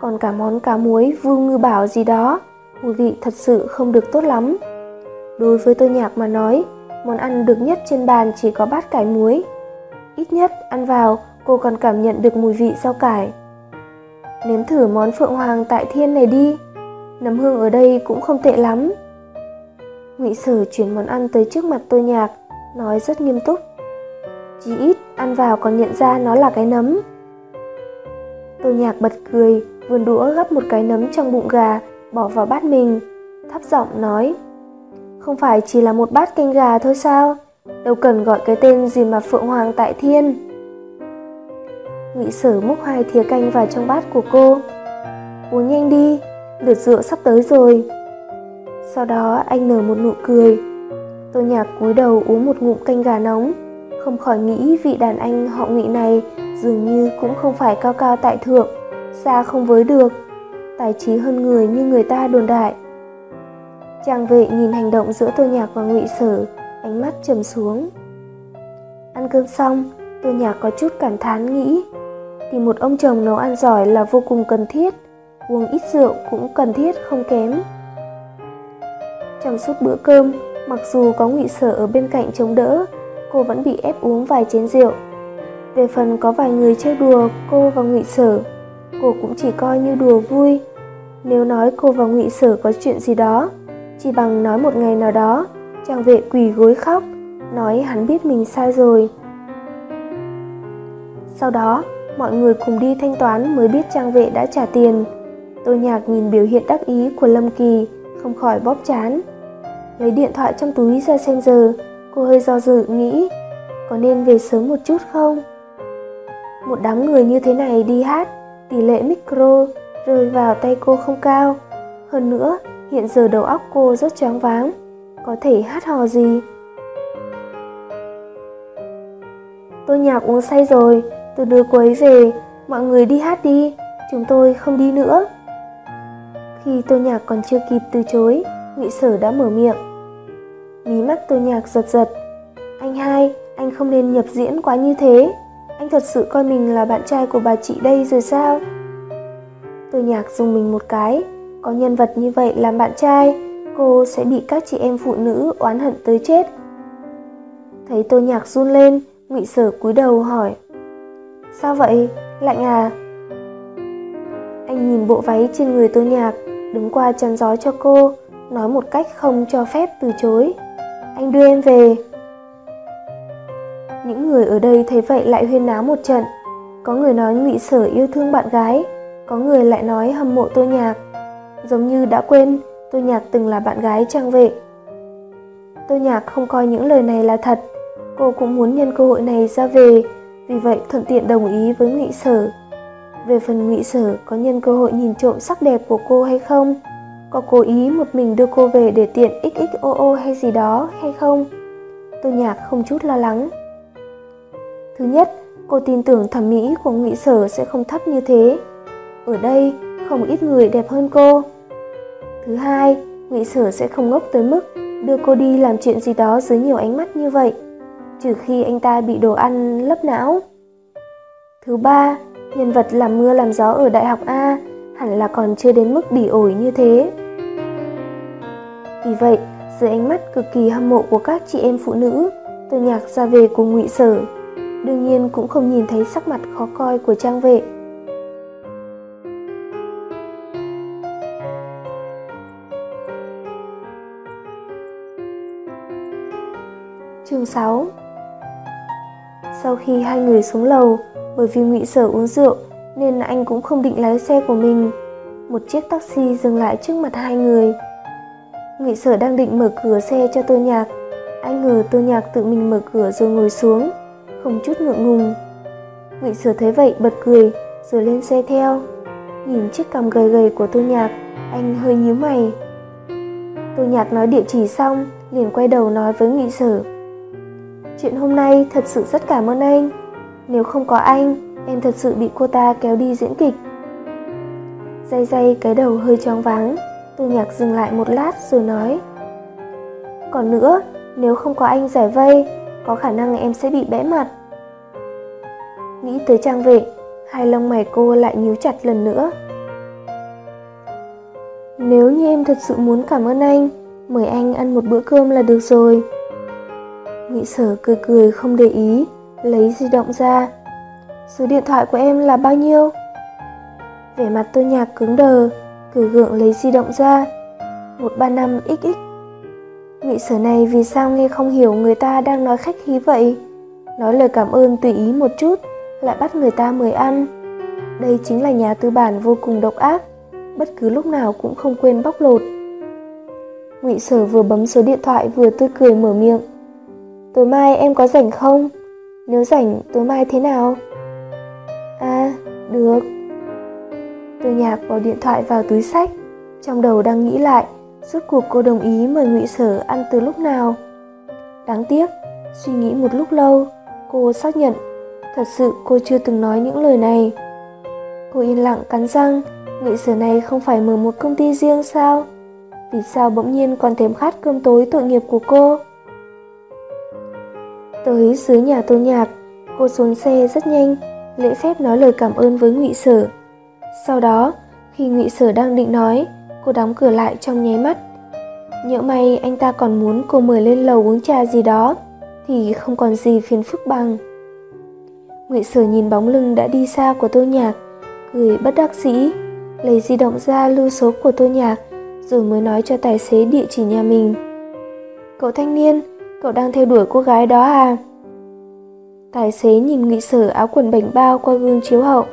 [SPEAKER 1] còn cả món cá muối vu ngư bảo gì đó, mùi vị thật sự không được tốt lắm. Đối với tôi nhạc mà nói, món ăn được nhất trên bàn chỉ có bát cải muối. Ít nhất ăn vào, cô còn cảm nhận được mùi vị rau cải. Nếm thử món phượng hoàng tại thiên này đi, nấm hương ở đây cũng không tệ lắm. Ngụy Sử chuyển món ăn tới trước mặt tôi nhạc, nói rất nghiêm túc. Chỉ ít ăn vào còn nhận ra nó là cái nấm. Tôi nhạc bật cười, vươn đũa gắp một cái nấm trong bụng gà, bỏ vào bát mình, thấp giọng nói. Không phải chỉ là một bát canh gà thôi sao? Đâu cần gọi cái tên gì mà Phượng Hoàng tại thiên. Ngụy Sở múc hai thìa canh vào trong bát của cô. Uống nhanh đi, lượt rượu sắp tới rồi. Sau đó anh nở một nụ cười. Tô nhạc cúi đầu uống một ngụm canh gà nóng, không khỏi nghĩ vị đàn anh họ ngụy này dường như cũng không phải cao cao tại thượng, xa không với được, tài trí hơn người như người ta đồn đại. Trang vệ nhìn hành động giữa Tô Nhạc và Ngụy Sở, ánh mắt trầm xuống. Ăn cơm xong, Tô Nhạc có chút cảm thán nghĩ, tìm một ông chồng nấu ăn giỏi là vô cùng cần thiết, uống ít rượu cũng cần thiết không kém. Trong suốt bữa cơm, mặc dù có Ngụy Sở ở bên cạnh chống đỡ, cô vẫn bị ép uống vài chén rượu. Về phần có vài người chơi đùa cô và Ngụy Sở, cô cũng chỉ coi như đùa vui. Nếu nói cô và Ngụy Sở có chuyện gì đó, chỉ bằng nói một ngày nào đó, chàng vệ quỳ gối khóc, nói hắn biết mình sai rồi. Sau đó, mọi người cùng đi thanh toán mới biết trang vệ đã trả tiền. Tôi nhạc nhìn biểu hiện đắc ý của lâm kỳ, không khỏi bóp chán. Lấy điện thoại trong túi ra xem giờ, cô hơi do dự nghĩ, có nên về sớm một chút không? Một đám người như thế này đi hát, tỷ lệ micro rơi vào tay cô không cao. Hơn nữa Hiện giờ đầu óc cô rất choáng váng, có thể hát hò gì? Tôi nhạc uống say rồi, tôi đưa cô ấy về, mọi người đi hát đi, chúng tôi không đi nữa. Khi tôi nhạc còn chưa kịp từ chối, ngụy sở đã mở miệng. Mí mắt tôi nhạc giật giật. Anh hai, anh không nên nhập diễn quá như thế. Anh thật sự coi mình là bạn trai của bà chị đây rồi sao? Tôi nhạc dùng mình một cái, có nhân vật như vậy làm bạn trai, cô sẽ bị các chị em phụ nữ oán hận tới chết. Thấy tô nhạc run lên, ngụy sở cúi đầu hỏi. Sao vậy? Lạnh à? Anh nhìn bộ váy trên người tô nhạc, đứng qua chắn gió cho cô, nói một cách không cho phép từ chối. Anh đưa em về. Những người ở đây thấy vậy lại huyên náo một trận. Có người nói ngụy sở yêu thương bạn gái, có người lại nói hâm mộ tô nhạc giống như đã quên tôi nhạc từng là bạn gái trang vệ tôi nhạc không coi những lời này là thật cô cũng muốn nhân cơ hội này ra về vì vậy thuận tiện đồng ý với ngụy sở Về phần ngụy sở có nhân cơ hội nhìn trộm sắc đẹp của cô hay không? Có cố ý một mình đưa cô về để tiện xxoo hay gì đó hay không? Tôi nhạc không chút lo lắng. Thứ nhất, cô tin tưởng thẩm mỹ của ngụy sở sẽ không thấp như thế. Ở đây, không ít người đẹp hơn cô. Thứ hai, ngụy sở sẽ không ngốc tới mức đưa cô đi làm chuyện gì đó dưới nhiều ánh mắt như vậy, trừ khi anh ta bị đồ ăn lấp não. Thứ ba, nhân vật làm mưa làm gió ở Đại học A hẳn là còn chưa đến mức bỉ ổi như thế. Vì vậy, dưới ánh mắt cực kỳ hâm mộ của các chị em phụ nữ, tôi nhạc ra về cùng ngụy sở. Đương nhiên cũng không nhìn thấy sắc mặt khó coi của trang vệ. Chương 6 Sau khi hai người xuống lầu, bởi vì ngụy sở uống rượu nên anh cũng không định lái xe của mình. Một chiếc taxi dừng lại trước mặt hai người. Ngụy sở đang định mở cửa xe cho tô nhạc. Anh ngờ tô nhạc tự mình mở cửa rồi ngồi xuống, không chút ngượng ngùng. Ngụy sở thấy vậy bật cười, rồi lên xe theo. Nhìn chiếc cằm gầy gầy của tô nhạc, anh hơi nhíu mày. Tô nhạc nói địa chỉ xong, liền quay đầu nói với Ngụy sở. Chuyện hôm nay thật sự rất cảm ơn anh. Nếu không có anh, em thật sự bị cô ta kéo đi diễn kịch. Day day cái đầu hơi choáng váng, Tư Nhạc dừng lại một lát rồi nói Còn nữa, nếu không có anh giải vây, có khả năng em sẽ bị bẽ mặt. Nghĩ tới trang vệ, hai lông mày cô lại nhíu chặt lần nữa. Nếu như em thật sự muốn cảm ơn anh, mời anh ăn một bữa cơm là được rồi. Nghị sở cười cười không để ý, lấy di động ra. Số điện thoại của em là bao nhiêu? Vẻ mặt tôi nhạc cứng đờ, cử gượng lấy di động ra. 135XX. Ngụy sở này vì sao nghe không hiểu người ta đang nói khách khí vậy? Nói lời cảm ơn tùy ý một chút, lại bắt người ta mời ăn. Đây chính là nhà tư bản vô cùng độc ác, bất cứ lúc nào cũng không quên bóc lột. Ngụy Sở vừa bấm số điện thoại vừa tươi cười mở miệng. Tối mai em có rảnh không? Nếu rảnh, tối mai thế nào? À, được. Từ nhạc bỏ điện thoại vào túi sách, trong đầu đang nghĩ lại, rốt cuộc cô đồng ý mời ngụy Sở ăn từ lúc nào. Đáng tiếc, suy nghĩ một lúc lâu, cô xác nhận, thật sự cô chưa từng nói những lời này. Cô yên lặng cắn răng, ngụy Sở này không phải mở một công ty riêng sao? Vì sao bỗng nhiên còn thèm khát cơm tối tội nghiệp của cô? Tới dưới nhà tô nhạc, cô xuống xe rất nhanh, lễ phép nói lời cảm ơn với ngụy Sở. Sau đó, khi ngụy Sở đang định nói, cô đóng cửa lại trong nháy mắt. Nhỡ may anh ta còn muốn cô mời lên lầu uống trà gì đó, thì không còn gì phiền phức bằng. Ngụy Sở nhìn bóng lưng đã đi xa của Tô Nhạc, cười bất đắc dĩ, lấy di động ra lưu số của Tô Nhạc, rồi mới nói cho tài xế địa chỉ nhà mình. Cậu thanh niên, cậu đang theo đuổi cô gái đó à? Tài xế nhìn nghị Sở áo quần bảnh bao qua gương chiếu hậu,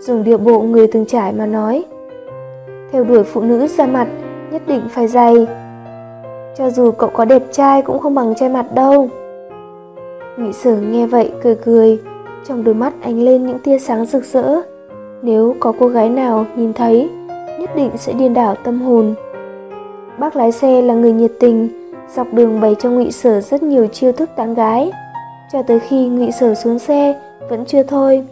[SPEAKER 1] dùng điệu bộ người từng trải mà nói. Theo đuổi phụ nữ ra mặt, nhất định phải dày. Cho dù cậu có đẹp trai cũng không bằng trai mặt đâu. nghị Sở nghe vậy cười cười, trong đôi mắt ánh lên những tia sáng rực rỡ. Nếu có cô gái nào nhìn thấy, nhất định sẽ điên đảo tâm hồn. Bác lái xe là người nhiệt tình, dọc đường bày cho Ngụy Sở rất nhiều chiêu thức tán gái. Cho tới khi Ngụy Sở xuống xe, vẫn chưa thôi.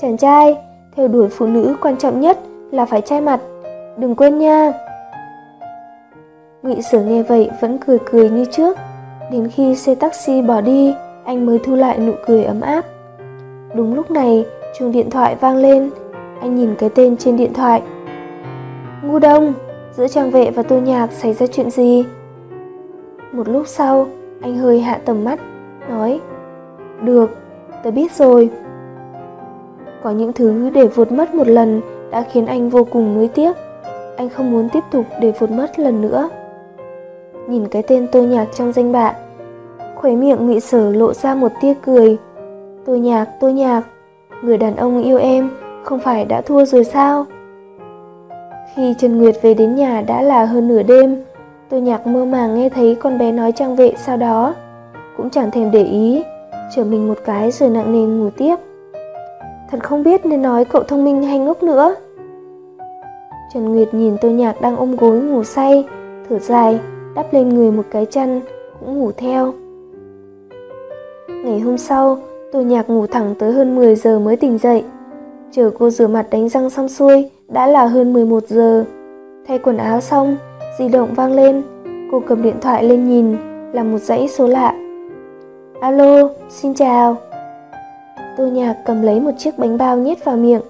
[SPEAKER 1] Chàng trai, theo đuổi phụ nữ quan trọng nhất là phải trai mặt, đừng quên nha. Ngụy Sở nghe vậy vẫn cười cười như trước, đến khi xe taxi bỏ đi, anh mới thu lại nụ cười ấm áp. Đúng lúc này, chuông điện thoại vang lên, anh nhìn cái tên trên điện thoại. Ngu đông, giữa trang vệ và tô nhạc xảy ra chuyện gì? Một lúc sau, anh hơi hạ tầm mắt, nói Được, tớ biết rồi. Có những thứ để vượt mất một lần đã khiến anh vô cùng nuối tiếc. Anh không muốn tiếp tục để vượt mất lần nữa. Nhìn cái tên tô nhạc trong danh bạ, khóe miệng ngụy sở lộ ra một tia cười. Tô nhạc, tô nhạc, người đàn ông yêu em không phải đã thua rồi sao? Khi Trần Nguyệt về đến nhà đã là hơn nửa đêm, tôi nhạc mơ màng nghe thấy con bé nói trang vệ sau đó, cũng chẳng thèm để ý, trở mình một cái rồi nặng nề ngủ tiếp. Thật không biết nên nói cậu thông minh hay ngốc nữa. Trần Nguyệt nhìn tôi Nhạc đang ôm gối ngủ say, thở dài, đắp lên người một cái chăn, cũng ngủ theo. Ngày hôm sau, tôi Nhạc ngủ thẳng tới hơn 10 giờ mới tỉnh dậy. Chờ cô rửa mặt đánh răng xong xuôi, đã là hơn 11 giờ. Thay quần áo xong, di động vang lên, cô cầm điện thoại lên nhìn, là một dãy số lạ. Alo, xin chào. Tô Nhạc cầm lấy một chiếc bánh bao nhét vào miệng,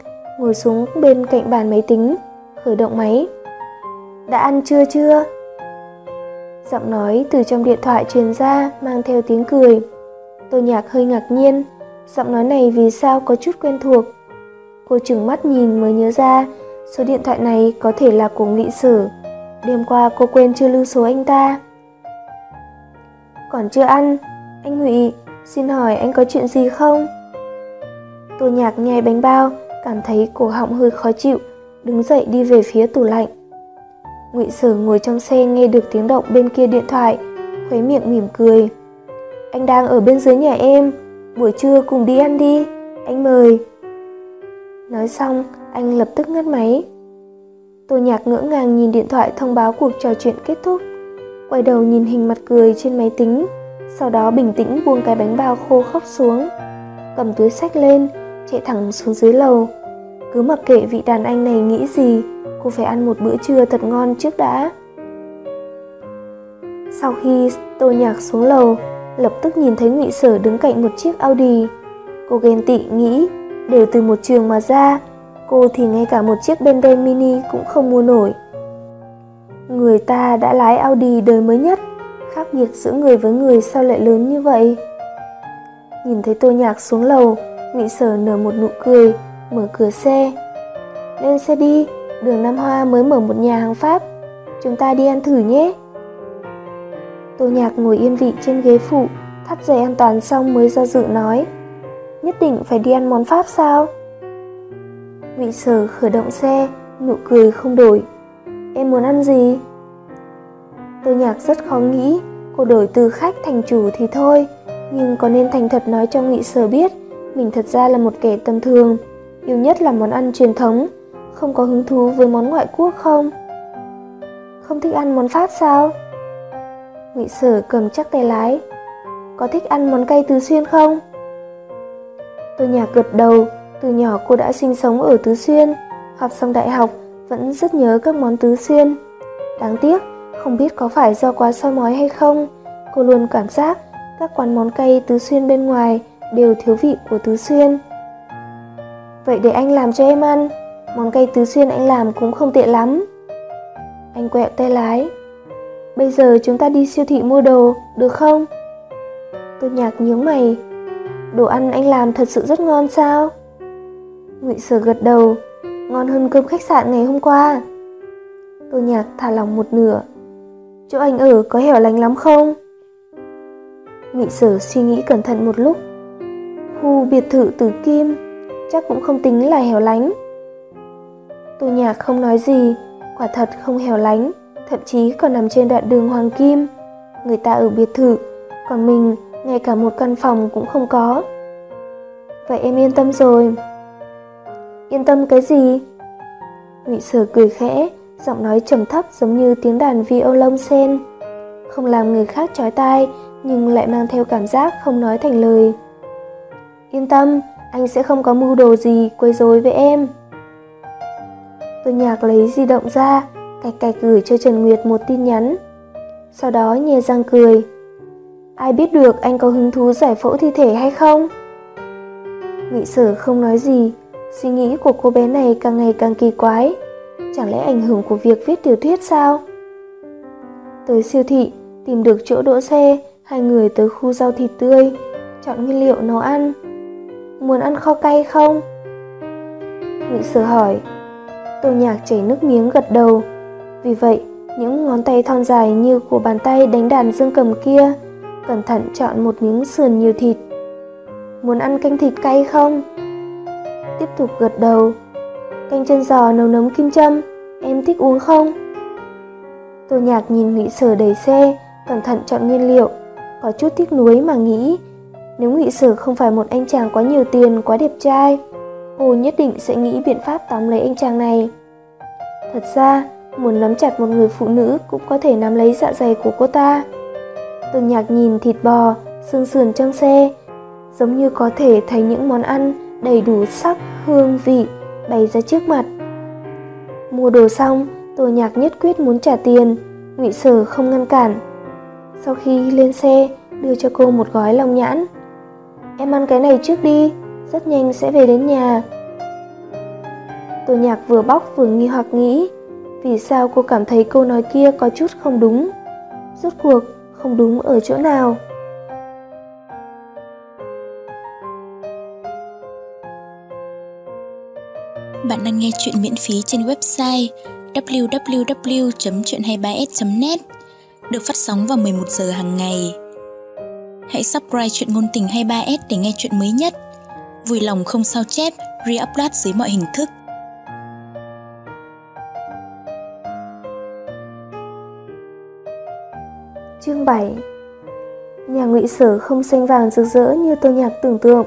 [SPEAKER 1] ngồi xuống bên cạnh bàn máy tính, khởi động máy. Đã ăn chưa chưa? Giọng nói từ trong điện thoại truyền ra mang theo tiếng cười. Tô Nhạc hơi ngạc nhiên, giọng nói này vì sao có chút quen thuộc. Cô chừng mắt nhìn mới nhớ ra số điện thoại này có thể là của nghị sử. Đêm qua cô quên chưa lưu số anh ta. Còn chưa ăn, anh Ngụy, xin hỏi anh có chuyện gì không? Tô Nhạc nhai bánh bao, cảm thấy cổ họng hơi khó chịu, đứng dậy đi về phía tủ lạnh. Ngụy Sở ngồi trong xe nghe được tiếng động bên kia điện thoại, khuấy miệng mỉm cười. Anh đang ở bên dưới nhà em, buổi trưa cùng đi ăn đi, anh mời. Nói xong, anh lập tức ngắt máy. Tô Nhạc ngỡ ngàng nhìn điện thoại thông báo cuộc trò chuyện kết thúc, quay đầu nhìn hình mặt cười trên máy tính, sau đó bình tĩnh buông cái bánh bao khô khóc xuống, cầm túi sách lên, chạy thẳng xuống dưới lầu. Cứ mặc kệ vị đàn anh này nghĩ gì, cô phải ăn một bữa trưa thật ngon trước đã. Sau khi Tô Nhạc xuống lầu, lập tức nhìn thấy Ngụy Sở đứng cạnh một chiếc Audi. Cô ghen tị nghĩ, đều từ một trường mà ra, cô thì ngay cả một chiếc Bentley Mini cũng không mua nổi. Người ta đã lái Audi đời mới nhất, khác biệt giữa người với người sao lại lớn như vậy? Nhìn thấy Tô Nhạc xuống lầu, Ngụy Sở nở một nụ cười, mở cửa xe. Lên xe đi, đường Nam Hoa mới mở một nhà hàng Pháp, chúng ta đi ăn thử nhé. Tô Nhạc ngồi yên vị trên ghế phụ, thắt dây an toàn xong mới do dự nói. Nhất định phải đi ăn món Pháp sao? Ngụy Sở khởi động xe, nụ cười không đổi. Em muốn ăn gì? Tô Nhạc rất khó nghĩ, cô đổi từ khách thành chủ thì thôi, nhưng có nên thành thật nói cho Ngụy Sở biết mình thật ra là một kẻ tầm thường, yêu nhất là món ăn truyền thống, không có hứng thú với món ngoại quốc không? Không thích ăn món Pháp sao? Ngụy Sở cầm chắc tay lái. Có thích ăn món cay Tứ Xuyên không? Tôi nhạc gật đầu, từ nhỏ cô đã sinh sống ở Tứ Xuyên, học xong đại học vẫn rất nhớ các món Tứ Xuyên. Đáng tiếc, không biết có phải do quá soi mói hay không, cô luôn cảm giác các quán món cay Tứ Xuyên bên ngoài đều thiếu vị của Tứ Xuyên. Vậy để anh làm cho em ăn, món cay Tứ Xuyên anh làm cũng không tệ lắm. Anh quẹo tay lái. Bây giờ chúng ta đi siêu thị mua đồ, được không? Tôi nhạc nhướng mày. Đồ ăn anh làm thật sự rất ngon sao? Ngụy Sở gật đầu, ngon hơn cơm khách sạn ngày hôm qua. Tô Nhạc thả lòng một nửa. Chỗ anh ở có hẻo lánh lắm không? Ngụy Sở suy nghĩ cẩn thận một lúc. Khu biệt thự Tử Kim chắc cũng không tính là hẻo lánh. Tô Nhạc không nói gì, quả thật không hẻo lánh, thậm chí còn nằm trên đoạn đường Hoàng Kim. Người ta ở biệt thự, còn mình ngay cả một căn phòng cũng không có. Vậy em yên tâm rồi. Yên tâm cái gì? Ngụy Sở cười khẽ, giọng nói trầm thấp giống như tiếng đàn violon sen, không làm người khác chói tai nhưng lại mang theo cảm giác không nói thành lời. Yên tâm, anh sẽ không có mưu đồ gì quấy rối với em. Tôi nhạc lấy di động ra, cạch cạch gửi cho Trần Nguyệt một tin nhắn. Sau đó nhè răng cười. Ai biết được anh có hứng thú giải phẫu thi thể hay không? Ngụy Sở không nói gì, suy nghĩ của cô bé này càng ngày càng kỳ quái. Chẳng lẽ ảnh hưởng của việc viết tiểu thuyết sao? Tới siêu thị, tìm được chỗ đỗ xe, hai người tới khu rau thịt tươi, chọn nguyên liệu nấu ăn. Muốn ăn kho cay không? Ngụy Sở hỏi. Tô Nhạc chảy nước miếng gật đầu. Vì vậy, những ngón tay thon dài như của bàn tay đánh đàn dương cầm kia, cẩn thận chọn một miếng sườn nhiều thịt. Muốn ăn canh thịt cay không? Tiếp tục gật đầu. Canh chân giò nấu nấm kim châm, em thích uống không? Tô Nhạc nhìn Ngụy Sở đầy xe, cẩn thận chọn nguyên liệu, có chút tiếc nuối mà nghĩ nếu Ngụy Sở không phải một anh chàng quá nhiều tiền, quá đẹp trai, cô nhất định sẽ nghĩ biện pháp tóm lấy anh chàng này. Thật ra, muốn nắm chặt một người phụ nữ cũng có thể nắm lấy dạ dày của cô ta. Tôn nhạc nhìn thịt bò, xương sườn trong xe, giống như có thể thấy những món ăn đầy đủ sắc, hương, vị bày ra trước mặt. Mua đồ xong, Tô Nhạc nhất quyết muốn trả tiền, Ngụy Sở không ngăn cản. Sau khi lên xe, đưa cho cô một gói lòng nhãn. Em ăn cái này trước đi, rất nhanh sẽ về đến nhà. Tô Nhạc vừa bóc vừa nghi hoặc nghĩ, vì sao cô cảm thấy câu nói kia có chút không đúng. Rốt cuộc, không đúng ở chỗ nào.
[SPEAKER 2] Bạn đang nghe chuyện miễn phí trên website www.chuyện23s.net được phát sóng vào 11 giờ hàng ngày. Hãy subscribe chuyện ngôn tình 23s để nghe chuyện mới nhất. Vui lòng không sao chép, re-upload dưới mọi hình thức.
[SPEAKER 1] Chương 7 Nhà ngụy sở không xanh vàng rực rỡ như tô nhạc tưởng tượng,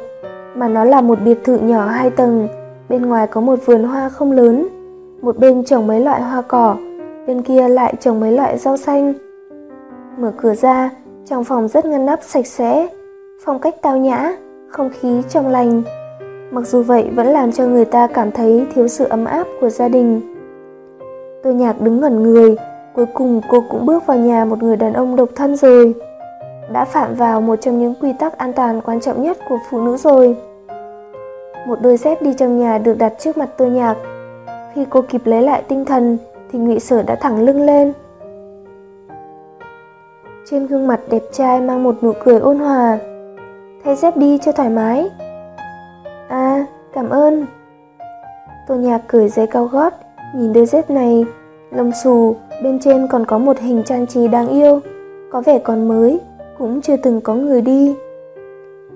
[SPEAKER 1] mà nó là một biệt thự nhỏ hai tầng, bên ngoài có một vườn hoa không lớn, một bên trồng mấy loại hoa cỏ, bên kia lại trồng mấy loại rau xanh. Mở cửa ra, trong phòng rất ngăn nắp sạch sẽ, phong cách tao nhã, không khí trong lành. Mặc dù vậy vẫn làm cho người ta cảm thấy thiếu sự ấm áp của gia đình. Tôi nhạc đứng ngẩn người, cuối cùng cô cũng bước vào nhà một người đàn ông độc thân rồi. Đã phạm vào một trong những quy tắc an toàn quan trọng nhất của phụ nữ rồi. Một đôi dép đi trong nhà được đặt trước mặt tôi nhạc. Khi cô kịp lấy lại tinh thần thì ngụy sở đã thẳng lưng lên. Trên gương mặt đẹp trai mang một nụ cười ôn hòa. Thay dép đi cho thoải mái. À, cảm ơn. Tô nhạc cởi dây cao gót, nhìn đôi dép này, lông xù, bên trên còn có một hình trang trí đáng yêu, có vẻ còn mới, cũng chưa từng có người đi.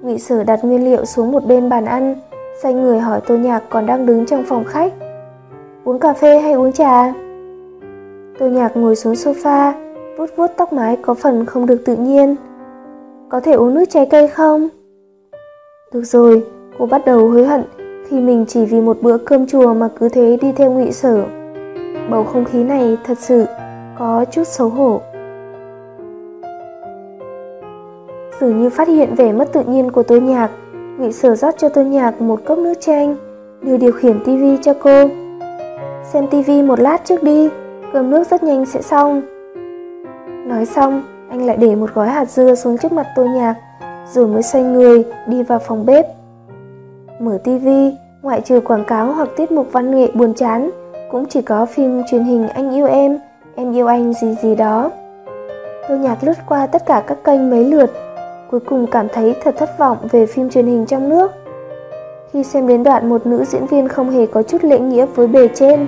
[SPEAKER 1] Ngụy Sở đặt nguyên liệu xuống một bên bàn ăn, xoay người hỏi Tô Nhạc còn đang đứng trong phòng khách. Uống cà phê hay uống trà? Tô Nhạc ngồi xuống sofa, vuốt vuốt tóc mái có phần không được tự nhiên. Có thể uống nước trái cây không? Được rồi, cô bắt đầu hối hận khi mình chỉ vì một bữa cơm chùa mà cứ thế đi theo ngụy sở. Bầu không khí này thật sự có chút xấu hổ. Dường như phát hiện vẻ mất tự nhiên của tôi nhạc, vị sở rót cho tôi nhạc một cốc nước chanh, đưa điều khiển tivi cho cô. Xem tivi một lát trước đi, cơm nước rất nhanh sẽ xong. Nói xong, anh lại để một gói hạt dưa xuống trước mặt tôi nhạc, rồi mới xoay người đi vào phòng bếp. Mở tivi, ngoại trừ quảng cáo hoặc tiết mục văn nghệ buồn chán, cũng chỉ có phim truyền hình Anh yêu em, Em yêu anh gì gì đó. Tôi nhạc lướt qua tất cả các kênh mấy lượt, cuối cùng cảm thấy thật thất vọng về phim truyền hình trong nước. Khi xem đến đoạn một nữ diễn viên không hề có chút lễ nghĩa với bề trên,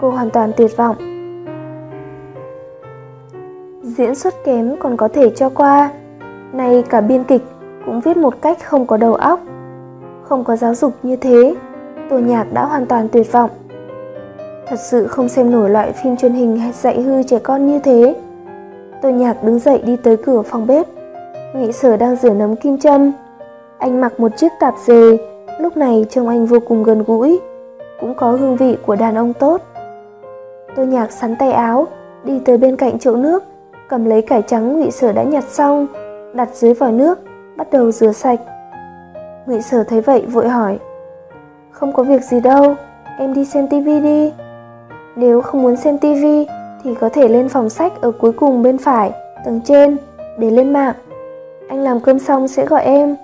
[SPEAKER 1] cô hoàn toàn tuyệt vọng. Diễn xuất kém còn có thể cho qua, nay cả biên kịch cũng viết một cách không có đầu óc. Không có giáo dục như thế, Tô Nhạc đã hoàn toàn tuyệt vọng. Thật sự không xem nổi loại phim truyền hình hay dạy hư trẻ con như thế. Tô Nhạc đứng dậy đi tới cửa phòng bếp. Ngụy sở đang rửa nấm kim châm. Anh mặc một chiếc tạp dề, lúc này trông anh vô cùng gần gũi, cũng có hương vị của đàn ông tốt. Tô Nhạc sắn tay áo, đi tới bên cạnh chậu nước, cầm lấy cải trắng Ngụy Sở đã nhặt xong, đặt dưới vòi nước, bắt đầu rửa sạch. Ngụy Sở thấy vậy vội hỏi: "Không có việc gì đâu, em đi xem tivi đi." Nếu không muốn xem tivi thì có thể lên phòng sách ở cuối cùng bên phải, tầng trên để lên mạng. Anh làm cơm xong sẽ gọi em.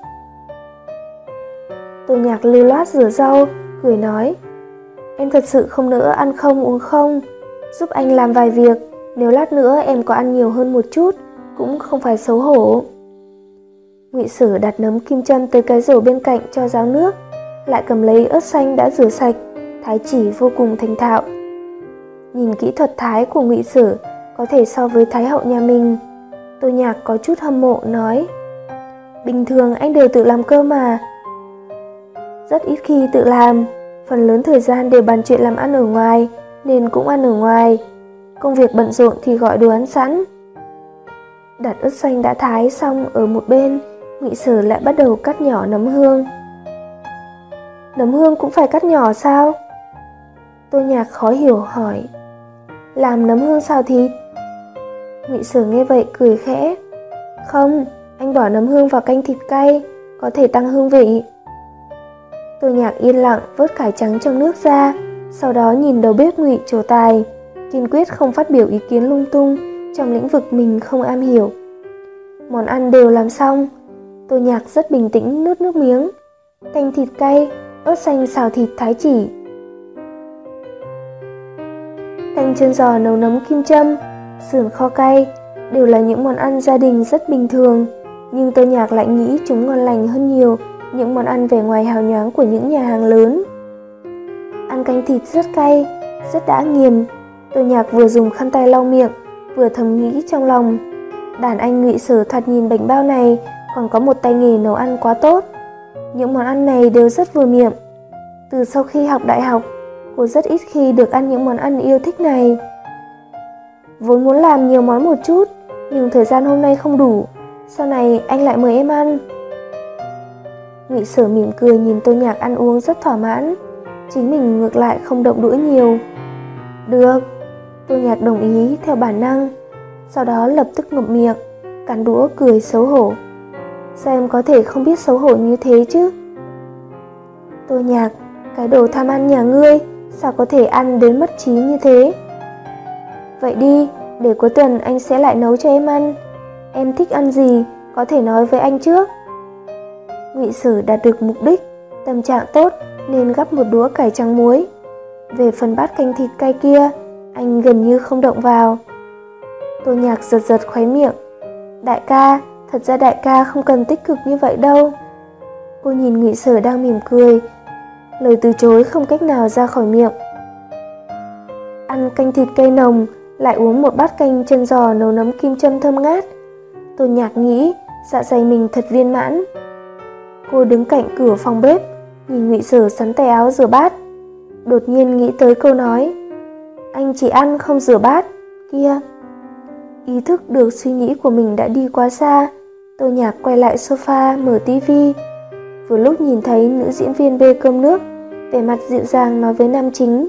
[SPEAKER 1] Tô nhạc lưu loát rửa rau, cười nói Em thật sự không nỡ ăn không uống không. Giúp anh làm vài việc Nếu lát nữa em có ăn nhiều hơn một chút Cũng không phải xấu hổ. Ngụy Sử đặt nấm kim châm tới cái rổ bên cạnh cho ráo nước Lại cầm lấy ớt xanh đã rửa sạch Thái chỉ vô cùng thành thạo. Nhìn kỹ thuật thái của ngụy Sử Có thể so với thái hậu nhà mình Tô nhạc có chút hâm mộ nói Bình thường anh đều tự làm cơm mà rất ít khi tự làm, phần lớn thời gian đều bàn chuyện làm ăn ở ngoài, nên cũng ăn ở ngoài. Công việc bận rộn thì gọi đồ ăn sẵn. Đặt ớt xanh đã thái xong ở một bên, Ngụy Sở lại bắt đầu cắt nhỏ nấm hương. Nấm hương cũng phải cắt nhỏ sao? Tô nhạc khó hiểu hỏi. Làm nấm hương xào thịt? Ngụy Sở nghe vậy cười khẽ. Không, anh bỏ nấm hương vào canh thịt cay, có thể tăng hương vị. Tô nhạc yên lặng vớt cải trắng trong nước ra, sau đó nhìn đầu bếp Ngụy trổ tài, kiên quyết không phát biểu ý kiến lung tung trong lĩnh vực mình không am hiểu. Món ăn đều làm xong, Tô nhạc rất bình tĩnh nuốt nước miếng, canh thịt cay, ớt xanh xào thịt thái chỉ. Canh chân giò nấu nấm kim châm, sườn kho cay đều là những món ăn gia đình rất bình thường, nhưng tôi Nhạc lại nghĩ chúng ngon lành hơn nhiều những món ăn vẻ ngoài hào nhoáng của những nhà hàng lớn. Ăn canh thịt rất cay, rất đã nghiền. tôi Nhạc vừa dùng khăn tay lau miệng, vừa thầm nghĩ trong lòng. Đàn anh ngụy sở thật nhìn bánh bao này còn có một tay nghề nấu ăn quá tốt. Những món ăn này đều rất vừa miệng. Từ sau khi học đại học, cô rất ít khi được ăn những món ăn yêu thích này. Vốn muốn làm nhiều món một chút, nhưng thời gian hôm nay không đủ. Sau này anh lại mời em ăn. Ngụy Sở mỉm cười nhìn Tô Nhạc ăn uống rất thỏa mãn, chính mình ngược lại không động đũa nhiều. Được, Tô Nhạc đồng ý theo bản năng, sau đó lập tức ngậm miệng, cắn đũa cười xấu hổ. Sao em có thể không biết xấu hổ như thế chứ? Tô Nhạc, cái đồ tham ăn nhà ngươi, sao có thể ăn đến mất trí như thế? Vậy đi, để cuối tuần anh sẽ lại nấu cho em ăn. Em thích ăn gì, có thể nói với anh trước. Ngụy Sử đạt được mục đích, tâm trạng tốt nên gắp một đũa cải trắng muối. Về phần bát canh thịt cay kia, anh gần như không động vào. Tô Nhạc giật giật khóe miệng. Đại ca, thật ra đại ca không cần tích cực như vậy đâu. Cô nhìn Ngụy Sở đang mỉm cười, lời từ chối không cách nào ra khỏi miệng. Ăn canh thịt cây nồng, lại uống một bát canh chân giò nấu nấm kim châm thơm ngát. tôi Nhạc nghĩ dạ dày mình thật viên mãn. Cô đứng cạnh cửa phòng bếp, nhìn Ngụy Sở sắn tay áo rửa bát. Đột nhiên nghĩ tới câu nói, anh chỉ ăn không rửa bát, kia. Ý thức được suy nghĩ của mình đã đi quá xa, Tô Nhạc quay lại sofa mở tivi. Vừa lúc nhìn thấy nữ diễn viên bê cơm nước, vẻ mặt dịu dàng nói với nam chính.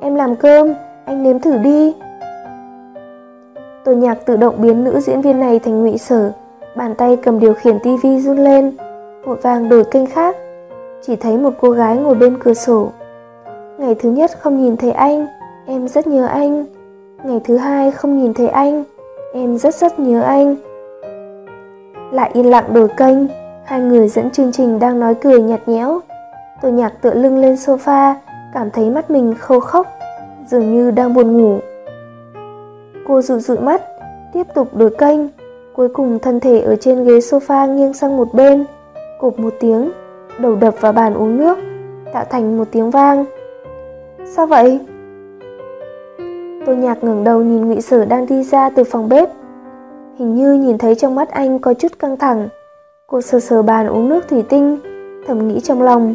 [SPEAKER 1] Em làm cơm, anh nếm thử đi. Tô Nhạc tự động biến nữ diễn viên này thành ngụy sở, bàn tay cầm điều khiển tivi run lên, vội vàng đổi kênh khác. Chỉ thấy một cô gái ngồi bên cửa sổ. Ngày thứ nhất không nhìn thấy anh, em rất nhớ anh. Ngày thứ hai không nhìn thấy anh, em rất rất nhớ anh. Lại yên lặng đổi kênh, hai người dẫn chương trình đang nói cười nhạt nhẽo. Tô Nhạc tựa lưng lên sofa, cảm thấy mắt mình khô khốc, dường như đang buồn ngủ. Cô rụi rụi mắt, tiếp tục đổi kênh, cuối cùng thân thể ở trên ghế sofa nghiêng sang một bên, cộp một tiếng, đầu đập vào bàn uống nước, tạo thành một tiếng vang. Sao vậy? Tô Nhạc ngẩng đầu nhìn Ngụy Sở đang đi ra từ phòng bếp. Hình như nhìn thấy trong mắt anh có chút căng thẳng. Cô sờ sờ bàn uống nước thủy tinh, thầm nghĩ trong lòng.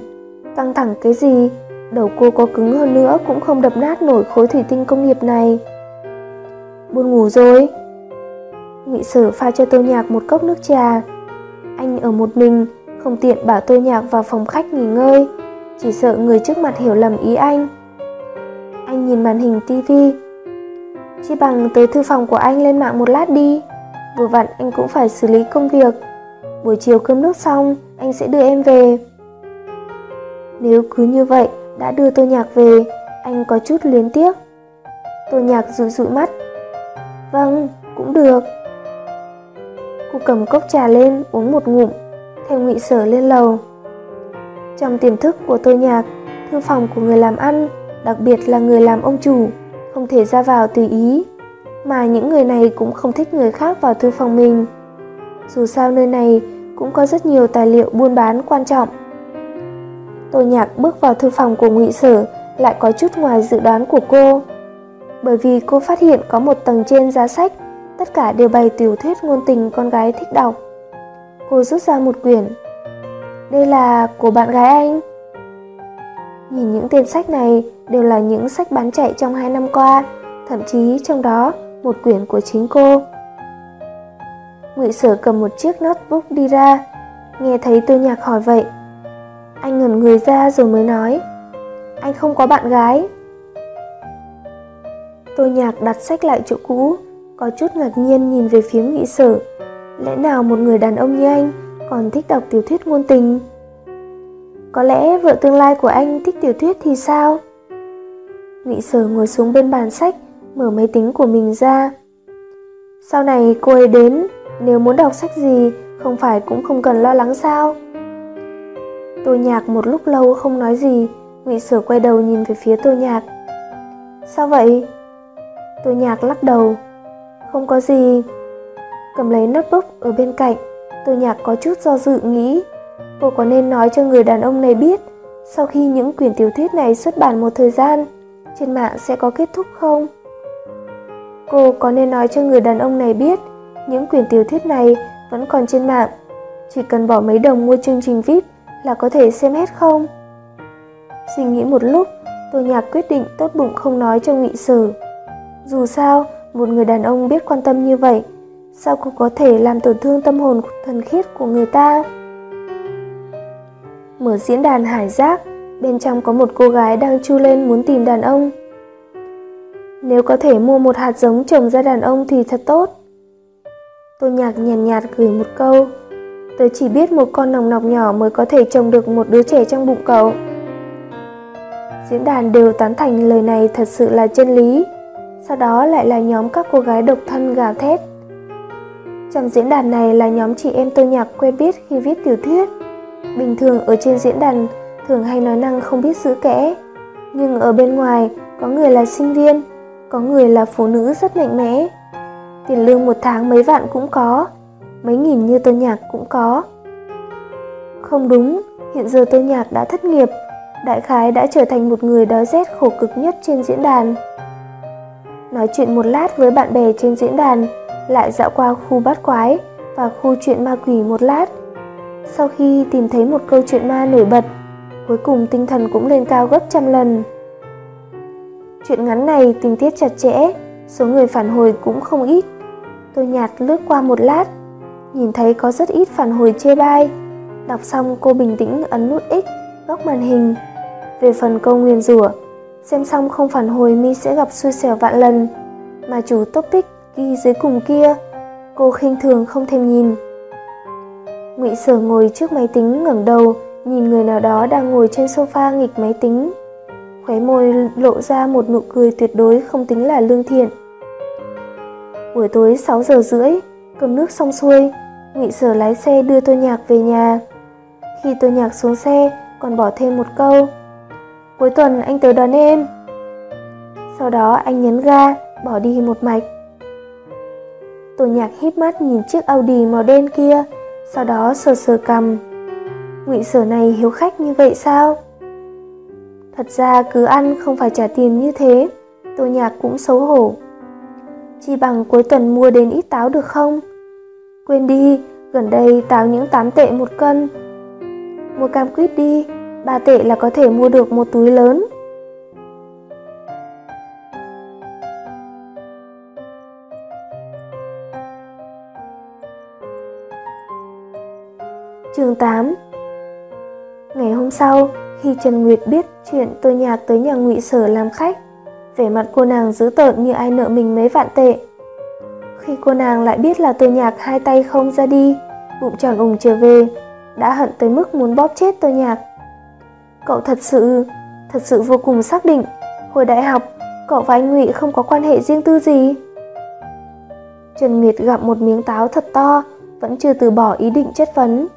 [SPEAKER 1] Căng thẳng cái gì? Đầu cô có cứng hơn nữa cũng không đập nát nổi khối thủy tinh công nghiệp này. Buồn ngủ rồi. Ngụy Sở pha cho Tô Nhạc một cốc nước trà. Anh ở một mình, không tiện bảo Tô Nhạc vào phòng khách nghỉ ngơi, chỉ sợ người trước mặt hiểu lầm ý anh. Anh nhìn màn hình tivi. chi bằng tới thư phòng của anh lên mạng một lát đi. Vừa vặn anh cũng phải xử lý công việc. Buổi chiều cơm nước xong, anh sẽ đưa em về. Nếu cứ như vậy đã đưa Tô Nhạc về, anh có chút luyến tiếc. Tô Nhạc dụi dụi mắt. Vâng, cũng được. Cô cầm cốc trà lên uống một ngụm, theo ngụy sở lên lầu. Trong tiềm thức của tôi Nhạc, thư phòng của người làm ăn, đặc biệt là người làm ông chủ, không thể ra vào tùy ý, mà những người này cũng không thích người khác vào thư phòng mình. Dù sao nơi này cũng có rất nhiều tài liệu buôn bán quan trọng. Tô Nhạc bước vào thư phòng của Ngụy Sở lại có chút ngoài dự đoán của cô. Bởi vì cô phát hiện có một tầng trên giá sách, tất cả đều bày tiểu thuyết ngôn tình con gái thích đọc. Cô rút ra một quyển. Đây là của bạn gái anh. Nhìn những tên sách này đều là những sách bán chạy trong hai năm qua, thậm chí trong đó một quyển của chính cô. Ngụy Sở cầm một chiếc notebook đi ra, nghe thấy Tô Nhạc hỏi vậy. Anh ngẩn người ra rồi mới nói Anh không có bạn gái Tô nhạc đặt sách lại chỗ cũ, Có chút ngạc nhiên nhìn về phía nghị sở. Lẽ nào một người đàn ông như anh Còn thích đọc tiểu thuyết ngôn tình? Có lẽ vợ tương lai của anh thích tiểu thuyết thì sao? Nghị sở ngồi xuống bên bàn sách, Mở máy tính của mình ra. Sau này cô ấy đến, Nếu muốn đọc sách gì, Không phải cũng không cần lo lắng sao? Tô nhạc một lúc lâu không nói gì Ngụy Sở quay đầu nhìn về phía Tô Nhạc. Sao vậy? Tô Nhạc lắc đầu. Không có gì. Cầm lấy notebook ở bên cạnh, Tô Nhạc có chút do dự nghĩ, cô có nên nói cho người đàn ông này biết, sau khi những quyển tiểu thuyết này xuất bản một thời gian, trên mạng sẽ có kết thúc không? Cô có nên nói cho người đàn ông này biết, những quyển tiểu thuyết này vẫn còn trên mạng, chỉ cần bỏ mấy đồng mua chương trình VIP là có thể xem hết không? Suy nghĩ một lúc, Tô Nhạc quyết định tốt bụng không nói cho Ngụy Sở. Dù sao, một người đàn ông biết quan tâm như vậy, sao cô có thể làm tổn thương tâm hồn thần khiết của người ta? Mở diễn đàn hải giác, bên trong có một cô gái đang chu lên muốn tìm đàn ông. Nếu có thể mua một hạt giống trồng ra đàn ông thì thật tốt. Tô Nhạc nhàn nhạt, nhạt gửi một câu. Tớ chỉ biết một con nòng nọc nhỏ mới có thể trồng được một đứa trẻ trong bụng cậu. Diễn đàn đều tán thành lời này thật sự là chân lý. Sau đó lại là nhóm các cô gái độc thân gào thét. Trong diễn đàn này là nhóm chị em tôi nhạc quen biết khi viết tiểu thuyết. Bình thường ở trên diễn đàn thường hay nói năng không biết giữ kẽ. Nhưng ở bên ngoài có người là sinh viên, có người là phụ nữ rất mạnh mẽ. Tiền lương một tháng mấy vạn cũng có, mấy nghìn như tôi nhạc cũng có. Không đúng, hiện giờ tôi nhạc đã thất nghiệp, đại khái đã trở thành một người đói rét khổ cực nhất trên diễn đàn. Nói chuyện một lát với bạn bè trên diễn đàn, lại dạo qua khu bát quái và khu chuyện ma quỷ một lát. Sau khi tìm thấy một câu chuyện ma nổi bật, cuối cùng tinh thần cũng lên cao gấp trăm lần. Chuyện ngắn này tình tiết chặt chẽ, số người phản hồi cũng không ít. Tôi nhạt lướt qua một lát, nhìn thấy có rất ít phản hồi chê bai. Đọc xong cô bình tĩnh ấn nút X góc màn hình về phần câu nguyền rủa, xem xong không phản hồi mi sẽ gặp xui xẻo vạn lần, mà chủ topic ghi dưới cùng kia, cô khinh thường không thèm nhìn. Ngụy Sở ngồi trước máy tính ngẩng đầu, nhìn người nào đó đang ngồi trên sofa nghịch máy tính. Khóe môi lộ ra một nụ cười tuyệt đối không tính là lương thiện. Buổi tối 6 giờ rưỡi, cơm nước xong xuôi, Ngụy Sở lái xe đưa Tô Nhạc về nhà. Khi Tô Nhạc xuống xe, còn bỏ thêm một câu Cuối tuần anh tới đón em. Sau đó anh nhấn ga, Bỏ đi một mạch. Tổ nhạc híp mắt nhìn chiếc Audi màu đen kia, Sau đó sờ sờ cầm Ngụy sở này hiếu khách như vậy sao? Thật ra cứ ăn không phải trả tiền như thế Tô nhạc cũng xấu hổ. Chi bằng cuối tuần mua đến ít táo được không? Quên đi, Gần đây táo những 8 tệ một cân. Mua cam quýt đi ba tệ là có thể mua được một túi lớn. Chương 8 Ngày hôm sau, khi Trần Nguyệt biết chuyện tôi nhạc tới nhà ngụy sở làm khách, vẻ mặt cô nàng dữ tợn như ai nợ mình mấy vạn tệ. Khi cô nàng lại biết là tôi nhạc hai tay không ra đi, bụng tròn ủng trở về, đã hận tới mức muốn bóp chết tôi nhạc. Cậu thật sự, thật sự vô cùng xác định, hồi đại học, cậu và anh Ngụy không có quan hệ riêng tư gì. Trần Nguyệt gặp một miếng táo thật to, vẫn chưa từ bỏ ý định chất vấn.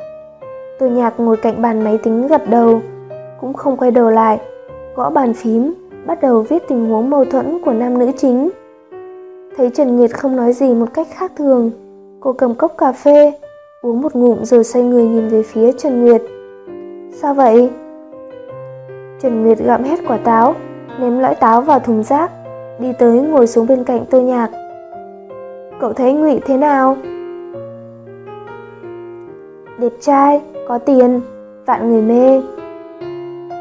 [SPEAKER 1] Tô Nhạc ngồi cạnh bàn máy tính gật đầu, cũng không quay đầu lại, gõ bàn phím, bắt đầu viết tình huống mâu thuẫn của nam nữ chính. Thấy Trần Nguyệt không nói gì một cách khác thường, cô cầm cốc cà phê, uống một ngụm rồi xoay người nhìn về phía Trần Nguyệt. Sao vậy? Trần Nguyệt gặm hết quả táo, ném lõi táo vào thùng rác, đi tới ngồi xuống bên cạnh Tô Nhạc. Cậu thấy Ngụy thế nào? Đẹp trai, có tiền, vạn người mê.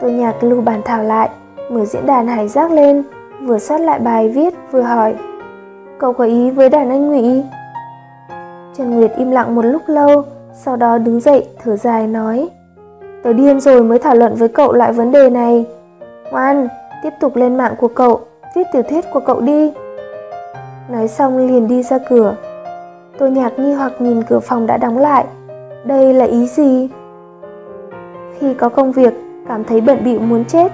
[SPEAKER 1] Tô Nhạc lưu bản thảo lại, mở diễn đàn hải giác lên, vừa sát lại bài viết vừa hỏi. Cậu có ý với đàn anh Ngụy? Trần Nguyệt im lặng một lúc lâu, sau đó đứng dậy thở dài nói Tớ điên rồi mới thảo luận với cậu lại vấn đề này. Ngoan, tiếp tục lên mạng của cậu, viết tiểu thuyết của cậu đi. Nói xong liền đi ra cửa. tôi nhạc nghi hoặc nhìn cửa phòng đã đóng lại. Đây là ý gì? Khi có công việc, cảm thấy bận bịu muốn chết.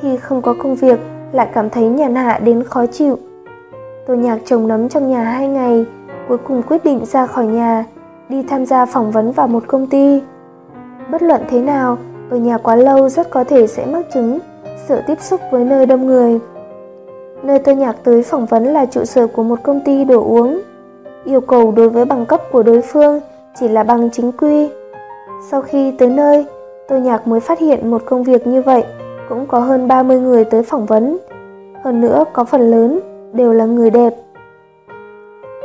[SPEAKER 1] Khi không có công việc, lại cảm thấy nhàn hạ đến khó chịu. tôi nhạc trồng nấm trong nhà hai ngày, cuối cùng quyết định ra khỏi nhà, đi tham gia phỏng vấn vào một công ty. Bất luận thế nào, ở nhà quá lâu rất có thể sẽ mắc chứng, sợ tiếp xúc với nơi đông người. Nơi tôi nhạc tới phỏng vấn là trụ sở của một công ty đồ uống. Yêu cầu đối với bằng cấp của đối phương chỉ là bằng chính quy. Sau khi tới nơi, tôi nhạc mới phát hiện một công việc như vậy cũng có hơn 30 người tới phỏng vấn. Hơn nữa có phần lớn đều là người đẹp.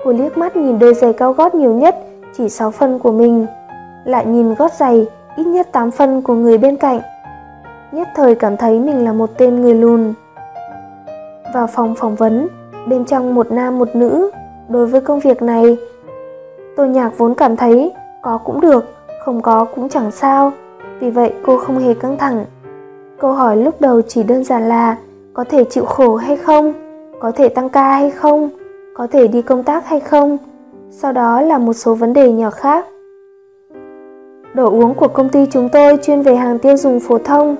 [SPEAKER 1] Cô liếc mắt nhìn đôi giày cao gót nhiều nhất, chỉ 6 phân của mình, lại nhìn gót giày ít nhất 8 phân của người bên cạnh. Nhất thời cảm thấy mình là một tên người lùn. Vào phòng phỏng vấn, bên trong một nam một nữ, đối với công việc này, Tô Nhạc vốn cảm thấy có cũng được, không có cũng chẳng sao, vì vậy cô không hề căng thẳng. Câu hỏi lúc đầu chỉ đơn giản là có thể chịu khổ hay không, có thể tăng ca hay không, có thể đi công tác hay không, sau đó là một số vấn đề nhỏ khác. Đồ uống của công ty chúng tôi chuyên về hàng tiêu dùng phổ thông,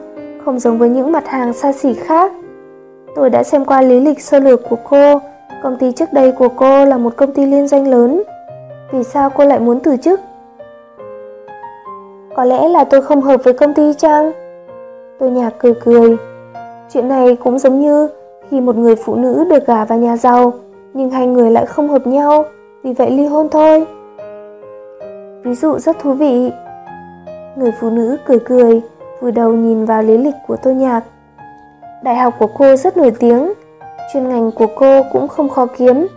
[SPEAKER 1] không giống với những mặt hàng xa xỉ khác. Tôi đã xem qua lý lịch sơ lược của cô, công ty trước đây của cô là một công ty liên doanh lớn. Vì sao cô lại muốn từ chức? Có lẽ là tôi không hợp với công ty chăng? Tôi nhạc cười cười. Chuyện này cũng giống như khi một người phụ nữ được gả vào nhà giàu, nhưng hai người lại không hợp nhau, vì vậy ly hôn thôi. Ví dụ rất thú vị. Người phụ nữ cười cười, vùi đầu nhìn vào lý lịch của tôi nhạc. Đại học của cô rất nổi tiếng, chuyên ngành của cô cũng không khó kiếm,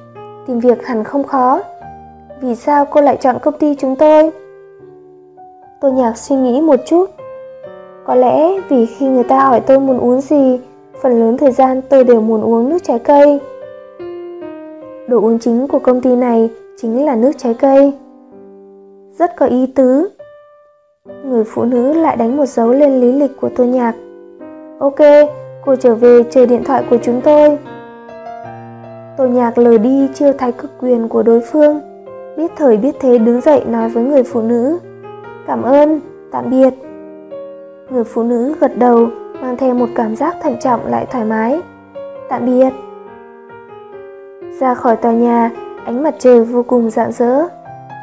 [SPEAKER 1] tìm việc hẳn không khó. Vì sao cô lại chọn công ty chúng tôi? Tôi nhạc suy nghĩ một chút. Có lẽ vì khi người ta hỏi tôi muốn uống gì, phần lớn thời gian tôi đều muốn uống nước trái cây. Đồ uống chính của công ty này chính là nước trái cây. Rất có ý tứ. Người phụ nữ lại đánh một dấu lên lý lịch của tôi nhạc. Ok, cô trở về chờ điện thoại của chúng tôi. Tô nhạc lờ đi chưa thái cực quyền của đối phương, biết thời biết thế đứng dậy nói với người phụ nữ. Cảm ơn, tạm biệt. Người phụ nữ gật đầu, mang theo một cảm giác thận trọng lại thoải mái. Tạm biệt. Ra khỏi tòa nhà, ánh mặt trời vô cùng rạng rỡ.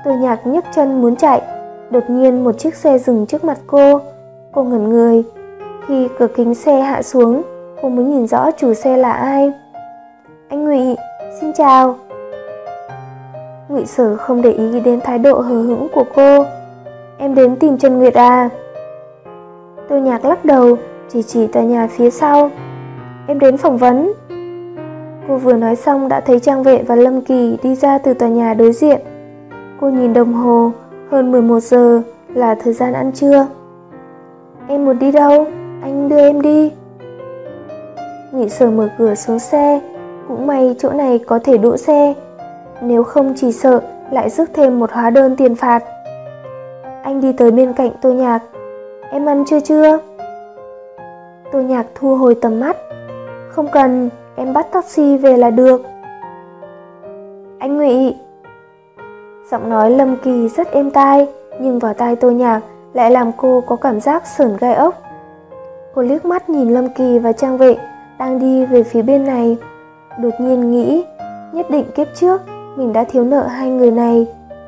[SPEAKER 1] Tôi nhạc nhấc chân muốn chạy, đột nhiên một chiếc xe dừng trước mặt cô. Cô ngẩn người. Khi cửa kính xe hạ xuống, cô mới nhìn rõ chủ xe là ai. Anh Ngụy, xin chào. Ngụy Sở không để ý đến thái độ hờ hững của cô. Em đến tìm Trần Nguyệt à? Tôi nhạc lắc đầu, chỉ chỉ tòa nhà phía sau. Em đến phỏng vấn. Cô vừa nói xong đã thấy Trang Vệ và Lâm Kỳ đi ra từ tòa nhà đối diện. Cô nhìn đồng hồ, hơn 11 giờ là thời gian ăn trưa. Em muốn đi đâu? Anh đưa em đi. Ngụy sở mở cửa xuống xe, cũng may chỗ này có thể đỗ xe. Nếu không chỉ sợ lại rước thêm một hóa đơn tiền phạt. Anh đi tới bên cạnh Tô Nhạc. Em ăn chưa chưa? Tô Nhạc thu hồi tầm mắt. Không cần, em bắt taxi về là được. Anh Ngụy. Giọng nói Lâm Kỳ rất êm tai, nhưng vào tai Tô Nhạc lại làm cô có cảm giác sởn gai ốc. Cô liếc mắt nhìn Lâm Kỳ và Trang Vệ đang đi về phía bên này. Đột nhiên nghĩ, nhất định kiếp trước mình đã thiếu nợ hai người này,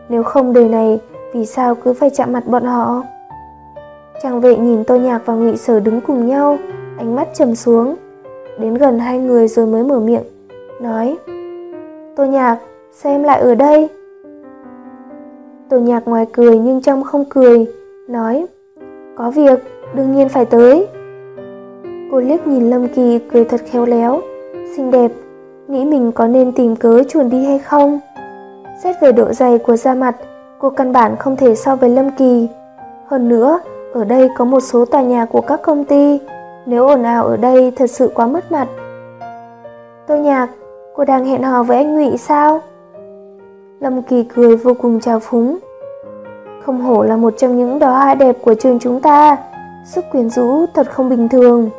[SPEAKER 1] nếu không đời này vì sao cứ phải chạm mặt bọn họ? Trang vệ nhìn Tô Nhạc và Ngụy Sở đứng cùng nhau, ánh mắt trầm xuống. Đến gần hai người rồi mới mở miệng, nói Tô Nhạc, sao em lại ở đây? Tô Nhạc ngoài cười nhưng trong không cười, nói Có việc, đương nhiên phải tới. Cô liếc nhìn Lâm Kỳ cười thật khéo léo, xinh đẹp, nghĩ mình có nên tìm cớ chuồn đi hay không. Xét về độ dày của da mặt, cô căn bản không thể so với Lâm Kỳ. Hơn nữa, ở đây có một số tòa nhà của các công ty, nếu ồn ào ở đây thật sự quá mất mặt. Tô Nhạc, cô đang hẹn hò với anh Ngụy sao? Lâm Kỳ cười vô cùng trào phúng. Không hổ là một trong những đóa hoa đẹp của trường chúng ta, sức quyến rũ thật không bình thường.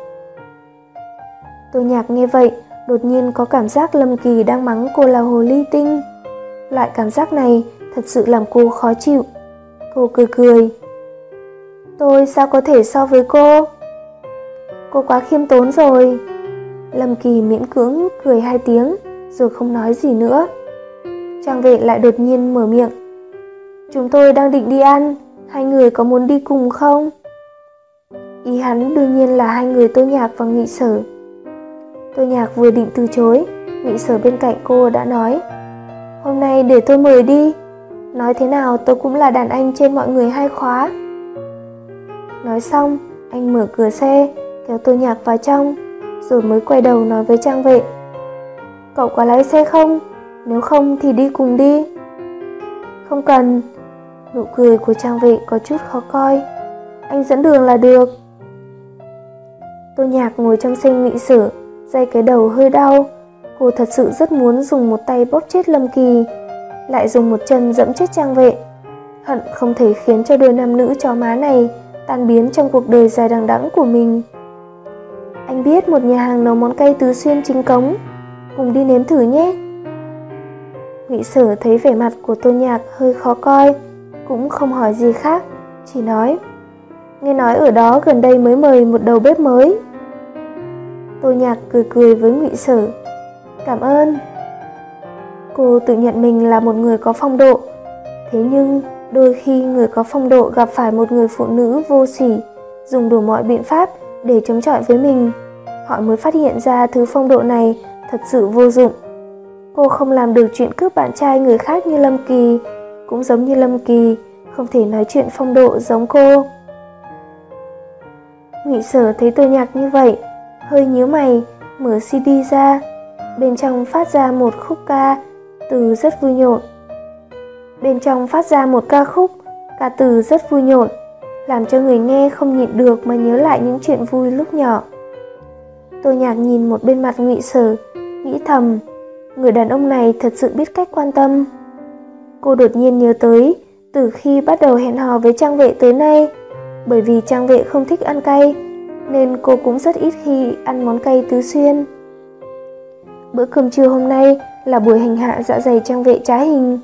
[SPEAKER 1] Tô nhạc nghe vậy, đột nhiên có cảm giác Lâm Kỳ đang mắng cô là hồ ly tinh. Loại cảm giác này thật sự làm cô khó chịu. Cô cười cười. Tôi sao có thể so với cô? Cô quá khiêm tốn rồi. Lâm Kỳ miễn cưỡng cười hai tiếng rồi không nói gì nữa. Trang vệ lại đột nhiên mở miệng. Chúng tôi đang định đi ăn, hai người có muốn đi cùng không? Ý hắn đương nhiên là hai người tô nhạc và nghị sở. Tô nhạc vừa định từ chối, nghị sở bên cạnh cô đã nói Hôm nay để tôi mời đi, nói thế nào tôi cũng là đàn anh trên mọi người hai khóa. Nói xong, anh mở cửa xe, kéo tô nhạc vào trong, rồi mới quay đầu nói với trang vệ. Cậu có lái xe không? Nếu không thì đi cùng đi. Không cần. Nụ cười của trang vệ có chút khó coi. Anh dẫn đường là được. Tô nhạc ngồi trong sinh nghị sử, dây cái đầu hơi đau. Cô thật sự rất muốn dùng một tay bóp chết Lâm Kỳ, lại dùng một chân dẫm chết trang vệ. Hận không thể khiến cho đôi nam nữ chó má này tan biến trong cuộc đời dài đằng đẵng của mình. Anh biết một nhà hàng nấu món cay tứ xuyên chính cống, cùng đi nếm thử nhé. Ngụy Sở thấy vẻ mặt của Tô Nhạc hơi khó coi, cũng không hỏi gì khác, chỉ nói: "Nghe nói ở đó gần đây mới mời một đầu bếp mới." Tô Nhạc cười cười với Ngụy Sở: "Cảm ơn." Cô tự nhận mình là một người có phong độ, thế nhưng đôi khi người có phong độ gặp phải một người phụ nữ vô sỉ, dùng đủ mọi biện pháp để chống chọi với mình, họ mới phát hiện ra thứ phong độ này thật sự vô dụng. Cô không làm được chuyện cướp bạn trai người khác như Lâm Kỳ, cũng giống như Lâm Kỳ, không thể nói chuyện phong độ giống cô. Ngụy Sở thấy Tô Nhạc như vậy, hơi nhíu mày, mở CD ra, bên trong phát ra một khúc ca từ rất vui nhộn. Bên trong phát ra một ca khúc, ca từ rất vui nhộn, làm cho người nghe không nhịn được mà nhớ lại những chuyện vui lúc nhỏ. Tô Nhạc nhìn một bên mặt Ngụy Sở, nghĩ thầm, người đàn ông này thật sự biết cách quan tâm. Cô đột nhiên nhớ tới, từ khi bắt đầu hẹn hò với trang vệ tới nay, bởi vì trang vệ không thích ăn cay, nên cô cũng rất ít khi ăn món cay tứ xuyên. Bữa cơm trưa hôm nay là buổi hành hạ dạ dày trang vệ trá hình.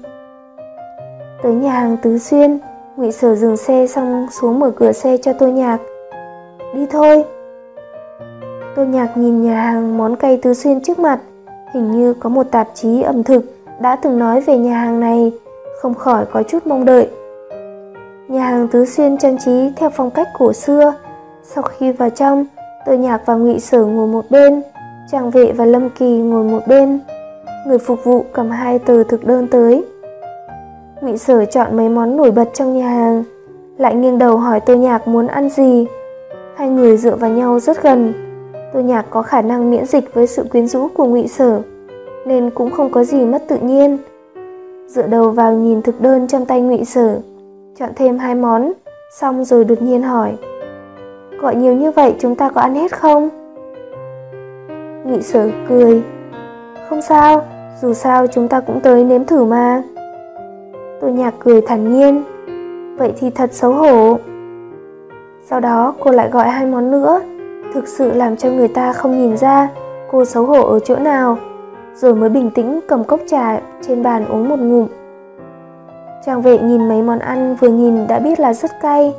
[SPEAKER 1] Tới nhà hàng Tứ Xuyên, Ngụy Sở dừng xe xong xuống mở cửa xe cho Tô Nhạc. Đi thôi. Tô Nhạc nhìn nhà hàng món cay Tứ Xuyên trước mặt, hình như có một tạp chí ẩm thực đã từng nói về nhà hàng này, không khỏi có chút mong đợi. Nhà hàng Tứ Xuyên trang trí theo phong cách cổ xưa. Sau khi vào trong, Tô Nhạc và Ngụy Sở ngồi một bên, Trang Vệ và Lâm Kỳ ngồi một bên. Người phục vụ cầm hai tờ thực đơn tới. Ngụy Sở chọn mấy món nổi bật trong nhà hàng, lại nghiêng đầu hỏi Tô Nhạc muốn ăn gì. Hai người dựa vào nhau rất gần. Tô Nhạc có khả năng miễn dịch với sự quyến rũ của Ngụy Sở, nên cũng không có gì mất tự nhiên. Dựa đầu vào nhìn thực đơn trong tay Ngụy Sở, chọn thêm hai món, xong rồi đột nhiên hỏi: "Gọi nhiều như vậy chúng ta có ăn hết không?" Ngụy Sở cười: "Không sao, dù sao chúng ta cũng tới nếm thử mà." Tô Nhạc cười thản nhiên Vậy thì thật xấu hổ Sau đó cô lại gọi hai món nữa Thực sự làm cho người ta không nhìn ra Cô xấu hổ ở chỗ nào Rồi mới bình tĩnh cầm cốc trà Trên bàn uống một ngụm. Trang vệ nhìn mấy món ăn Vừa nhìn đã biết là rất cay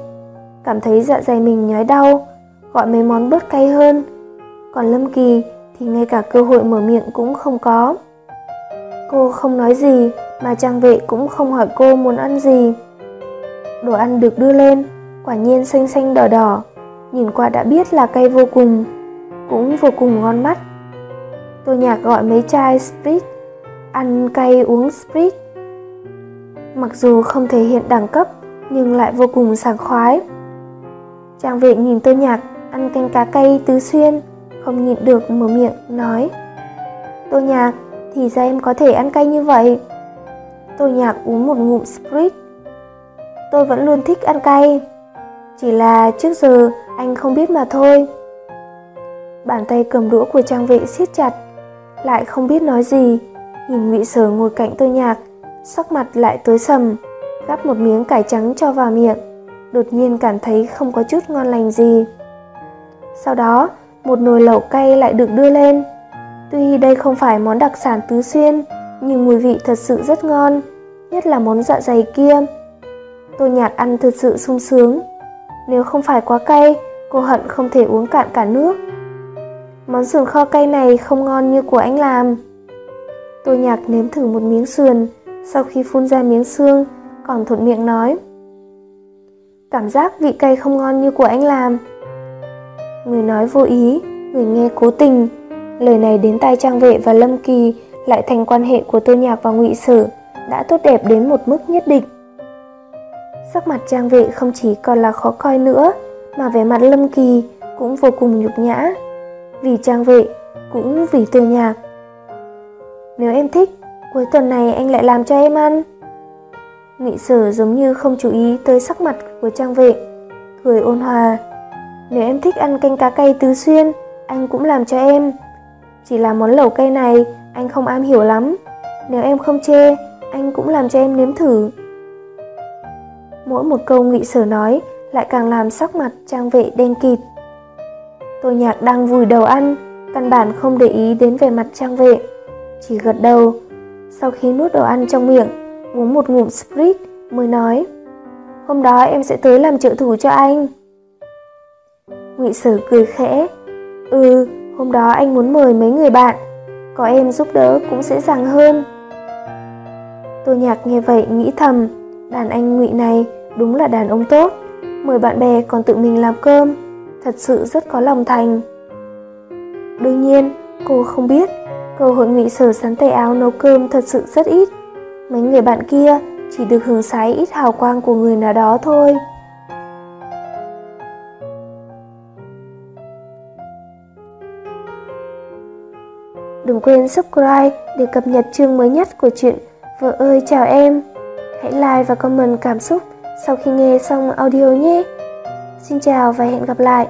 [SPEAKER 1] Cảm thấy dạ dày mình nhói đau Gọi mấy món bớt cay hơn. Còn Lâm Kỳ thì ngay cả cơ hội mở miệng cũng không có. Cô không nói gì mà trang vệ cũng không hỏi cô muốn ăn gì. Đồ ăn được đưa lên, quả nhiên xanh xanh đỏ đỏ, nhìn qua đã biết là cay vô cùng, cũng vô cùng ngon mắt. Tôi nhạc gọi mấy chai sprit, ăn cay uống sprit. Mặc dù không thể hiện đẳng cấp, nhưng lại vô cùng sảng khoái. Trang vệ nhìn tôi nhạc ăn canh cá cay tứ xuyên, không nhịn được mở miệng nói. tôi nhạc, thì ra em có thể ăn cay như vậy. Tôi nhạc uống một ngụm sprit. Tôi vẫn luôn thích ăn cay. Chỉ là trước giờ anh không biết mà thôi. Bàn tay cầm đũa của trang vệ siết chặt, lại không biết nói gì. Nhìn ngụy sở ngồi cạnh tôi nhạc, sắc mặt lại tối sầm, gắp một miếng cải trắng cho vào miệng. đột nhiên cảm thấy không có chút ngon lành gì. Sau đó, một nồi lẩu cay lại được đưa lên. Tuy đây không phải món đặc sản tứ xuyên, nhưng mùi vị thật sự rất ngon, nhất là món dạ dày kia. Tô Nhạc ăn thật sự sung sướng. Nếu không phải quá cay, cô hận không thể uống cạn cả nước. Món sườn kho cay này không ngon như của anh làm. Tô Nhạc nếm thử một miếng sườn, sau khi phun ra miếng xương, còn thuận miệng nói. Cảm giác vị cay không ngon như của anh làm. Người nói vô ý, người nghe cố tình. Lời này đến tai Trang Vệ và Lâm Kỳ lại thành quan hệ của Tô Nhạc và Ngụy Sử đã tốt đẹp đến một mức nhất định. Sắc mặt Trang Vệ không chỉ còn là khó coi nữa, mà vẻ mặt Lâm Kỳ cũng vô cùng nhục nhã. Vì Trang Vệ, cũng vì Tô Nhạc. Nếu em thích, cuối tuần này anh lại làm cho em ăn. Ngụy Sở giống như không chú ý tới sắc mặt của Trang Vệ, cười ôn hòa. Nếu em thích ăn canh cá cay tứ xuyên, anh cũng làm cho em. Chỉ là món lẩu cay này anh không am hiểu lắm. Nếu em không chê, anh cũng làm cho em nếm thử. Mỗi một câu Ngụy Sở nói lại càng làm sắc mặt Trang Vệ đen kịt. Tô Nhạc đang vùi đầu ăn, căn bản không để ý đến vẻ mặt Trang Vệ, chỉ gật đầu. Sau khi nuốt đồ ăn trong miệng, uống một ngụm sprit mới nói: "Hôm đó em sẽ tới làm trợ thủ cho anh." Ngụy Sở cười khẽ, "Ừ, hôm đó anh muốn mời mấy người bạn, có em giúp đỡ cũng dễ dàng hơn." Tô Nhạc nghe vậy nghĩ thầm, đàn anh Ngụy này đúng là đàn ông tốt, mời bạn bè còn tự mình làm cơm, thật sự rất có lòng thành. Đương nhiên, cô không biết, cơ hội Ngụy Sở sắn tay áo nấu cơm thật sự rất ít. Mấy người bạn kia chỉ được hưởng sái ít hào quang của người nào đó thôi. Đừng quên subscribe để cập nhật chương mới nhất của chuyện Vợ ơi chào em. Hãy like và comment cảm xúc sau khi nghe xong audio nhé. Xin chào và hẹn gặp lại.